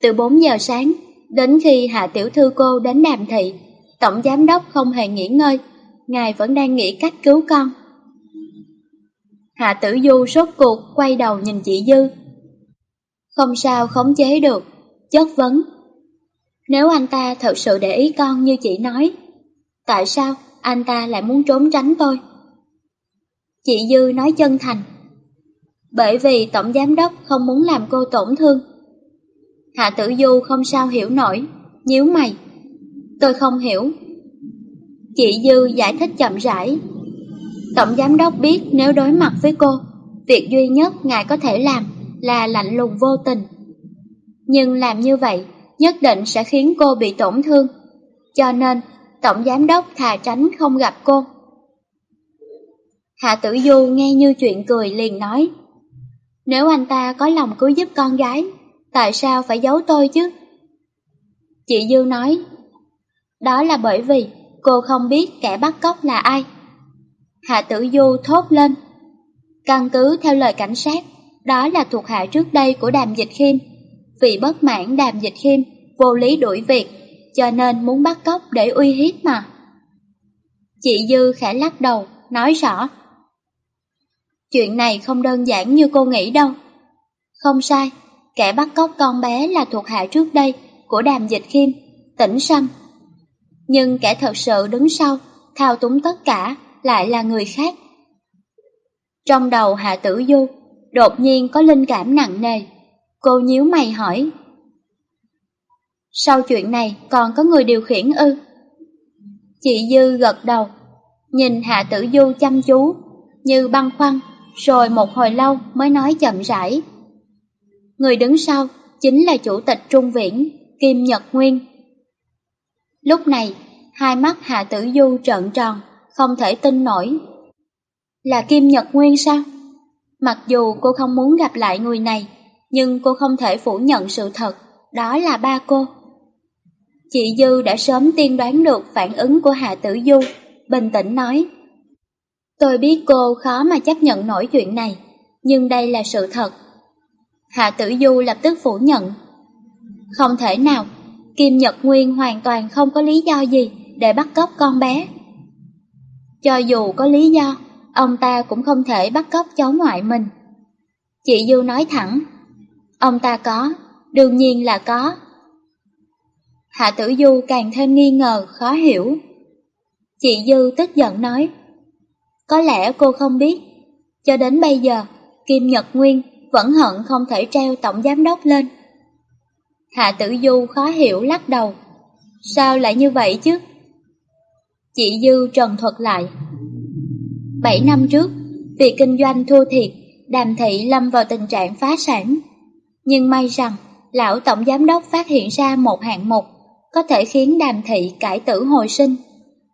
Từ 4 giờ sáng đến khi Hạ Tiểu Thư cô đến đàm thị, Tổng Giám Đốc không hề nghỉ ngơi, ngài vẫn đang nghĩ cách cứu con. Hạ tử du sốt cuộc quay đầu nhìn chị Dư. Không sao khống chế được, chất vấn. Nếu anh ta thật sự để ý con như chị nói, tại sao anh ta lại muốn trốn tránh tôi? Chị Dư nói chân thành. Bởi vì Tổng Giám Đốc không muốn làm cô tổn thương. Hạ tử du không sao hiểu nổi, nhíu mày. Tôi không hiểu, Chị Dư giải thích chậm rãi. Tổng giám đốc biết nếu đối mặt với cô, việc duy nhất ngài có thể làm là lạnh lùng vô tình. Nhưng làm như vậy nhất định sẽ khiến cô bị tổn thương. Cho nên, Tổng giám đốc thà tránh không gặp cô. Hạ Tử Du nghe như chuyện cười liền nói Nếu anh ta có lòng cứu giúp con gái, tại sao phải giấu tôi chứ? Chị Dư nói Đó là bởi vì cô không biết kẻ bắt cóc là ai. Hạ Tử Du thốt lên. Căn cứ theo lời cảnh sát, đó là thuộc hạ trước đây của Đàm Dịch Khiêm. Vì bất mãn Đàm Dịch Khiêm, vô lý đuổi việc, cho nên muốn bắt cóc để uy hiếp mà. Chị Dư khẽ lắc đầu, nói rõ. Chuyện này không đơn giản như cô nghĩ đâu. Không sai, kẻ bắt cóc con bé là thuộc hạ trước đây của Đàm Dịch Khiêm, tỉnh Sâm nhưng kẻ thật sự đứng sau, thao túng tất cả lại là người khác. Trong đầu Hạ Tử Du, đột nhiên có linh cảm nặng nề. Cô nhíu mày hỏi. Sau chuyện này còn có người điều khiển ư? Chị Dư gật đầu, nhìn Hạ Tử Du chăm chú, như băng khoăn, rồi một hồi lâu mới nói chậm rãi. Người đứng sau chính là chủ tịch Trung Viễn, Kim Nhật Nguyên. Lúc này, hai mắt Hạ Tử Du trợn tròn, không thể tin nổi. Là Kim Nhật Nguyên sao? Mặc dù cô không muốn gặp lại người này, nhưng cô không thể phủ nhận sự thật, đó là ba cô. Chị Dư đã sớm tiên đoán được phản ứng của Hạ Tử Du, bình tĩnh nói. Tôi biết cô khó mà chấp nhận nổi chuyện này, nhưng đây là sự thật. Hạ Tử Du lập tức phủ nhận. Không thể nào, Kim Nhật Nguyên hoàn toàn không có lý do gì để bắt cóc con bé. Cho dù có lý do, ông ta cũng không thể bắt cóc cháu ngoại mình. Chị Du nói thẳng, ông ta có, đương nhiên là có. Hạ Tử Du càng thêm nghi ngờ, khó hiểu. Chị Dư tức giận nói, có lẽ cô không biết, cho đến bây giờ, Kim Nhật Nguyên vẫn hận không thể treo tổng giám đốc lên. Hạ Tử Du khó hiểu lắc đầu. Sao lại như vậy chứ? Chị Dư trần thuật lại. Bảy năm trước, vì kinh doanh thua thiệt, đàm thị lâm vào tình trạng phá sản. Nhưng may rằng, lão tổng giám đốc phát hiện ra một hạng mục có thể khiến đàm thị cải tử hồi sinh.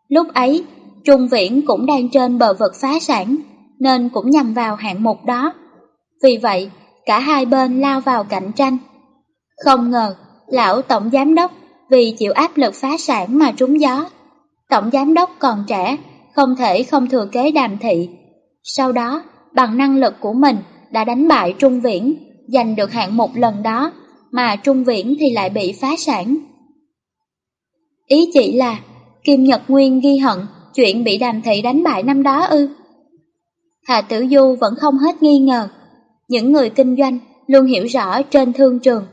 Lúc ấy, Trung Viễn cũng đang trên bờ vực phá sản, nên cũng nhằm vào hạng mục đó. Vì vậy, cả hai bên lao vào cạnh tranh. Không ngờ, lão tổng giám đốc vì chịu áp lực phá sản mà trúng gió. Tổng giám đốc còn trẻ, không thể không thừa kế đàm thị. Sau đó, bằng năng lực của mình đã đánh bại Trung Viễn, giành được hạng một lần đó, mà Trung Viễn thì lại bị phá sản. Ý chỉ là, Kim Nhật Nguyên ghi hận chuyện bị đàm thị đánh bại năm đó ư. Hà Tử Du vẫn không hết nghi ngờ, những người kinh doanh luôn hiểu rõ trên thương trường.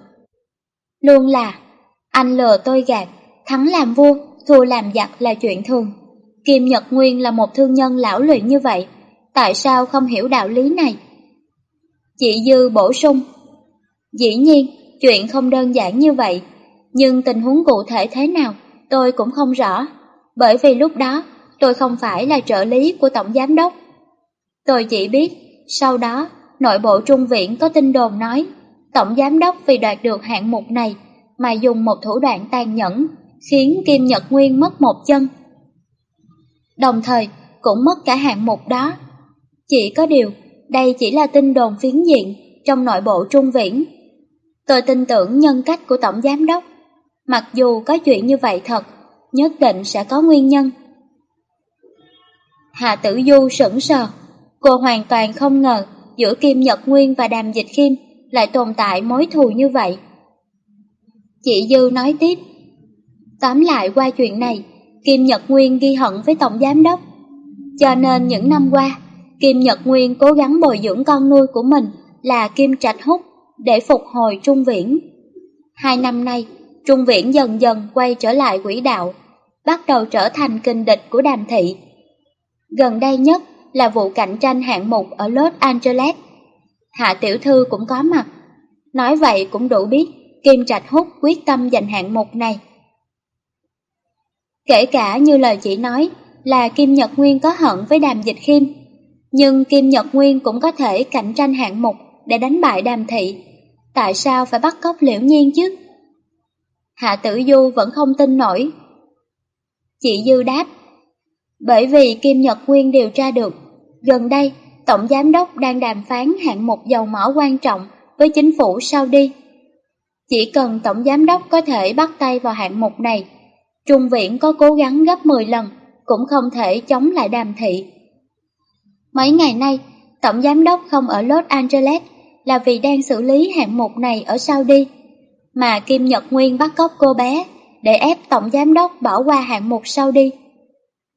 Luôn là, anh lừa tôi gạt, thắng làm vua, thua làm giặc là chuyện thường. Kim Nhật Nguyên là một thương nhân lão luyện như vậy, tại sao không hiểu đạo lý này? Chị Dư bổ sung, dĩ nhiên, chuyện không đơn giản như vậy, nhưng tình huống cụ thể thế nào tôi cũng không rõ, bởi vì lúc đó tôi không phải là trợ lý của Tổng Giám Đốc. Tôi chỉ biết, sau đó, nội bộ Trung Viện có tin đồn nói, Tổng Giám Đốc vì đoạt được hạng mục này mà dùng một thủ đoạn tàn nhẫn, khiến Kim Nhật Nguyên mất một chân. Đồng thời, cũng mất cả hạng mục đó. Chỉ có điều, đây chỉ là tin đồn phiến diện trong nội bộ Trung Viễn. Tôi tin tưởng nhân cách của Tổng Giám Đốc. Mặc dù có chuyện như vậy thật, nhất định sẽ có nguyên nhân. Hạ Tử Du sững sờ, cô hoàn toàn không ngờ giữa Kim Nhật Nguyên và Đàm Dịch Khiêm lại tồn tại mối thù như vậy. Chị Dư nói tiếp, tóm lại qua chuyện này, Kim Nhật Nguyên ghi hận với Tổng Giám Đốc. Cho nên những năm qua, Kim Nhật Nguyên cố gắng bồi dưỡng con nuôi của mình là Kim Trạch Húc để phục hồi Trung Viễn. Hai năm nay, Trung Viễn dần dần quay trở lại quỹ đạo, bắt đầu trở thành kình địch của đàm thị. Gần đây nhất là vụ cạnh tranh hạng mục ở Los Angeles. Hạ Tiểu Thư cũng có mặt. Nói vậy cũng đủ biết Kim Trạch Húc quyết tâm giành hạng mục này. Kể cả như lời chị nói là Kim Nhật Nguyên có hận với Đàm Dịch Khiêm, nhưng Kim Nhật Nguyên cũng có thể cạnh tranh hạng mục để đánh bại Đàm Thị. Tại sao phải bắt cóc liễu nhiên chứ? Hạ Tử Du vẫn không tin nổi. Chị Dư đáp, bởi vì Kim Nhật Nguyên điều tra được, gần đây Tổng Giám đốc đang đàm phán hạng mục dầu mỏ quan trọng với chính phủ Saudi. Chỉ cần Tổng Giám đốc có thể bắt tay vào hạng mục này, Trung Viện có cố gắng gấp 10 lần cũng không thể chống lại đàm thị. Mấy ngày nay, Tổng Giám đốc không ở Los Angeles là vì đang xử lý hạng mục này ở Saudi, mà Kim Nhật Nguyên bắt cóc cô bé để ép Tổng Giám đốc bỏ qua hạng mục Saudi.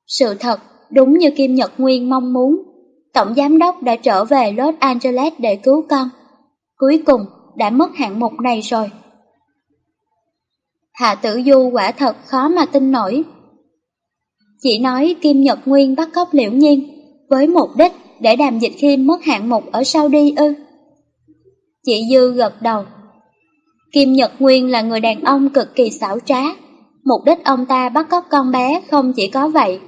Sự thật, đúng như Kim Nhật Nguyên mong muốn, Tổng Giám đốc đã trở về Los Angeles để cứu con. Cuối cùng, đã mất hạng mục này rồi. Hạ Tử Du quả thật khó mà tin nổi. Chỉ nói Kim Nhật Nguyên bắt cóc liễu nhiên, với mục đích để đàm dịch khiêm mất hạng mục ở Saudi ư. Chị Dư gật đầu. Kim Nhật Nguyên là người đàn ông cực kỳ xảo trá. Mục đích ông ta bắt cóc con bé không chỉ có vậy.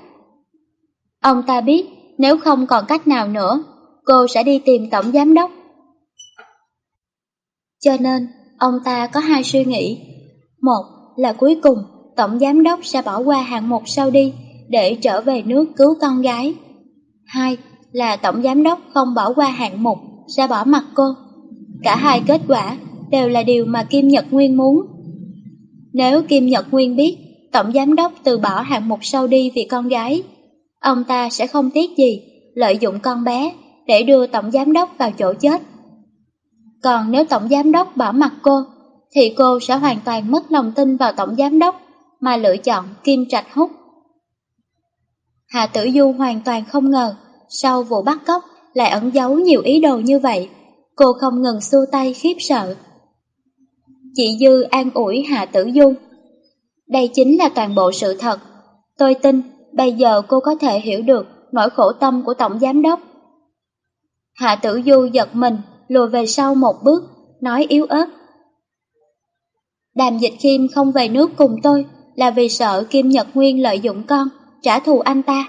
Ông ta biết nếu không còn cách nào nữa, cô sẽ đi tìm tổng giám đốc. Cho nên, ông ta có hai suy nghĩ. Một là cuối cùng, tổng giám đốc sẽ bỏ qua hạng mục sau đi để trở về nước cứu con gái. Hai là tổng giám đốc không bỏ qua hạng mục sẽ bỏ mặt cô. Cả hai kết quả đều là điều mà Kim Nhật Nguyên muốn. Nếu Kim Nhật Nguyên biết tổng giám đốc từ bỏ hạng mục sau đi vì con gái, ông ta sẽ không tiếc gì lợi dụng con bé để đưa tổng giám đốc vào chỗ chết. Còn nếu tổng giám đốc bỏ mặt cô, thì cô sẽ hoàn toàn mất lòng tin vào tổng giám đốc mà lựa chọn Kim Trạch Húc. Hạ Tử Du hoàn toàn không ngờ sau vụ bắt cóc lại ẩn giấu nhiều ý đồ như vậy. Cô không ngừng xua tay khiếp sợ. Chị Dư an ủi Hạ Tử Du. Đây chính là toàn bộ sự thật. Tôi tin bây giờ cô có thể hiểu được nỗi khổ tâm của Tổng Giám Đốc. Hạ Tử Du giật mình, lùi về sau một bước, nói yếu ớt. Đàm dịch Kim không về nước cùng tôi là vì sợ Kim Nhật Nguyên lợi dụng con, trả thù anh ta.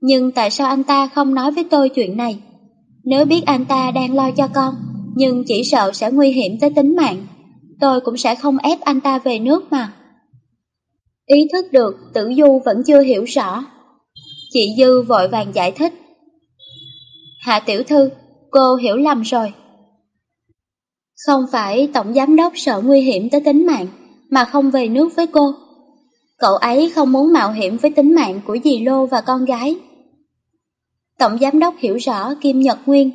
Nhưng tại sao anh ta không nói với tôi chuyện này? Nếu biết anh ta đang lo cho con, nhưng chỉ sợ sẽ nguy hiểm tới tính mạng, tôi cũng sẽ không ép anh ta về nước mà. Ý thức được tử du vẫn chưa hiểu rõ. Chị Dư vội vàng giải thích. Hạ tiểu thư, cô hiểu lầm rồi. Không phải tổng giám đốc sợ nguy hiểm tới tính mạng mà không về nước với cô. Cậu ấy không muốn mạo hiểm với tính mạng của dì Lô và con gái. Tổng giám đốc hiểu rõ Kim Nhật Nguyên.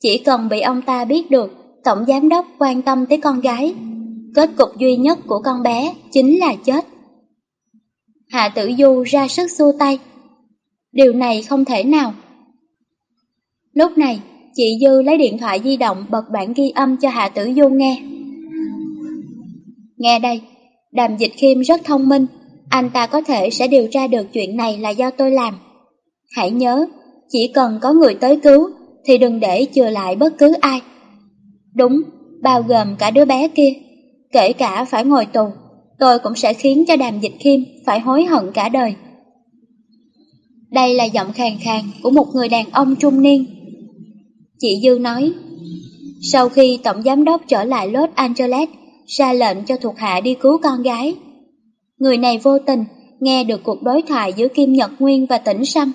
Chỉ cần bị ông ta biết được tổng giám đốc quan tâm tới con gái, kết cục duy nhất của con bé chính là chết. Hạ Tử Du ra sức xua tay. Điều này không thể nào. Lúc này, chị Dư lấy điện thoại di động bật bản ghi âm cho Hạ Tử Du nghe. Nghe đây, đàm dịch khiêm rất thông minh, anh ta có thể sẽ điều tra được chuyện này là do tôi làm. Hãy nhớ, chỉ cần có người tới cứu thì đừng để chừa lại bất cứ ai. Đúng, bao gồm cả đứa bé kia, kể cả phải ngồi tù, tôi cũng sẽ khiến cho đàm dịch khiêm phải hối hận cả đời. Đây là giọng khàn khàn của một người đàn ông trung niên. Chị Dư nói, sau khi Tổng Giám đốc trở lại Los Angeles, ra lệnh cho thuộc hạ đi cứu con gái. Người này vô tình nghe được cuộc đối thoại giữa Kim Nhật Nguyên và Tỉnh Sâm.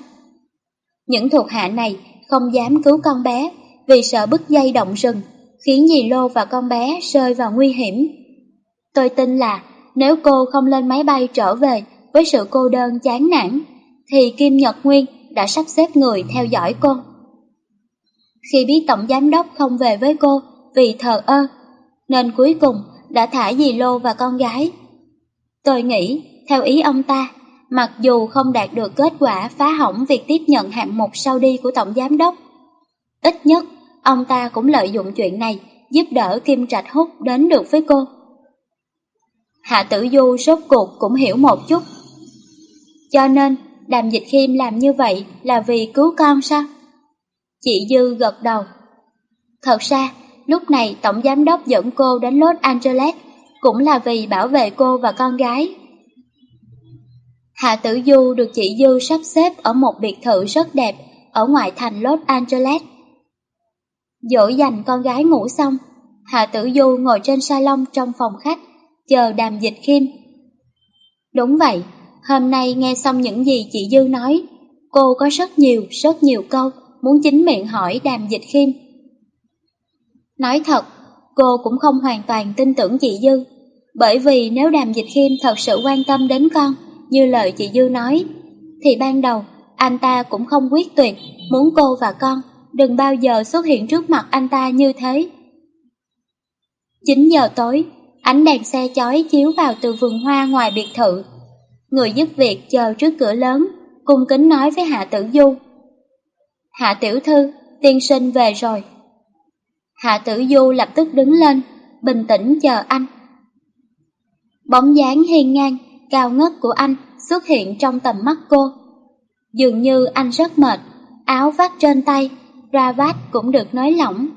Những thuộc hạ này không dám cứu con bé vì sợ bức dây động rừng, khiến dì Lô và con bé rơi vào nguy hiểm. Tôi tin là nếu cô không lên máy bay trở về với sự cô đơn chán nản, thì Kim Nhật Nguyên đã sắp xếp người theo dõi cô. Khi biết Tổng Giám Đốc không về với cô vì thờ ơ, nên cuối cùng đã thả dì Lô và con gái. Tôi nghĩ, theo ý ông ta, mặc dù không đạt được kết quả phá hỏng việc tiếp nhận hạng mục sau đi của Tổng Giám Đốc. Ít nhất, ông ta cũng lợi dụng chuyện này giúp đỡ Kim Trạch Húc đến được với cô. Hạ Tử Du sốt cuộc cũng hiểu một chút. Cho nên, Đàm Dịch Khiêm làm như vậy là vì cứu con sao? Chị Dư gật đầu. Thật ra, lúc này Tổng Giám đốc dẫn cô đến Los Angeles cũng là vì bảo vệ cô và con gái. Hạ Tử Du được chị Dư sắp xếp ở một biệt thự rất đẹp ở ngoại thành Los Angeles. Dỗ dành con gái ngủ xong, Hạ Tử Du ngồi trên salon trong phòng khách, chờ đàm dịch khiêm. Đúng vậy, hôm nay nghe xong những gì chị Dư nói, cô có rất nhiều, rất nhiều câu muốn chính miệng hỏi đàm dịch khiêm. Nói thật, cô cũng không hoàn toàn tin tưởng chị Dư, bởi vì nếu đàm dịch khiêm thật sự quan tâm đến con, như lời chị Dư nói, thì ban đầu anh ta cũng không quyết tuyệt muốn cô và con đừng bao giờ xuất hiện trước mặt anh ta như thế. 9 giờ tối, ánh đèn xe chói chiếu vào từ vườn hoa ngoài biệt thự. Người giúp việc chờ trước cửa lớn, cung kính nói với Hạ Tử Du. Hạ Tiểu Thư, tiên sinh về rồi. Hạ Tử Du lập tức đứng lên, bình tĩnh chờ anh. Bóng dáng hiên ngang, cao ngất của anh xuất hiện trong tầm mắt cô. Dường như anh rất mệt, áo vắt trên tay, ra vát cũng được nói lỏng.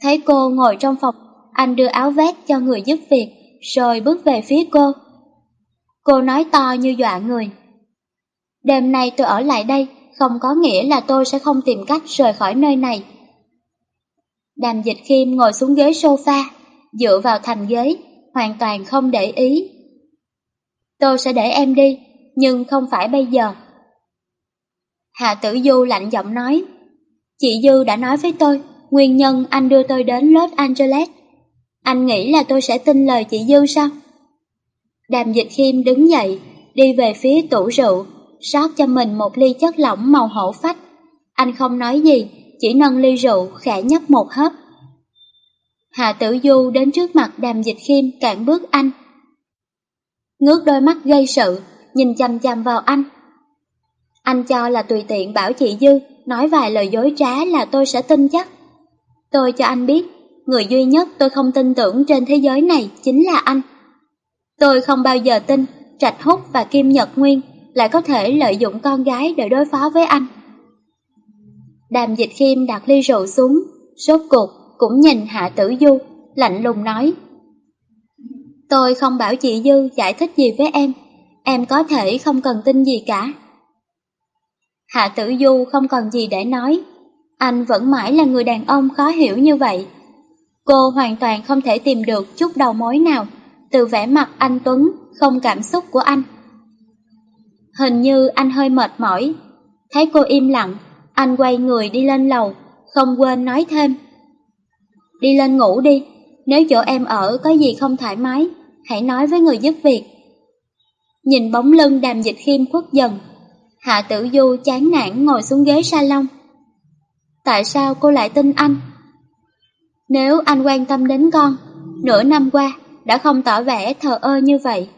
Thấy cô ngồi trong phòng, anh đưa áo vét cho người giúp việc, rồi bước về phía cô. Cô nói to như dọa người. Đêm nay tôi ở lại đây, không có nghĩa là tôi sẽ không tìm cách rời khỏi nơi này. Đàm dịch khiêm ngồi xuống ghế sofa, dựa vào thành ghế, hoàn toàn không để ý. Tôi sẽ để em đi, nhưng không phải bây giờ. Hạ tử du lạnh giọng nói, chị Dư đã nói với tôi, nguyên nhân anh đưa tôi đến Los Angeles. Anh nghĩ là tôi sẽ tin lời chị Dư sao? Đàm dịch khiêm đứng dậy, đi về phía tủ rượu, rót cho mình một ly chất lỏng màu hổ phách. Anh không nói gì, chỉ nâng ly rượu khẽ nhấp một hớp. Hạ tử du đến trước mặt đàm dịch khiêm cản bước anh. Ngước đôi mắt gây sự, nhìn chăm chăm vào anh. Anh cho là tùy tiện bảo chị Dư nói vài lời dối trá là tôi sẽ tin chắc. Tôi cho anh biết, người duy nhất tôi không tin tưởng trên thế giới này chính là anh. Tôi không bao giờ tin Trạch Húc và Kim Nhật Nguyên lại có thể lợi dụng con gái để đối phó với anh. Đàm dịch khiêm đặt ly rượu xuống, sốt cuộc, cũng nhìn Hạ Tử Du, lạnh lùng nói. Tôi không bảo chị Dư giải thích gì với em, em có thể không cần tin gì cả. Hạ Tử Du không còn gì để nói, anh vẫn mãi là người đàn ông khó hiểu như vậy. Cô hoàn toàn không thể tìm được chút đầu mối nào từ vẻ mặt anh Tuấn không cảm xúc của anh. Hình như anh hơi mệt mỏi. Thấy cô im lặng, anh quay người đi lên lầu, không quên nói thêm. Đi lên ngủ đi, nếu chỗ em ở có gì không thoải mái, hãy nói với người giúp việc. Nhìn bóng lưng đàm dịch khiêm khuất dần, Hạ tử du chán nản ngồi xuống ghế salon. Tại sao cô lại tin anh? Nếu anh quan tâm đến con, nửa năm qua đã không tỏ vẻ thờ ơ như vậy.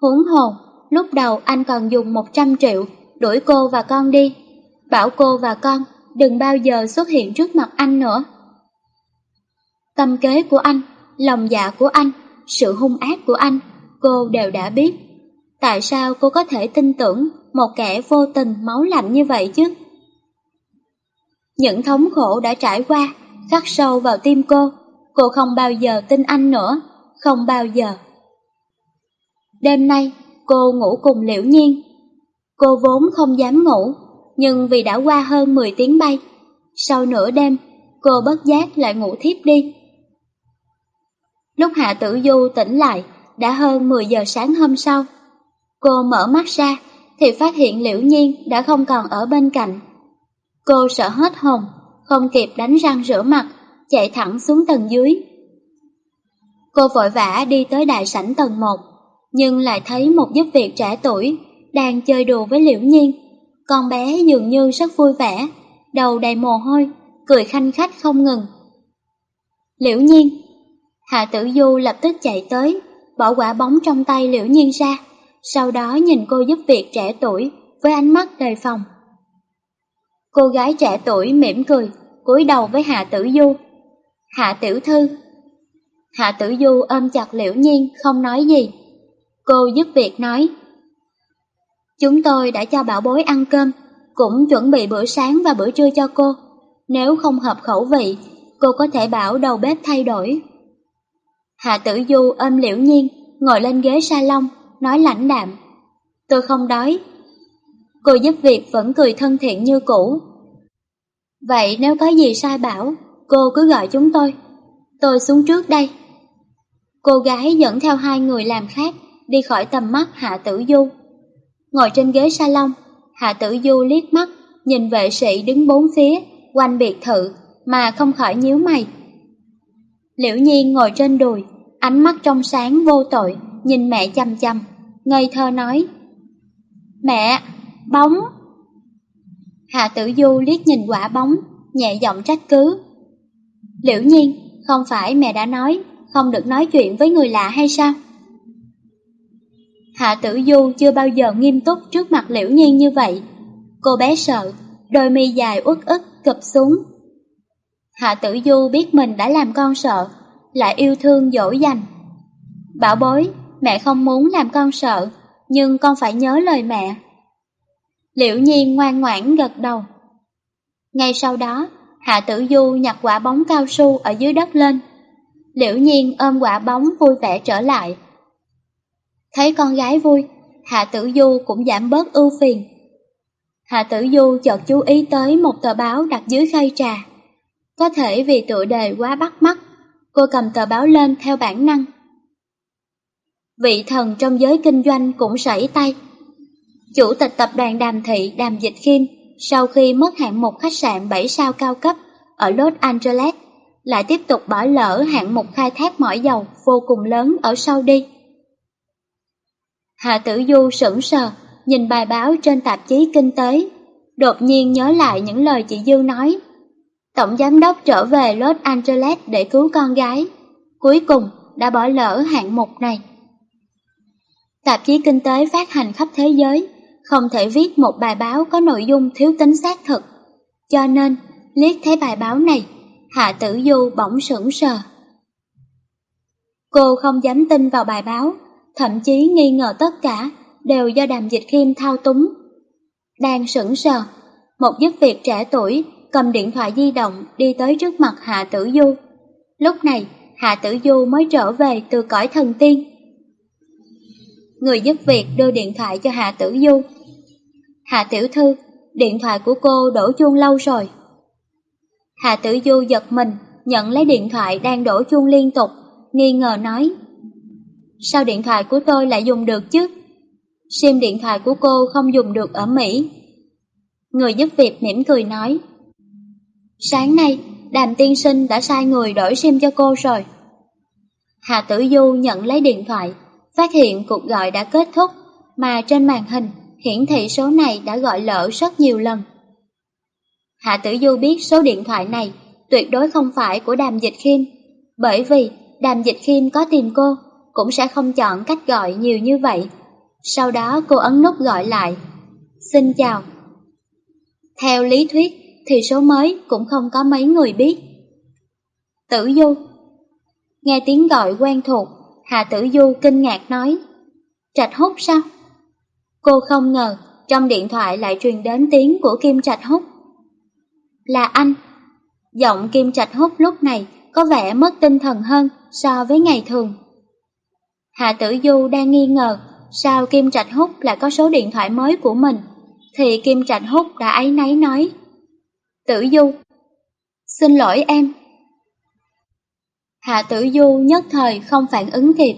Huống hồn, lúc đầu anh còn dùng 100 triệu đuổi cô và con đi, bảo cô và con đừng bao giờ xuất hiện trước mặt anh nữa. Tâm kế của anh, lòng dạ của anh, sự hung ác của anh, cô đều đã biết. Tại sao cô có thể tin tưởng một kẻ vô tình máu lạnh như vậy chứ? Những thống khổ đã trải qua, khắc sâu vào tim cô, cô không bao giờ tin anh nữa, không bao giờ. Đêm nay, cô ngủ cùng Liễu Nhiên. Cô vốn không dám ngủ, nhưng vì đã qua hơn 10 tiếng bay, sau nửa đêm, cô bất giác lại ngủ thiếp đi. Lúc Hạ Tử Du tỉnh lại, đã hơn 10 giờ sáng hôm sau. Cô mở mắt ra, thì phát hiện Liễu Nhiên đã không còn ở bên cạnh. Cô sợ hết hồn, không kịp đánh răng rửa mặt, chạy thẳng xuống tầng dưới. Cô vội vã đi tới đại sảnh tầng 1, nhưng lại thấy một giúp việc trẻ tuổi đang chơi đùa với Liễu Nhiên. Con bé dường như rất vui vẻ, đầu đầy mồ hôi, cười khanh khách không ngừng. Liễu Nhiên Hạ Tử Du lập tức chạy tới, bỏ quả bóng trong tay Liễu Nhiên ra, sau đó nhìn cô giúp việc trẻ tuổi với ánh mắt đầy phòng. Cô gái trẻ tuổi mỉm cười, cúi đầu với Hạ Tử Du. Hạ Tiểu Thư Hạ Tử Du ôm chặt Liễu Nhiên không nói gì. Cô giúp việc nói Chúng tôi đã cho bảo bối ăn cơm, cũng chuẩn bị bữa sáng và bữa trưa cho cô. Nếu không hợp khẩu vị, cô có thể bảo đầu bếp thay đổi. Hạ Tử Du ôm Liễu Nhiên, ngồi lên ghế salon, nói lãnh đạm. Tôi không đói. Cô giúp việc vẫn cười thân thiện như cũ. Vậy nếu có gì sai bảo, cô cứ gọi chúng tôi. Tôi xuống trước đây. Cô gái dẫn theo hai người làm khác, đi khỏi tầm mắt Hạ Tử Du. Ngồi trên ghế salon, Hạ Tử Du liếc mắt, nhìn vệ sĩ đứng bốn phía, quanh biệt thự, mà không khỏi nhíu mày. Liễu Nhiên ngồi trên đùi, ánh mắt trong sáng vô tội, nhìn mẹ chăm chăm, ngây thơ nói. Mẹ, bóng! Hạ Tử Du liếc nhìn quả bóng, nhẹ giọng trách cứ. Liễu nhiên, không phải mẹ đã nói không được nói chuyện với người lạ hay sao? Hạ Tử Du chưa bao giờ nghiêm túc trước mặt Liễu Nhiên như vậy. Cô bé sợ, đôi mi dài uất ức cụp xuống. Hạ Tử Du biết mình đã làm con sợ, lại yêu thương dỗ dành. Bảo bối, mẹ không muốn làm con sợ, nhưng con phải nhớ lời mẹ. Liễu Nhiên ngoan ngoãn gật đầu. Ngay sau đó, Hạ Tử Du nhặt quả bóng cao su ở dưới đất lên. Liễu Nhiên ôm quả bóng vui vẻ trở lại. Thấy con gái vui, Hạ Tử Du cũng giảm bớt ưu phiền. Hạ Tử Du chợt chú ý tới một tờ báo đặt dưới khay trà. Có thể vì tựa đề quá bắt mắt, cô cầm tờ báo lên theo bản năng. Vị thần trong giới kinh doanh cũng sảy tay. Chủ tịch tập đoàn Đàm Thị Đàm Dịch Khiêm sau khi mất hạng mục khách sạn 7 sao cao cấp ở Los Angeles, lại tiếp tục bỏ lỡ hạng mục khai thác mỏ dầu vô cùng lớn ở Saudi. Hạ Tử Du sững sờ, nhìn bài báo trên tạp chí kinh tế, đột nhiên nhớ lại những lời chị Dư nói. Tổng giám đốc trở về Los Angeles để cứu con gái, cuối cùng đã bỏ lỡ hạng mục này. Tạp chí kinh tế phát hành khắp thế giới, không thể viết một bài báo có nội dung thiếu tính xác thực. Cho nên, liếc thấy bài báo này, Hạ Tử Du bỗng sững sờ. Cô không dám tin vào bài báo, thậm chí nghi ngờ tất cả đều do đàm dịch khiêm thao túng. Đang sững sờ, một giúp việc trẻ tuổi cầm điện thoại di động đi tới trước mặt Hạ Tử Du, Lúc này, Hạ Tử Du mới trở về từ cõi thần tiên. Người giúp việc đưa điện thoại cho Hạ Tử Du. Hạ Tiểu Thư, điện thoại của cô đổ chuông lâu rồi. Hạ Tử Du giật mình, nhận lấy điện thoại đang đổ chuông liên tục, nghi ngờ nói. Sao điện thoại của tôi lại dùng được chứ? SIM điện thoại của cô không dùng được ở Mỹ. Người giúp việc mỉm cười nói. Sáng nay, đàm tiên sinh đã sai người đổi SIM cho cô rồi. Hạ Tử Du nhận lấy điện thoại, phát hiện cuộc gọi đã kết thúc, mà trên màn hình hiển thị số này đã gọi lỡ rất nhiều lần. Hạ Tử Du biết số điện thoại này tuyệt đối không phải của Đàm Dịch Khiêm, bởi vì Đàm Dịch Khiêm có tìm cô, cũng sẽ không chọn cách gọi nhiều như vậy. Sau đó cô ấn nút gọi lại. Xin chào. Theo lý thuyết thì số mới cũng không có mấy người biết. Tử Du Nghe tiếng gọi quen thuộc, Hạ Tử Du kinh ngạc nói Trạch Hút sao? Cô không ngờ trong điện thoại lại truyền đến tiếng của Kim Trạch Hút. Là anh. Giọng Kim Trạch Hút lúc này có vẻ mất tinh thần hơn so với ngày thường. Hạ Tử Du đang nghi ngờ sao Kim Trạch Hút lại có số điện thoại mới của mình, thì Kim Trạch Hút đã ấy nấy nói. Tử Du, xin lỗi em. Hạ Tử Du nhất thời không phản ứng kịp.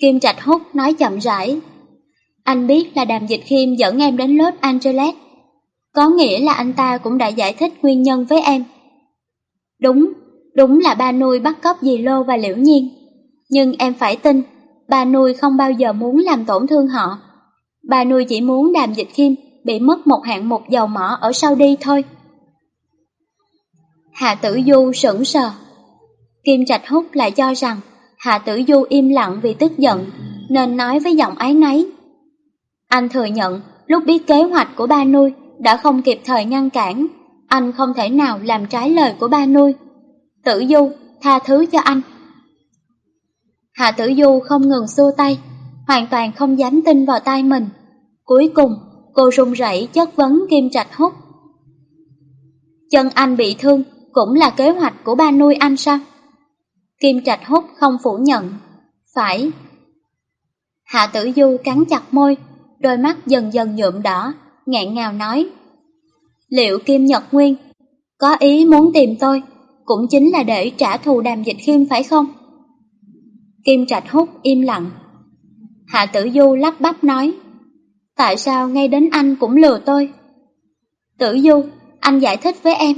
Kim Trạch Hút nói chậm rãi. Anh biết là Đàm Dịch Khiêm dẫn em đến Los Angeles. Có nghĩa là anh ta cũng đã giải thích nguyên nhân với em. Đúng, đúng là ba nuôi bắt cóc dì Lô và Liễu Nhiên. Nhưng em phải tin, ba nuôi không bao giờ muốn làm tổn thương họ. Ba nuôi chỉ muốn Đàm Dịch Khiêm bị mất một hạng mục dầu mỏ ở Saudi thôi. Hạ Tử Du sững sờ. Kim Trạch Hút lại cho rằng Hạ Tử Du im lặng vì tức giận, nên nói với giọng ái náy. Anh thừa nhận lúc biết kế hoạch của ba nuôi đã không kịp thời ngăn cản, anh không thể nào làm trái lời của ba nuôi. Tử Du, tha thứ cho anh. Hạ Tử Du không ngừng xua tay, hoàn toàn không dám tin vào tay mình. Cuối cùng, cô run rẩy chất vấn Kim Trạch Hút. Chân anh bị thương cũng là kế hoạch của ba nuôi anh sao? Kim Trạch Hút không phủ nhận. Phải. Hạ Tử Du cắn chặt môi, đôi mắt dần dần nhuộm đỏ, ngẹn ngào nói. Liệu Kim Nhật Nguyên có ý muốn tìm tôi, cũng chính là để trả thù đàm dịch khiêm phải không? Kim Trạch Hút im lặng. Hạ Tử Du lắp bắp nói, tại sao ngay đến anh cũng lừa tôi? Tử Du, anh giải thích với em.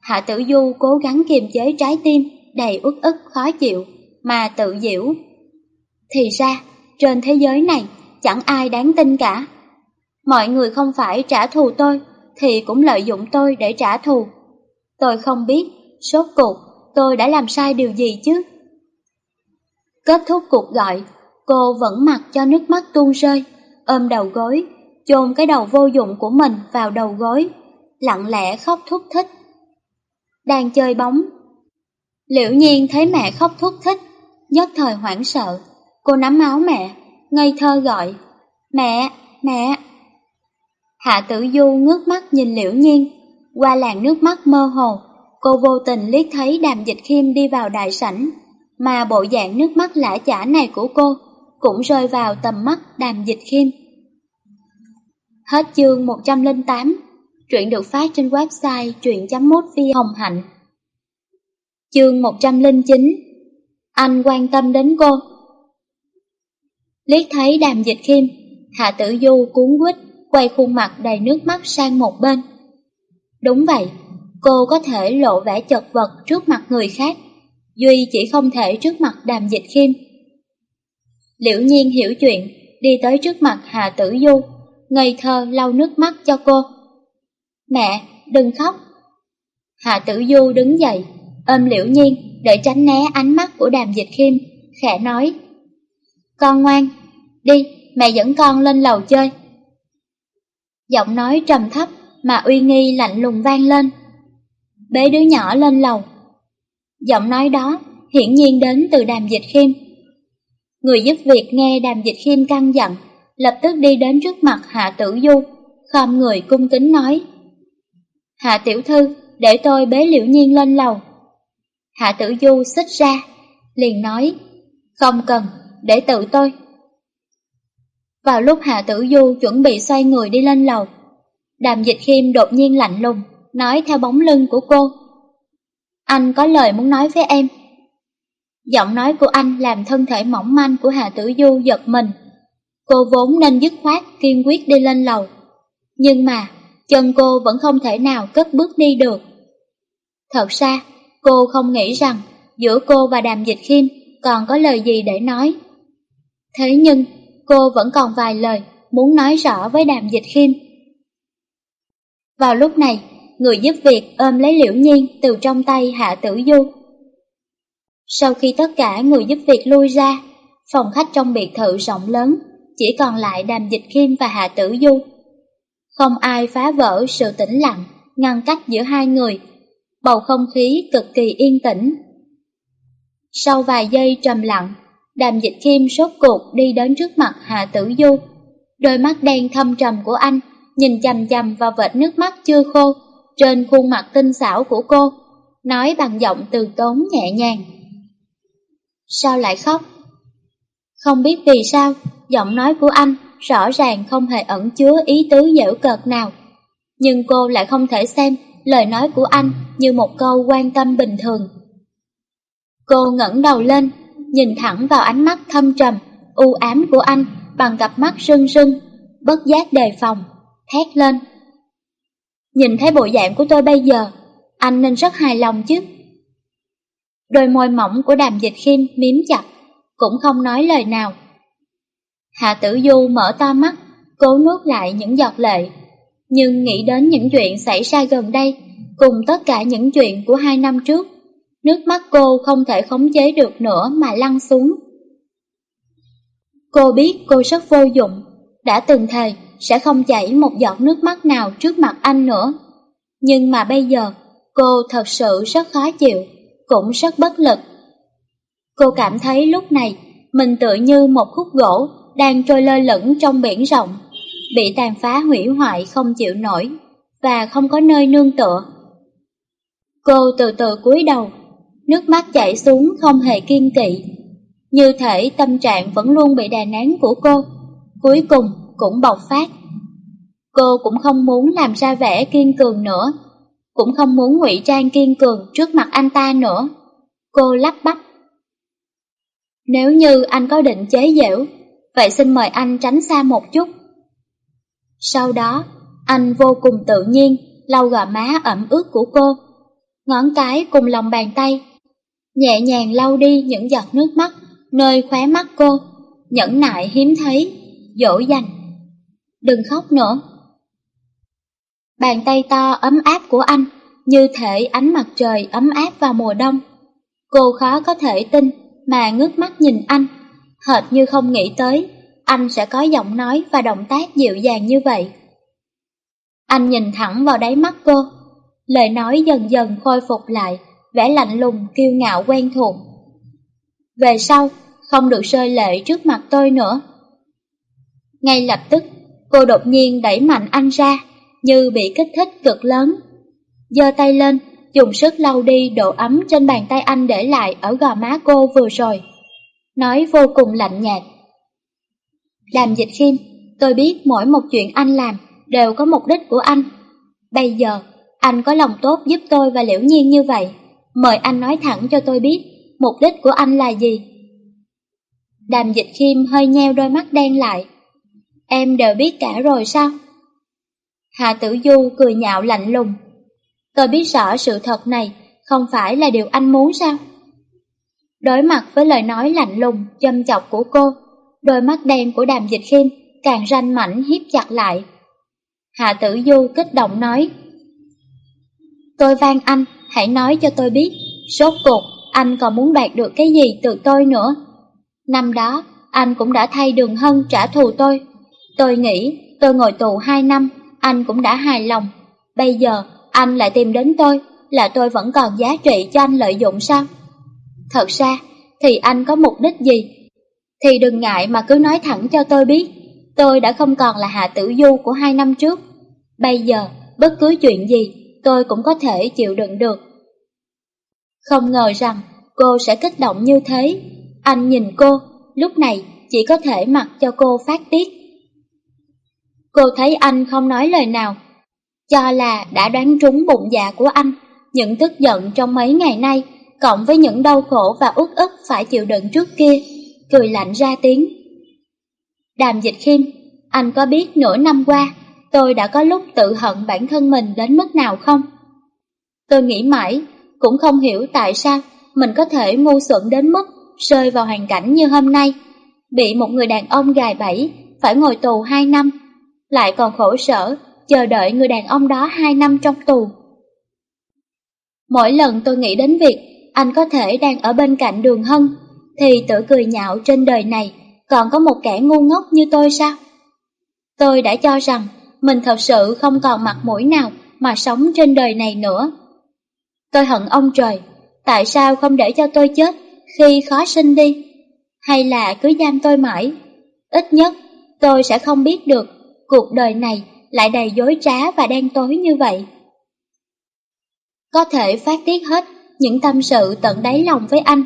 Hạ Tử Du cố gắng kiềm chế trái tim đầy uất ức khó chịu mà tự diễu. Thì ra, trên thế giới này chẳng ai đáng tin cả. Mọi người không phải trả thù tôi thì cũng lợi dụng tôi để trả thù. Tôi không biết, sốt cuộc, tôi đã làm sai điều gì chứ? Kết thúc cuộc gọi, cô vẫn mặc cho nước mắt tuôn rơi, ôm đầu gối, chôn cái đầu vô dụng của mình vào đầu gối, lặng lẽ khóc thúc thích. Đang chơi bóng. Liễu nhiên thấy mẹ khóc thúc thích, nhất thời hoảng sợ. Cô nắm áo mẹ, ngây thơ gọi, mẹ, mẹ. Hạ tử du ngước mắt nhìn liễu nhiên, qua làn nước mắt mơ hồ, cô vô tình liếc thấy đàm dịch khiêm đi vào đại sảnh, mà bộ dạng nước mắt lã chả này của cô cũng rơi vào tầm mắt đàm dịch khiêm. Hết chương 108, truyện được phát trên website truyện.mútvn Hồng Hạnh. Chương 109, anh quan tâm đến cô. Liếc thấy đàm dịch khiêm, Hạ Tử Du cuốn quýt quay khuôn mặt đầy nước mắt sang một bên. Đúng vậy, cô có thể lộ vẻ chật vật trước mặt người khác, Duy chỉ không thể trước mặt đàm dịch khiêm. Liễu nhiên hiểu chuyện, đi tới trước mặt Hà Tử Du, ngây thơ lau nước mắt cho cô. Mẹ, đừng khóc. Hà Tử Du đứng dậy, ôm Liễu nhiên để tránh né ánh mắt của đàm dịch khiêm, khẽ nói. Con ngoan, đi, mẹ dẫn con lên lầu chơi. Giọng nói trầm thấp mà uy nghi lạnh lùng vang lên. Bế đứa nhỏ lên lầu. Giọng nói đó hiển nhiên đến từ đàm dịch khiêm. Người giúp việc nghe đàm dịch khiêm căng dặn, lập tức đi đến trước mặt Hạ Tử Du, khom người cung kính nói. Hạ Tiểu Thư, để tôi bế liễu nhiên lên lầu. Hạ Tử Du xích ra, liền nói, không cần, để tự tôi. Vào lúc Hạ Tử Du chuẩn bị xoay người đi lên lầu, Đàm Dịch Khiêm đột nhiên lạnh lùng, nói theo bóng lưng của cô. Anh có lời muốn nói với em. Giọng nói của anh làm thân thể mỏng manh của Hà Tử Du giật mình. Cô vốn nên dứt khoát kiên quyết đi lên lầu. Nhưng mà, chân cô vẫn không thể nào cất bước đi được. Thật ra, cô không nghĩ rằng giữa cô và Đàm Dịch Khiêm còn có lời gì để nói. Thế nhưng, cô vẫn còn vài lời muốn nói rõ với Đàm Dịch Khiêm. Vào lúc này, người giúp việc ôm lấy Liễu Nhiên từ trong tay Hạ Tử Du. Sau khi tất cả người giúp việc lui ra, phòng khách trong biệt thự rộng lớn, chỉ còn lại Đàm Dịch Khiêm và Hạ Tử Du. Không ai phá vỡ sự tĩnh lặng, ngăn cách giữa hai người, bầu không khí cực kỳ yên tĩnh. Sau vài giây trầm lặng, Đàm Dịch Khiêm sốt cuộc đi đến trước mặt Hạ Tử Du. Đôi mắt đen thâm trầm của anh nhìn chằm chằm vào vệt nước mắt chưa khô trên khuôn mặt tinh xảo của cô, nói bằng giọng từ tốn nhẹ nhàng. Sao lại khóc? Không biết vì sao, giọng nói của anh rõ ràng không hề ẩn chứa ý tứ dễu cợt nào. Nhưng cô lại không thể xem lời nói của anh như một câu quan tâm bình thường. Cô ngẩng đầu lên, nhìn thẳng vào ánh mắt thâm trầm, u ám của anh bằng cặp mắt rưng rưng, bất giác đề phòng, thét lên. Nhìn thấy bộ dạng của tôi bây giờ, anh nên rất hài lòng chứ. Đôi môi mỏng của đàm dịch khiêm miếm chặt, cũng không nói lời nào. Hạ tử du mở to mắt, cố nuốt lại những giọt lệ, nhưng nghĩ đến những chuyện xảy ra gần đây, cùng tất cả những chuyện của hai năm trước, nước mắt cô không thể khống chế được nữa mà lăn xuống. Cô biết cô rất vô dụng, đã từng thề sẽ không chảy một giọt nước mắt nào trước mặt anh nữa. Nhưng mà bây giờ, cô thật sự rất khó chịu, cũng rất bất lực. Cô cảm thấy lúc này mình tựa như một khúc gỗ đang trôi lơ lửng trong biển rộng, bị tàn phá hủy hoại không chịu nổi và không có nơi nương tựa. Cô từ từ cúi đầu, nước mắt chảy xuống không hề kiên kỵ. Như thể tâm trạng vẫn luôn bị đè nén của cô, cuối cùng cũng bộc phát. Cô cũng không muốn làm ra vẻ kiên cường nữa, cũng không muốn ngụy trang kiên cường trước mặt anh ta nữa. Cô lắp bắp. Nếu như anh có định chế giễu, vậy xin mời anh tránh xa một chút. Sau đó, anh vô cùng tự nhiên lau gò má ẩm ướt của cô, ngón cái cùng lòng bàn tay, nhẹ nhàng lau đi những giọt nước mắt nơi khóe mắt cô, nhẫn nại hiếm thấy, dỗ dành. Đừng khóc nữa. Bàn tay to ấm áp của anh, như thể ánh mặt trời ấm áp vào mùa đông. Cô khó có thể tin mà ngước mắt nhìn anh, hệt như không nghĩ tới anh sẽ có giọng nói và động tác dịu dàng như vậy. Anh nhìn thẳng vào đáy mắt cô, lời nói dần dần khôi phục lại, vẻ lạnh lùng kiêu ngạo quen thuộc. Về sau, không được rơi lệ trước mặt tôi nữa. Ngay lập tức, cô đột nhiên đẩy mạnh anh ra, như bị kích thích cực lớn. giơ tay lên, dùng sức lau đi độ ấm trên bàn tay anh để lại ở gò má cô vừa rồi. Nói vô cùng lạnh nhạt. làm dịch khiêm, tôi biết mỗi một chuyện anh làm đều có mục đích của anh. Bây giờ, anh có lòng tốt giúp tôi và Liễu Nhiên như vậy. Mời anh nói thẳng cho tôi biết mục đích của anh là gì. Đàm dịch khiêm hơi nheo đôi mắt đen lại. Em đều biết cả rồi sao? Hạ tử du cười nhạo lạnh lùng. Tôi biết rõ sự thật này không phải là điều anh muốn sao? Đối mặt với lời nói lạnh lùng, châm chọc của cô, đôi mắt đen của đàm dịch khiêm càng ranh mảnh hiếp chặt lại. Hạ tử du kích động nói, Tôi van anh, hãy nói cho tôi biết, sốt cuộc anh còn muốn đạt được cái gì từ tôi nữa. Năm đó, anh cũng đã thay đường hân trả thù tôi. Tôi nghĩ tôi ngồi tù hai năm, anh cũng đã hài lòng. Bây giờ, anh lại tìm đến tôi, là tôi vẫn còn giá trị cho anh lợi dụng sao? Thật ra, thì anh có mục đích gì? Thì đừng ngại mà cứ nói thẳng cho tôi biết. Tôi đã không còn là Hạ Tử Du của hai năm trước. Bây giờ, bất cứ chuyện gì, tôi cũng có thể chịu đựng được. Không ngờ rằng cô sẽ kích động như thế. Anh nhìn cô, lúc này chỉ có thể mặc cho cô phát tiết. Cô thấy anh không nói lời nào, cho là đã đoán trúng bụng dạ của anh. Những tức giận trong mấy ngày nay, cộng với những đau khổ và uất ức phải chịu đựng trước kia, cười lạnh ra tiếng. Đàm dịch khiêm, anh có biết nửa năm qua, tôi đã có lúc tự hận bản thân mình đến mức nào không? Tôi nghĩ mãi, cũng không hiểu tại sao mình có thể ngu xuẩn đến mức rơi vào hoàn cảnh như hôm nay, bị một người đàn ông gài bẫy, phải ngồi tù hai năm, lại còn khổ sở, chờ đợi người đàn ông đó hai năm trong tù. Mỗi lần tôi nghĩ đến việc anh có thể đang ở bên cạnh đường hân, thì tự cười nhạo trên đời này còn có một kẻ ngu ngốc như tôi sao? Tôi đã cho rằng mình thật sự không còn mặt mũi nào mà sống trên đời này nữa. Tôi hận ông trời, tại sao không để cho tôi chết khi khó sinh đi? Hay là cứ giam tôi mãi? Ít nhất tôi sẽ không biết được cuộc đời này lại đầy dối trá và đen tối như vậy. Có thể phát tiết hết những tâm sự tận đáy lòng với anh.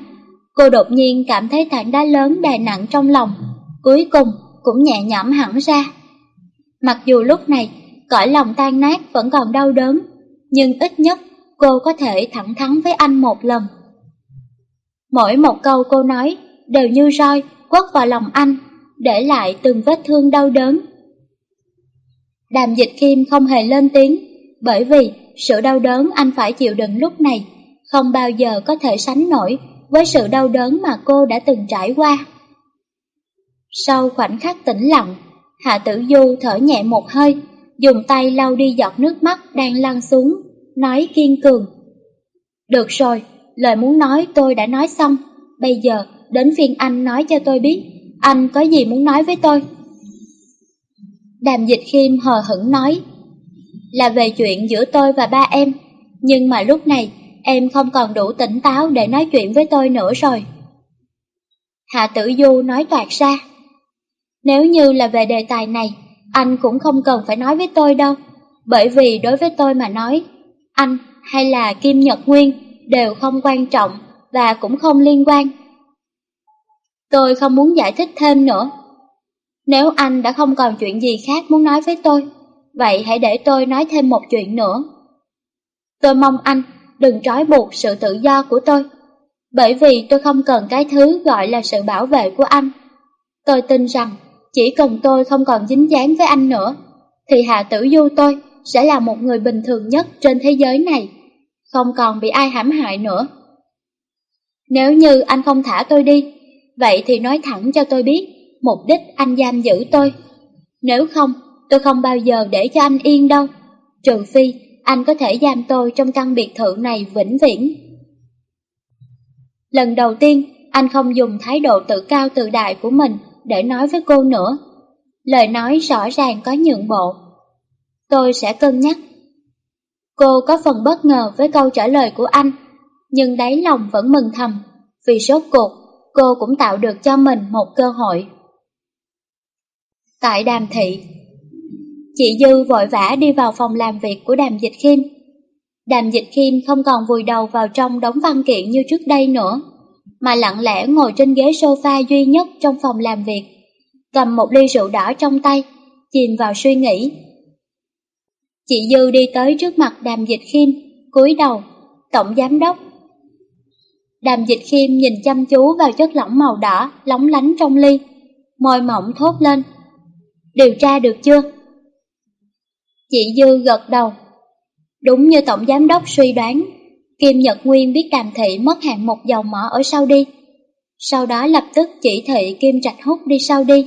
Cô đột nhiên cảm thấy tảng đá lớn đè nặng trong lòng, cuối cùng cũng nhẹ nhõm hẳn ra. Mặc dù lúc này cõi lòng tan nát vẫn còn đau đớn, nhưng ít nhất cô có thể thẳng thắn với anh một lần. Mỗi một câu cô nói đều như roi quất vào lòng anh, để lại từng vết thương đau đớn. Đàm dịch kim không hề lên tiếng, bởi vì sự đau đớn anh phải chịu đựng lúc này không bao giờ có thể sánh nổi với sự đau đớn mà cô đã từng trải qua. Sau khoảnh khắc tĩnh lặng, Hạ Tử Du thở nhẹ một hơi, dùng tay lau đi giọt nước mắt đang lăn xuống, nói kiên cường. Được rồi, lời muốn nói tôi đã nói xong, bây giờ đến phiên anh nói cho tôi biết, anh có gì muốn nói với tôi? Đàm dịch khiêm hờ hững nói, là về chuyện giữa tôi và ba em, nhưng mà lúc này em không còn đủ tỉnh táo để nói chuyện với tôi nữa rồi. Hạ tử du nói toạt ra. Nếu như là về đề tài này, anh cũng không cần phải nói với tôi đâu, bởi vì đối với tôi mà nói, anh hay là Kim Nhật Nguyên đều không quan trọng và cũng không liên quan. Tôi không muốn giải thích thêm nữa. Nếu anh đã không còn chuyện gì khác muốn nói với tôi, vậy hãy để tôi nói thêm một chuyện nữa. Tôi mong anh đừng trói buộc sự tự do của tôi, bởi vì tôi không cần cái thứ gọi là sự bảo vệ của anh. Tôi tin rằng chỉ cần tôi không còn dính dáng với anh nữa, thì Hạ Tử Du tôi sẽ là một người bình thường nhất trên thế giới này, không còn bị ai hãm hại nữa. Nếu như anh không thả tôi đi, vậy thì nói thẳng cho tôi biết mục đích anh giam giữ tôi. Nếu không, tôi không bao giờ để cho anh yên đâu, trừ phi anh có thể giam tôi trong căn biệt thự này vĩnh viễn. Lần đầu tiên, anh không dùng thái độ tự cao tự đại của mình để nói với cô nữa. Lời nói rõ ràng có nhượng bộ. Tôi sẽ cân nhắc. Cô có phần bất ngờ với câu trả lời của anh, nhưng đáy lòng vẫn mừng thầm, vì sốt cuộc cô cũng tạo được cho mình một cơ hội. Tại đàm thị, Chị Dư vội vã đi vào phòng làm việc của Đàm Dịch Khiêm. Đàm Dịch Khiêm không còn vùi đầu vào trong đống văn kiện như trước đây nữa, mà lặng lẽ ngồi trên ghế sofa duy nhất trong phòng làm việc, cầm một ly rượu đỏ trong tay, chìm vào suy nghĩ. Chị Dư đi tới trước mặt Đàm Dịch Khiêm, cúi đầu, tổng giám đốc. Đàm Dịch Khiêm nhìn chăm chú vào chất lỏng màu đỏ lóng lánh trong ly, môi mỏng thốt lên. Điều tra được chưa? Chị Dư gật đầu. Đúng như Tổng Giám đốc suy đoán, Kim Nhật Nguyên biết Đàm Thị mất hạng một dầu mỏ ở Saudi. Sau đó lập tức chỉ thị Kim Trạch Húc đi Saudi.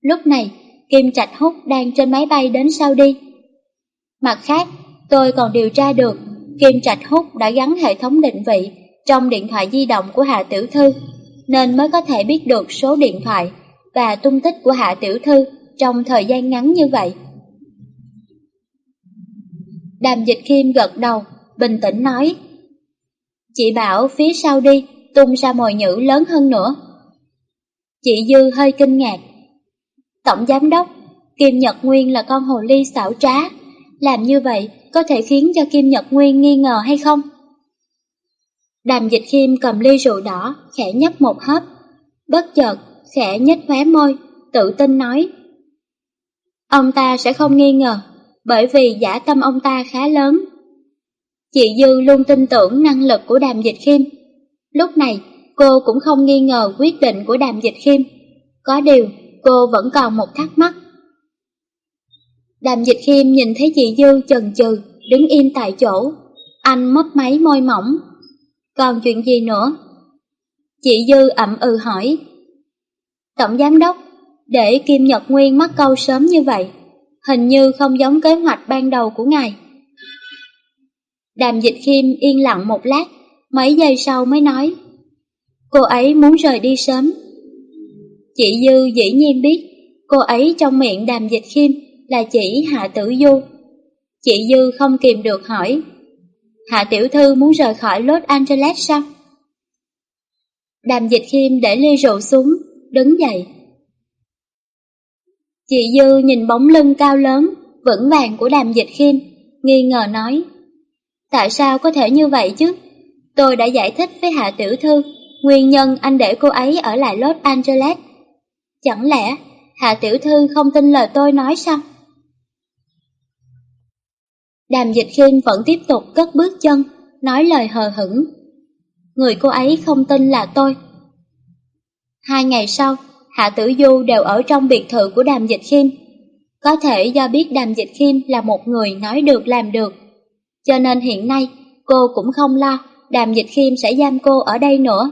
Lúc này, Kim Trạch Húc đang trên máy bay đến Saudi. Mặt khác, tôi còn điều tra được Kim Trạch Húc đã gắn hệ thống định vị trong điện thoại di động của Hạ Tiểu Thư, nên mới có thể biết được số điện thoại và tung tích của Hạ Tiểu Thư trong thời gian ngắn như vậy. Đàm dịch Kim gật đầu, bình tĩnh nói. Chị bảo phía sau đi, tung ra mồi nhữ lớn hơn nữa. Chị Dư hơi kinh ngạc. Tổng giám đốc, Kim Nhật Nguyên là con hồ ly xảo trá. Làm như vậy có thể khiến cho Kim Nhật Nguyên nghi ngờ hay không? Đàm dịch khiêm cầm ly rượu đỏ, khẽ nhấp một hớp. Bất chợt, khẽ nhếch khóe môi, tự tin nói. Ông ta sẽ không nghi ngờ, bởi vì giả tâm ông ta khá lớn. Chị Dư luôn tin tưởng năng lực của đàm dịch khiêm. Lúc này, cô cũng không nghi ngờ quyết định của đàm dịch khiêm. Có điều, cô vẫn còn một thắc mắc. Đàm dịch khiêm nhìn thấy chị Dư chần chừ, đứng im tại chỗ. Anh mấp máy môi mỏng. Còn chuyện gì nữa? Chị Dư ậm ừ hỏi. Tổng giám đốc, để Kim Nhật Nguyên mắc câu sớm như vậy, hình như không giống kế hoạch ban đầu của ngài. Đàm dịch khiêm yên lặng một lát, mấy giây sau mới nói. Cô ấy muốn rời đi sớm. Chị Dư dĩ nhiên biết, cô ấy trong miệng đàm dịch khiêm là chỉ Hạ Tử Du. Chị Dư không kìm được hỏi, Hạ Tiểu Thư muốn rời khỏi Los Angeles sao? Đàm dịch khiêm để ly rượu xuống, đứng dậy. Chị Dư nhìn bóng lưng cao lớn, vững vàng của đàm dịch khiêm, nghi ngờ nói. Tại sao có thể như vậy chứ? Tôi đã giải thích với Hạ Tiểu Thư, nguyên nhân anh để cô ấy ở lại Los Angeles. Chẳng lẽ Hạ Tiểu Thư không tin lời tôi nói sao? Đàm dịch khiêm vẫn tiếp tục cất bước chân, nói lời hờ hững. Người cô ấy không tin là tôi. Hai ngày sau, Hạ Tử Du đều ở trong biệt thự của Đàm Dịch Khiêm. Có thể do biết Đàm Dịch Khiêm là một người nói được làm được, cho nên hiện nay cô cũng không lo Đàm Dịch Khiêm sẽ giam cô ở đây nữa.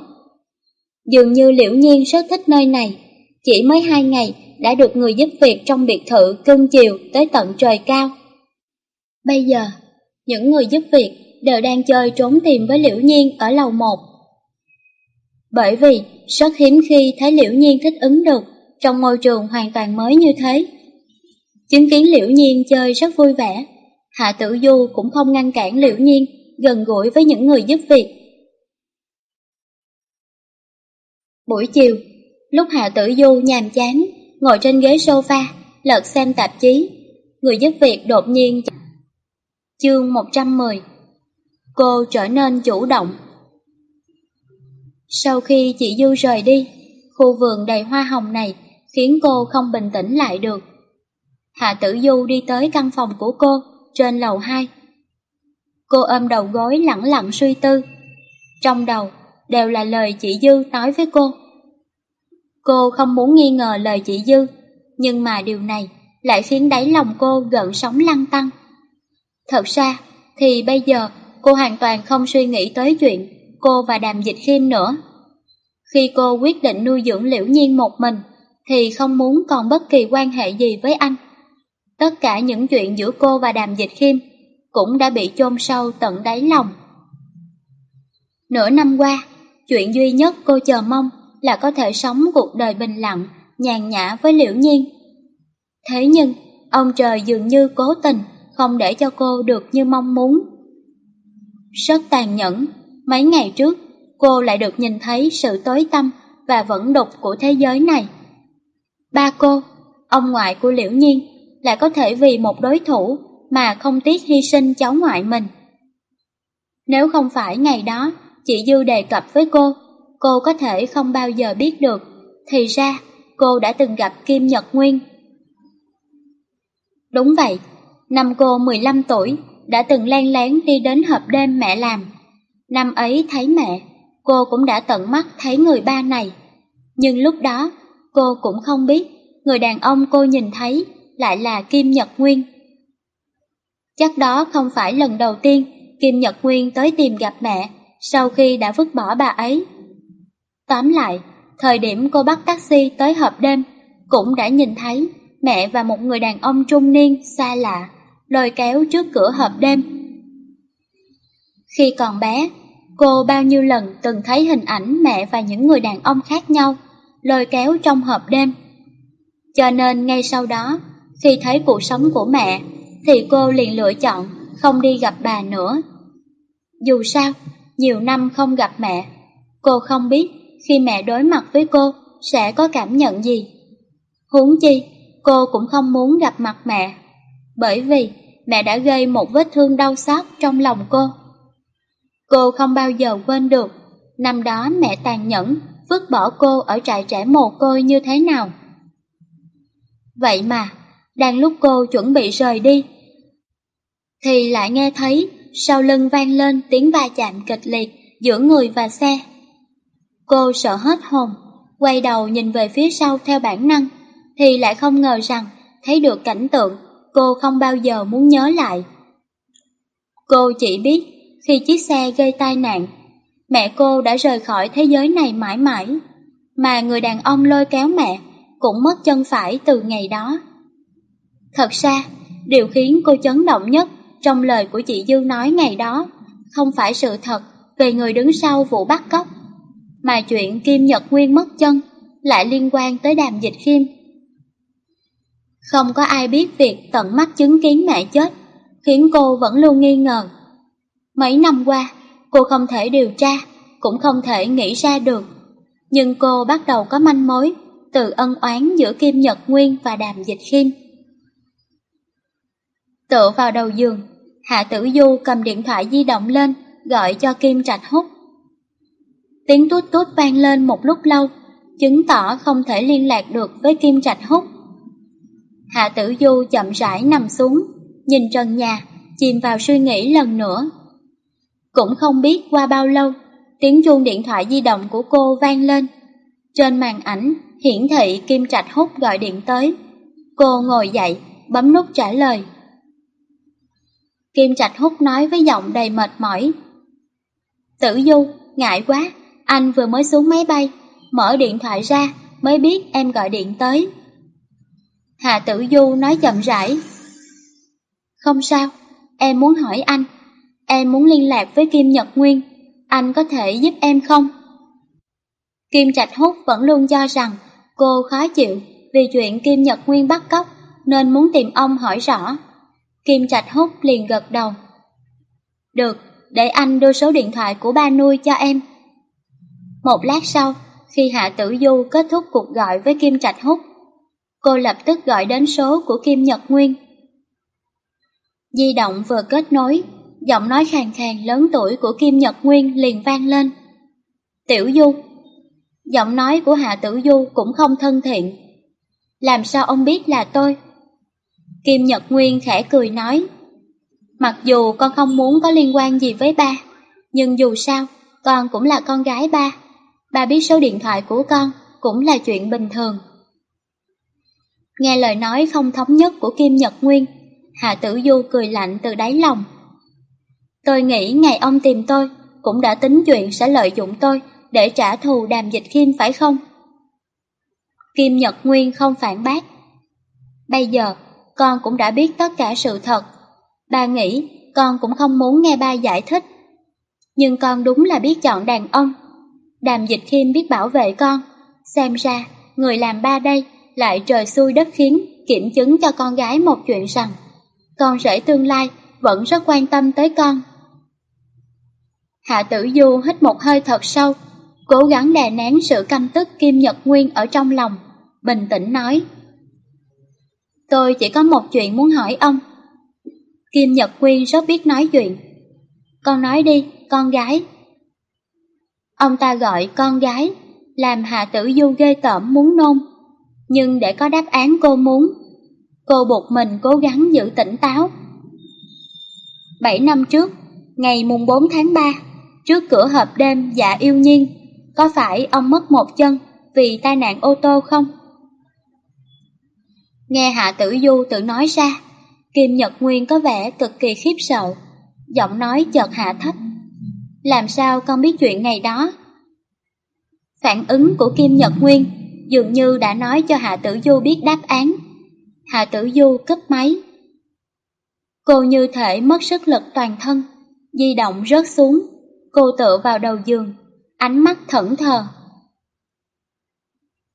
Dường như Liễu Nhiên rất thích nơi này, chỉ mới hai ngày đã được người giúp việc trong biệt thự cưng chiều tới tận trời cao. Bây giờ, những người giúp việc đều đang chơi trốn tìm với Liễu Nhiên ở lầu một, Bởi vì rất hiếm khi thấy Liễu Nhiên thích ứng được trong môi trường hoàn toàn mới như thế. Chứng kiến Liễu Nhiên chơi rất vui vẻ, Hạ Tử Du cũng không ngăn cản Liễu Nhiên gần gũi với những người giúp việc. Buổi chiều, lúc Hạ Tử Du nhàm chán, ngồi trên ghế sofa, lật xem tạp chí, người giúp việc đột nhiên Chương 110 Cô trở nên chủ động Sau khi chị Du rời đi, khu vườn đầy hoa hồng này khiến cô không bình tĩnh lại được. Hạ Tử Du đi tới căn phòng của cô, trên lầu 2. Cô ôm đầu gối lẳng lặng suy tư. Trong đầu đều là lời chị Dư nói với cô. Cô không muốn nghi ngờ lời chị Dư, nhưng mà điều này lại khiến đáy lòng cô gợn sóng lăn tăng. Thật ra thì bây giờ cô hoàn toàn không suy nghĩ tới chuyện cô và Đàm Dịch Khiêm nữa. Khi cô quyết định nuôi dưỡng Liễu Nhiên một mình thì không muốn còn bất kỳ quan hệ gì với anh. Tất cả những chuyện giữa cô và Đàm Dịch Khiêm cũng đã bị chôn sâu tận đáy lòng. Nửa năm qua, chuyện duy nhất cô chờ mong là có thể sống cuộc đời bình lặng, nhàn nhã với Liễu Nhiên. Thế nhưng, ông trời dường như cố tình không để cho cô được như mong muốn. Rất tàn nhẫn, mấy ngày trước cô lại được nhìn thấy sự tối tâm và vẫn đục của thế giới này. Ba cô, ông ngoại của Liễu Nhiên, lại có thể vì một đối thủ mà không tiếc hy sinh cháu ngoại mình. Nếu không phải ngày đó chị Dư đề cập với cô, cô có thể không bao giờ biết được, thì ra cô đã từng gặp Kim Nhật Nguyên. Đúng vậy, Năm cô 15 tuổi, đã từng len lén đi đến hộp đêm mẹ làm. Năm ấy thấy mẹ, cô cũng đã tận mắt thấy người ba này. Nhưng lúc đó, cô cũng không biết người đàn ông cô nhìn thấy lại là Kim Nhật Nguyên. Chắc đó không phải lần đầu tiên Kim Nhật Nguyên tới tìm gặp mẹ sau khi đã vứt bỏ bà ấy. Tóm lại, thời điểm cô bắt taxi tới hộp đêm, cũng đã nhìn thấy mẹ và một người đàn ông trung niên xa lạ lôi kéo trước cửa hộp đêm. Khi còn bé, cô bao nhiêu lần từng thấy hình ảnh mẹ và những người đàn ông khác nhau lôi kéo trong hộp đêm. Cho nên ngay sau đó, khi thấy cuộc sống của mẹ, thì cô liền lựa chọn không đi gặp bà nữa. Dù sao, nhiều năm không gặp mẹ, cô không biết khi mẹ đối mặt với cô sẽ có cảm nhận gì. Huống chi, cô cũng không muốn gặp mặt mẹ, bởi vì mẹ đã gây một vết thương đau xót trong lòng cô. Cô không bao giờ quên được, năm đó mẹ tàn nhẫn, vứt bỏ cô ở trại trẻ mồ côi như thế nào. Vậy mà, đang lúc cô chuẩn bị rời đi, thì lại nghe thấy sau lưng vang lên tiếng va chạm kịch liệt giữa người và xe. Cô sợ hết hồn, quay đầu nhìn về phía sau theo bản năng, thì lại không ngờ rằng thấy được cảnh tượng cô không bao giờ muốn nhớ lại. Cô chỉ biết khi chiếc xe gây tai nạn, mẹ cô đã rời khỏi thế giới này mãi mãi, mà người đàn ông lôi kéo mẹ cũng mất chân phải từ ngày đó. Thật ra, điều khiến cô chấn động nhất trong lời của chị Dư nói ngày đó không phải sự thật về người đứng sau vụ bắt cóc, mà chuyện Kim Nhật Nguyên mất chân lại liên quan tới đàm dịch khiêm. Không có ai biết việc tận mắt chứng kiến mẹ chết, khiến cô vẫn luôn nghi ngờ. Mấy năm qua, cô không thể điều tra, cũng không thể nghĩ ra được. Nhưng cô bắt đầu có manh mối từ ân oán giữa Kim Nhật Nguyên và Đàm Dịch Khiêm. Tựa vào đầu giường, Hạ Tử Du cầm điện thoại di động lên, gọi cho Kim Trạch Húc. Tiếng tút tút vang lên một lúc lâu, chứng tỏ không thể liên lạc được với Kim Trạch Húc. Hạ Tử Du chậm rãi nằm xuống, nhìn trần nhà, chìm vào suy nghĩ lần nữa. Cũng không biết qua bao lâu, tiếng chuông điện thoại di động của cô vang lên. Trên màn ảnh hiển thị Kim Trạch Húc gọi điện tới. Cô ngồi dậy, bấm nút trả lời. Kim Trạch Húc nói với giọng đầy mệt mỏi. Tử Du, ngại quá, anh vừa mới xuống máy bay, mở điện thoại ra mới biết em gọi điện tới. Hà Tử Du nói chậm rãi. Không sao, em muốn hỏi anh, em muốn liên lạc với Kim Nhật Nguyên, anh có thể giúp em không? Kim Trạch Húc vẫn luôn cho rằng cô khó chịu vì chuyện Kim Nhật Nguyên bắt cóc nên muốn tìm ông hỏi rõ. Kim Trạch Húc liền gật đầu. Được, để anh đưa số điện thoại của ba nuôi cho em. Một lát sau, khi Hạ Tử Du kết thúc cuộc gọi với Kim Trạch Húc, cô lập tức gọi đến số của Kim Nhật Nguyên. Di động vừa kết nối, giọng nói khàn khàn lớn tuổi của Kim Nhật Nguyên liền vang lên. Tiểu Du Giọng nói của Hạ Tử Du cũng không thân thiện. Làm sao ông biết là tôi? Kim Nhật Nguyên khẽ cười nói. Mặc dù con không muốn có liên quan gì với ba, nhưng dù sao, con cũng là con gái ba. Ba biết số điện thoại của con cũng là chuyện bình thường. Nghe lời nói không thống nhất của Kim Nhật Nguyên, Hạ Tử Du cười lạnh từ đáy lòng. Tôi nghĩ ngày ông tìm tôi cũng đã tính chuyện sẽ lợi dụng tôi để trả thù đàm dịch Kim phải không? Kim Nhật Nguyên không phản bác. Bây giờ, con cũng đã biết tất cả sự thật. Ba nghĩ con cũng không muốn nghe ba giải thích. Nhưng con đúng là biết chọn đàn ông. Đàm dịch khiêm biết bảo vệ con. Xem ra, người làm ba đây lại trời xui đất khiến kiểm chứng cho con gái một chuyện rằng con rể tương lai vẫn rất quan tâm tới con. Hạ tử du hít một hơi thật sâu, cố gắng đè nén sự căm tức Kim Nhật Nguyên ở trong lòng, bình tĩnh nói. Tôi chỉ có một chuyện muốn hỏi ông. Kim Nhật Nguyên rất biết nói chuyện. Con nói đi, con gái. Ông ta gọi con gái, làm Hạ Tử Du ghê tởm muốn nôn. Nhưng để có đáp án cô muốn, cô buộc mình cố gắng giữ tỉnh táo. Bảy năm trước, ngày mùng 4 tháng 3, trước cửa hộp đêm dạ yêu nhiên, có phải ông mất một chân vì tai nạn ô tô không? Nghe Hạ Tử Du tự nói ra, Kim Nhật Nguyên có vẻ cực kỳ khiếp sợ, giọng nói chợt hạ thấp. Làm sao con biết chuyện ngày đó? Phản ứng của Kim Nhật Nguyên dường như đã nói cho Hạ Tử Du biết đáp án. Hạ Tử Du cất máy. Cô như thể mất sức lực toàn thân, di động rớt xuống, cô tựa vào đầu giường, ánh mắt thẫn thờ.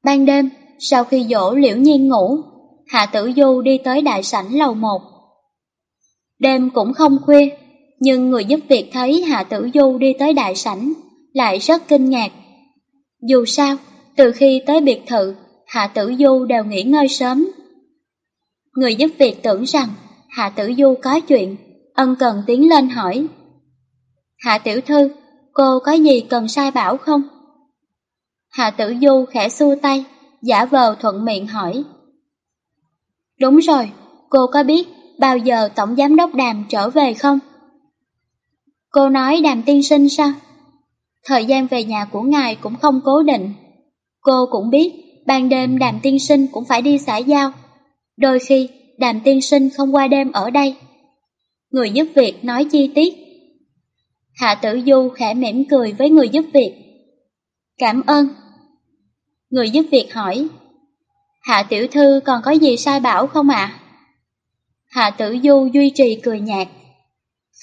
Ban đêm, sau khi dỗ liễu nhiên ngủ, Hạ Tử Du đi tới đại sảnh lầu một. Đêm cũng không khuya, nhưng người giúp việc thấy Hạ Tử Du đi tới đại sảnh, lại rất kinh ngạc. Dù sao, từ khi tới biệt thự, Hạ Tử Du đều nghỉ ngơi sớm. Người giúp việc tưởng rằng Hạ Tử Du có chuyện, ân cần tiến lên hỏi. Hạ tiểu thư, cô có gì cần sai bảo không? Hạ tử du khẽ xua tay, giả vờ thuận miệng hỏi. Đúng rồi, cô có biết bao giờ Tổng Giám đốc Đàm trở về không? Cô nói Đàm tiên sinh sao? Thời gian về nhà của ngài cũng không cố định. Cô cũng biết, ban đêm Đàm tiên sinh cũng phải đi xã giao. Đôi khi, Đàm tiên sinh không qua đêm ở đây. Người giúp việc nói chi tiết. Hạ tử du khẽ mỉm cười với người giúp việc. Cảm ơn. Người giúp việc hỏi. Hạ tiểu thư còn có gì sai bảo không ạ? Hạ tử du duy trì cười nhạt.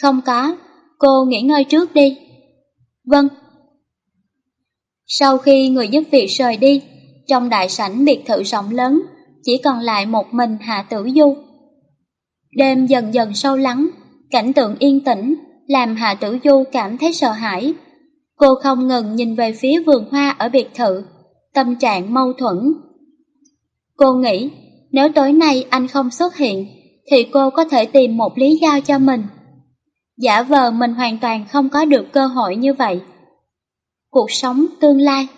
Không có, cô nghỉ ngơi trước đi. Vâng. Sau khi người giúp việc rời đi, trong đại sảnh biệt thự rộng lớn, chỉ còn lại một mình Hạ Tử Du. Đêm dần dần sâu lắng, cảnh tượng yên tĩnh, làm Hạ Tử Du cảm thấy sợ hãi. Cô không ngừng nhìn về phía vườn hoa ở biệt thự, tâm trạng mâu thuẫn. Cô nghĩ, nếu tối nay anh không xuất hiện, thì cô có thể tìm một lý do cho mình. Giả vờ mình hoàn toàn không có được cơ hội như vậy. Cuộc sống tương lai,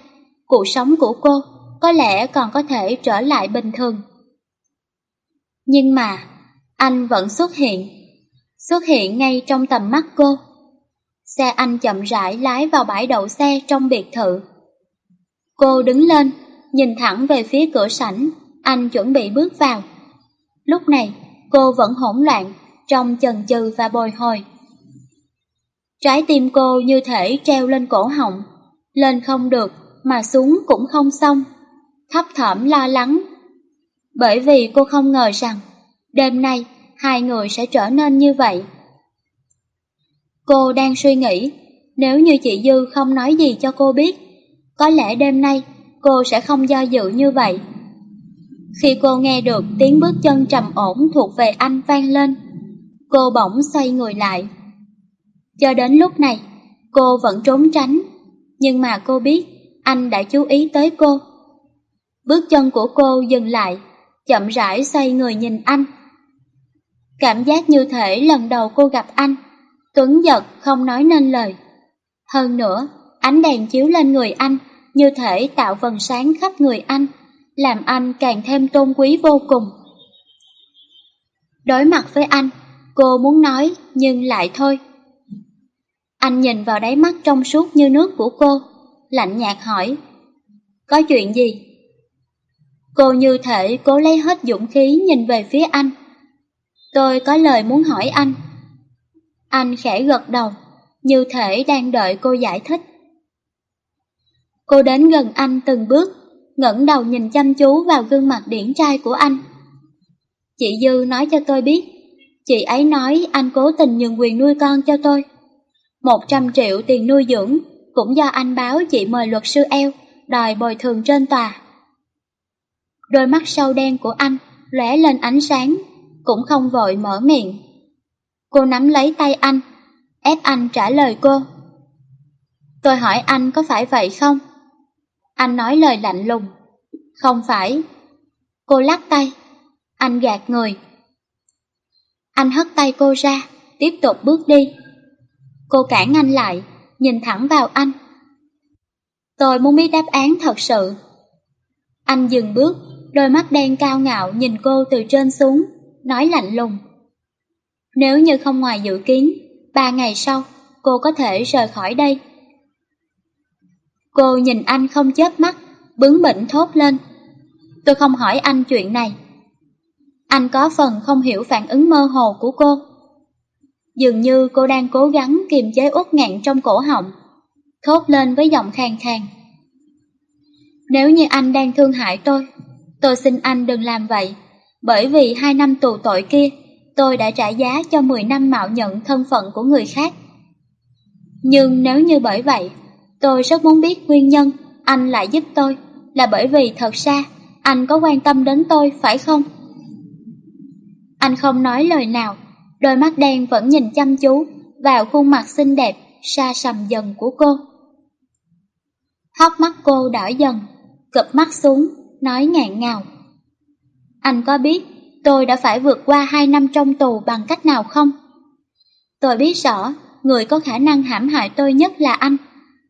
cuộc sống của cô có lẽ còn có thể trở lại bình thường. Nhưng mà, anh vẫn xuất hiện, xuất hiện ngay trong tầm mắt cô. Xe anh chậm rãi lái vào bãi đậu xe trong biệt thự. Cô đứng lên, nhìn thẳng về phía cửa sảnh, anh chuẩn bị bước vào. Lúc này, cô vẫn hỗn loạn, trong chần chừ và bồi hồi. Trái tim cô như thể treo lên cổ họng, lên không được mà xuống cũng không xong, thấp thỏm lo lắng. Bởi vì cô không ngờ rằng đêm nay hai người sẽ trở nên như vậy. Cô đang suy nghĩ, nếu như chị Dư không nói gì cho cô biết, có lẽ đêm nay cô sẽ không do dự như vậy. Khi cô nghe được tiếng bước chân trầm ổn thuộc về anh vang lên, cô bỗng xoay người lại. Cho đến lúc này, cô vẫn trốn tránh, nhưng mà cô biết anh đã chú ý tới cô. Bước chân của cô dừng lại, chậm rãi xoay người nhìn anh. Cảm giác như thể lần đầu cô gặp anh, Tuấn giật không nói nên lời. Hơn nữa, ánh đèn chiếu lên người anh, như thể tạo vần sáng khắp người anh, làm anh càng thêm tôn quý vô cùng. Đối mặt với anh, cô muốn nói nhưng lại thôi. Anh nhìn vào đáy mắt trong suốt như nước của cô, lạnh nhạt hỏi. Có chuyện gì? Cô như thể cố lấy hết dũng khí nhìn về phía anh. Tôi có lời muốn hỏi anh. Anh khẽ gật đầu, như thể đang đợi cô giải thích. Cô đến gần anh từng bước, ngẩng đầu nhìn chăm chú vào gương mặt điển trai của anh. Chị Dư nói cho tôi biết, chị ấy nói anh cố tình nhường quyền nuôi con cho tôi. Một trăm triệu tiền nuôi dưỡng cũng do anh báo chị mời luật sư eo, đòi bồi thường trên tòa. Đôi mắt sâu đen của anh lóe lên ánh sáng, cũng không vội mở miệng. Cô nắm lấy tay anh, ép anh trả lời cô. Tôi hỏi anh có phải vậy không? Anh nói lời lạnh lùng. Không phải. Cô lắc tay. Anh gạt người. Anh hất tay cô ra, tiếp tục bước đi. Cô cản anh lại, nhìn thẳng vào anh. Tôi muốn biết đáp án thật sự. Anh dừng bước, đôi mắt đen cao ngạo nhìn cô từ trên xuống, nói lạnh lùng. Nếu như không ngoài dự kiến, ba ngày sau, cô có thể rời khỏi đây. Cô nhìn anh không chớp mắt, bướng bỉnh thốt lên. Tôi không hỏi anh chuyện này. Anh có phần không hiểu phản ứng mơ hồ của cô. Dường như cô đang cố gắng kiềm chế uất ngạn trong cổ họng, thốt lên với giọng khàn khàn. Nếu như anh đang thương hại tôi, tôi xin anh đừng làm vậy, bởi vì hai năm tù tội kia, tôi đã trả giá cho 10 năm mạo nhận thân phận của người khác. Nhưng nếu như bởi vậy, tôi rất muốn biết nguyên nhân anh lại giúp tôi, là bởi vì thật ra anh có quan tâm đến tôi phải không? Anh không nói lời nào, đôi mắt đen vẫn nhìn chăm chú vào khuôn mặt xinh đẹp, xa sầm dần của cô. Hóc mắt cô đỏ dần, cụp mắt xuống, nói ngạn ngào. Anh có biết tôi đã phải vượt qua hai năm trong tù bằng cách nào không? Tôi biết rõ, người có khả năng hãm hại tôi nhất là anh,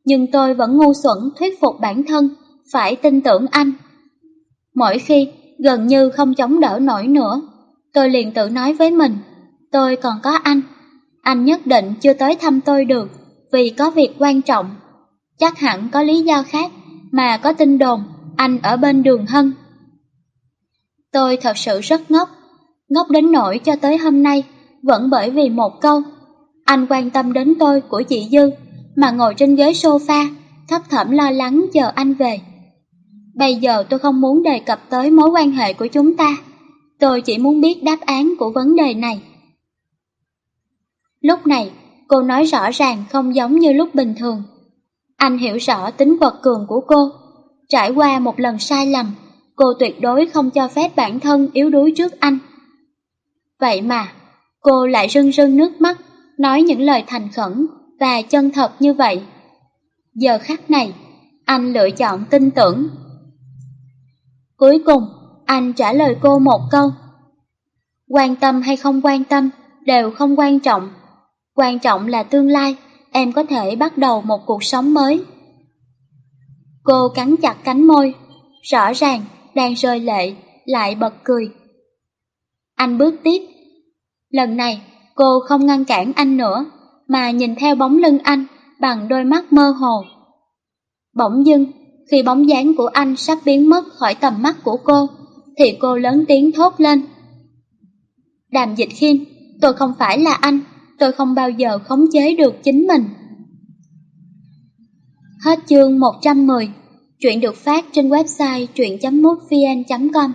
nhưng tôi vẫn ngu xuẩn thuyết phục bản thân, phải tin tưởng anh. Mỗi khi gần như không chống đỡ nổi nữa, tôi liền tự nói với mình, tôi còn có anh, anh nhất định chưa tới thăm tôi được vì có việc quan trọng. Chắc hẳn có lý do khác mà có tin đồn anh ở bên đường hân. Tôi thật sự rất ngốc, ngốc đến nỗi cho tới hôm nay vẫn bởi vì một câu anh quan tâm đến tôi của chị Dư mà ngồi trên ghế sofa thấp thỏm lo lắng chờ anh về. Bây giờ tôi không muốn đề cập tới mối quan hệ của chúng ta, tôi chỉ muốn biết đáp án của vấn đề này. Lúc này, cô nói rõ ràng không giống như lúc bình thường. Anh hiểu rõ tính quật cường của cô. Trải qua một lần sai lầm, cô tuyệt đối không cho phép bản thân yếu đuối trước anh. Vậy mà, cô lại rưng rưng nước mắt, nói những lời thành khẩn và chân thật như vậy. Giờ khắc này, anh lựa chọn tin tưởng. Cuối cùng, anh trả lời cô một câu. Quan tâm hay không quan tâm đều không quan trọng. Quan trọng là tương lai, em có thể bắt đầu một cuộc sống mới. Cô cắn chặt cánh môi, rõ ràng đang rơi lệ, lại bật cười. Anh bước tiếp. Lần này, cô không ngăn cản anh nữa, mà nhìn theo bóng lưng anh bằng đôi mắt mơ hồ. Bỗng dưng, khi bóng dáng của anh sắp biến mất khỏi tầm mắt của cô, thì cô lớn tiếng thốt lên. Đàm dịch khiêm, tôi không phải là anh, tôi không bao giờ khống chế được chính mình. Hết chương 110, chuyện được phát trên website truyện.mútvn.com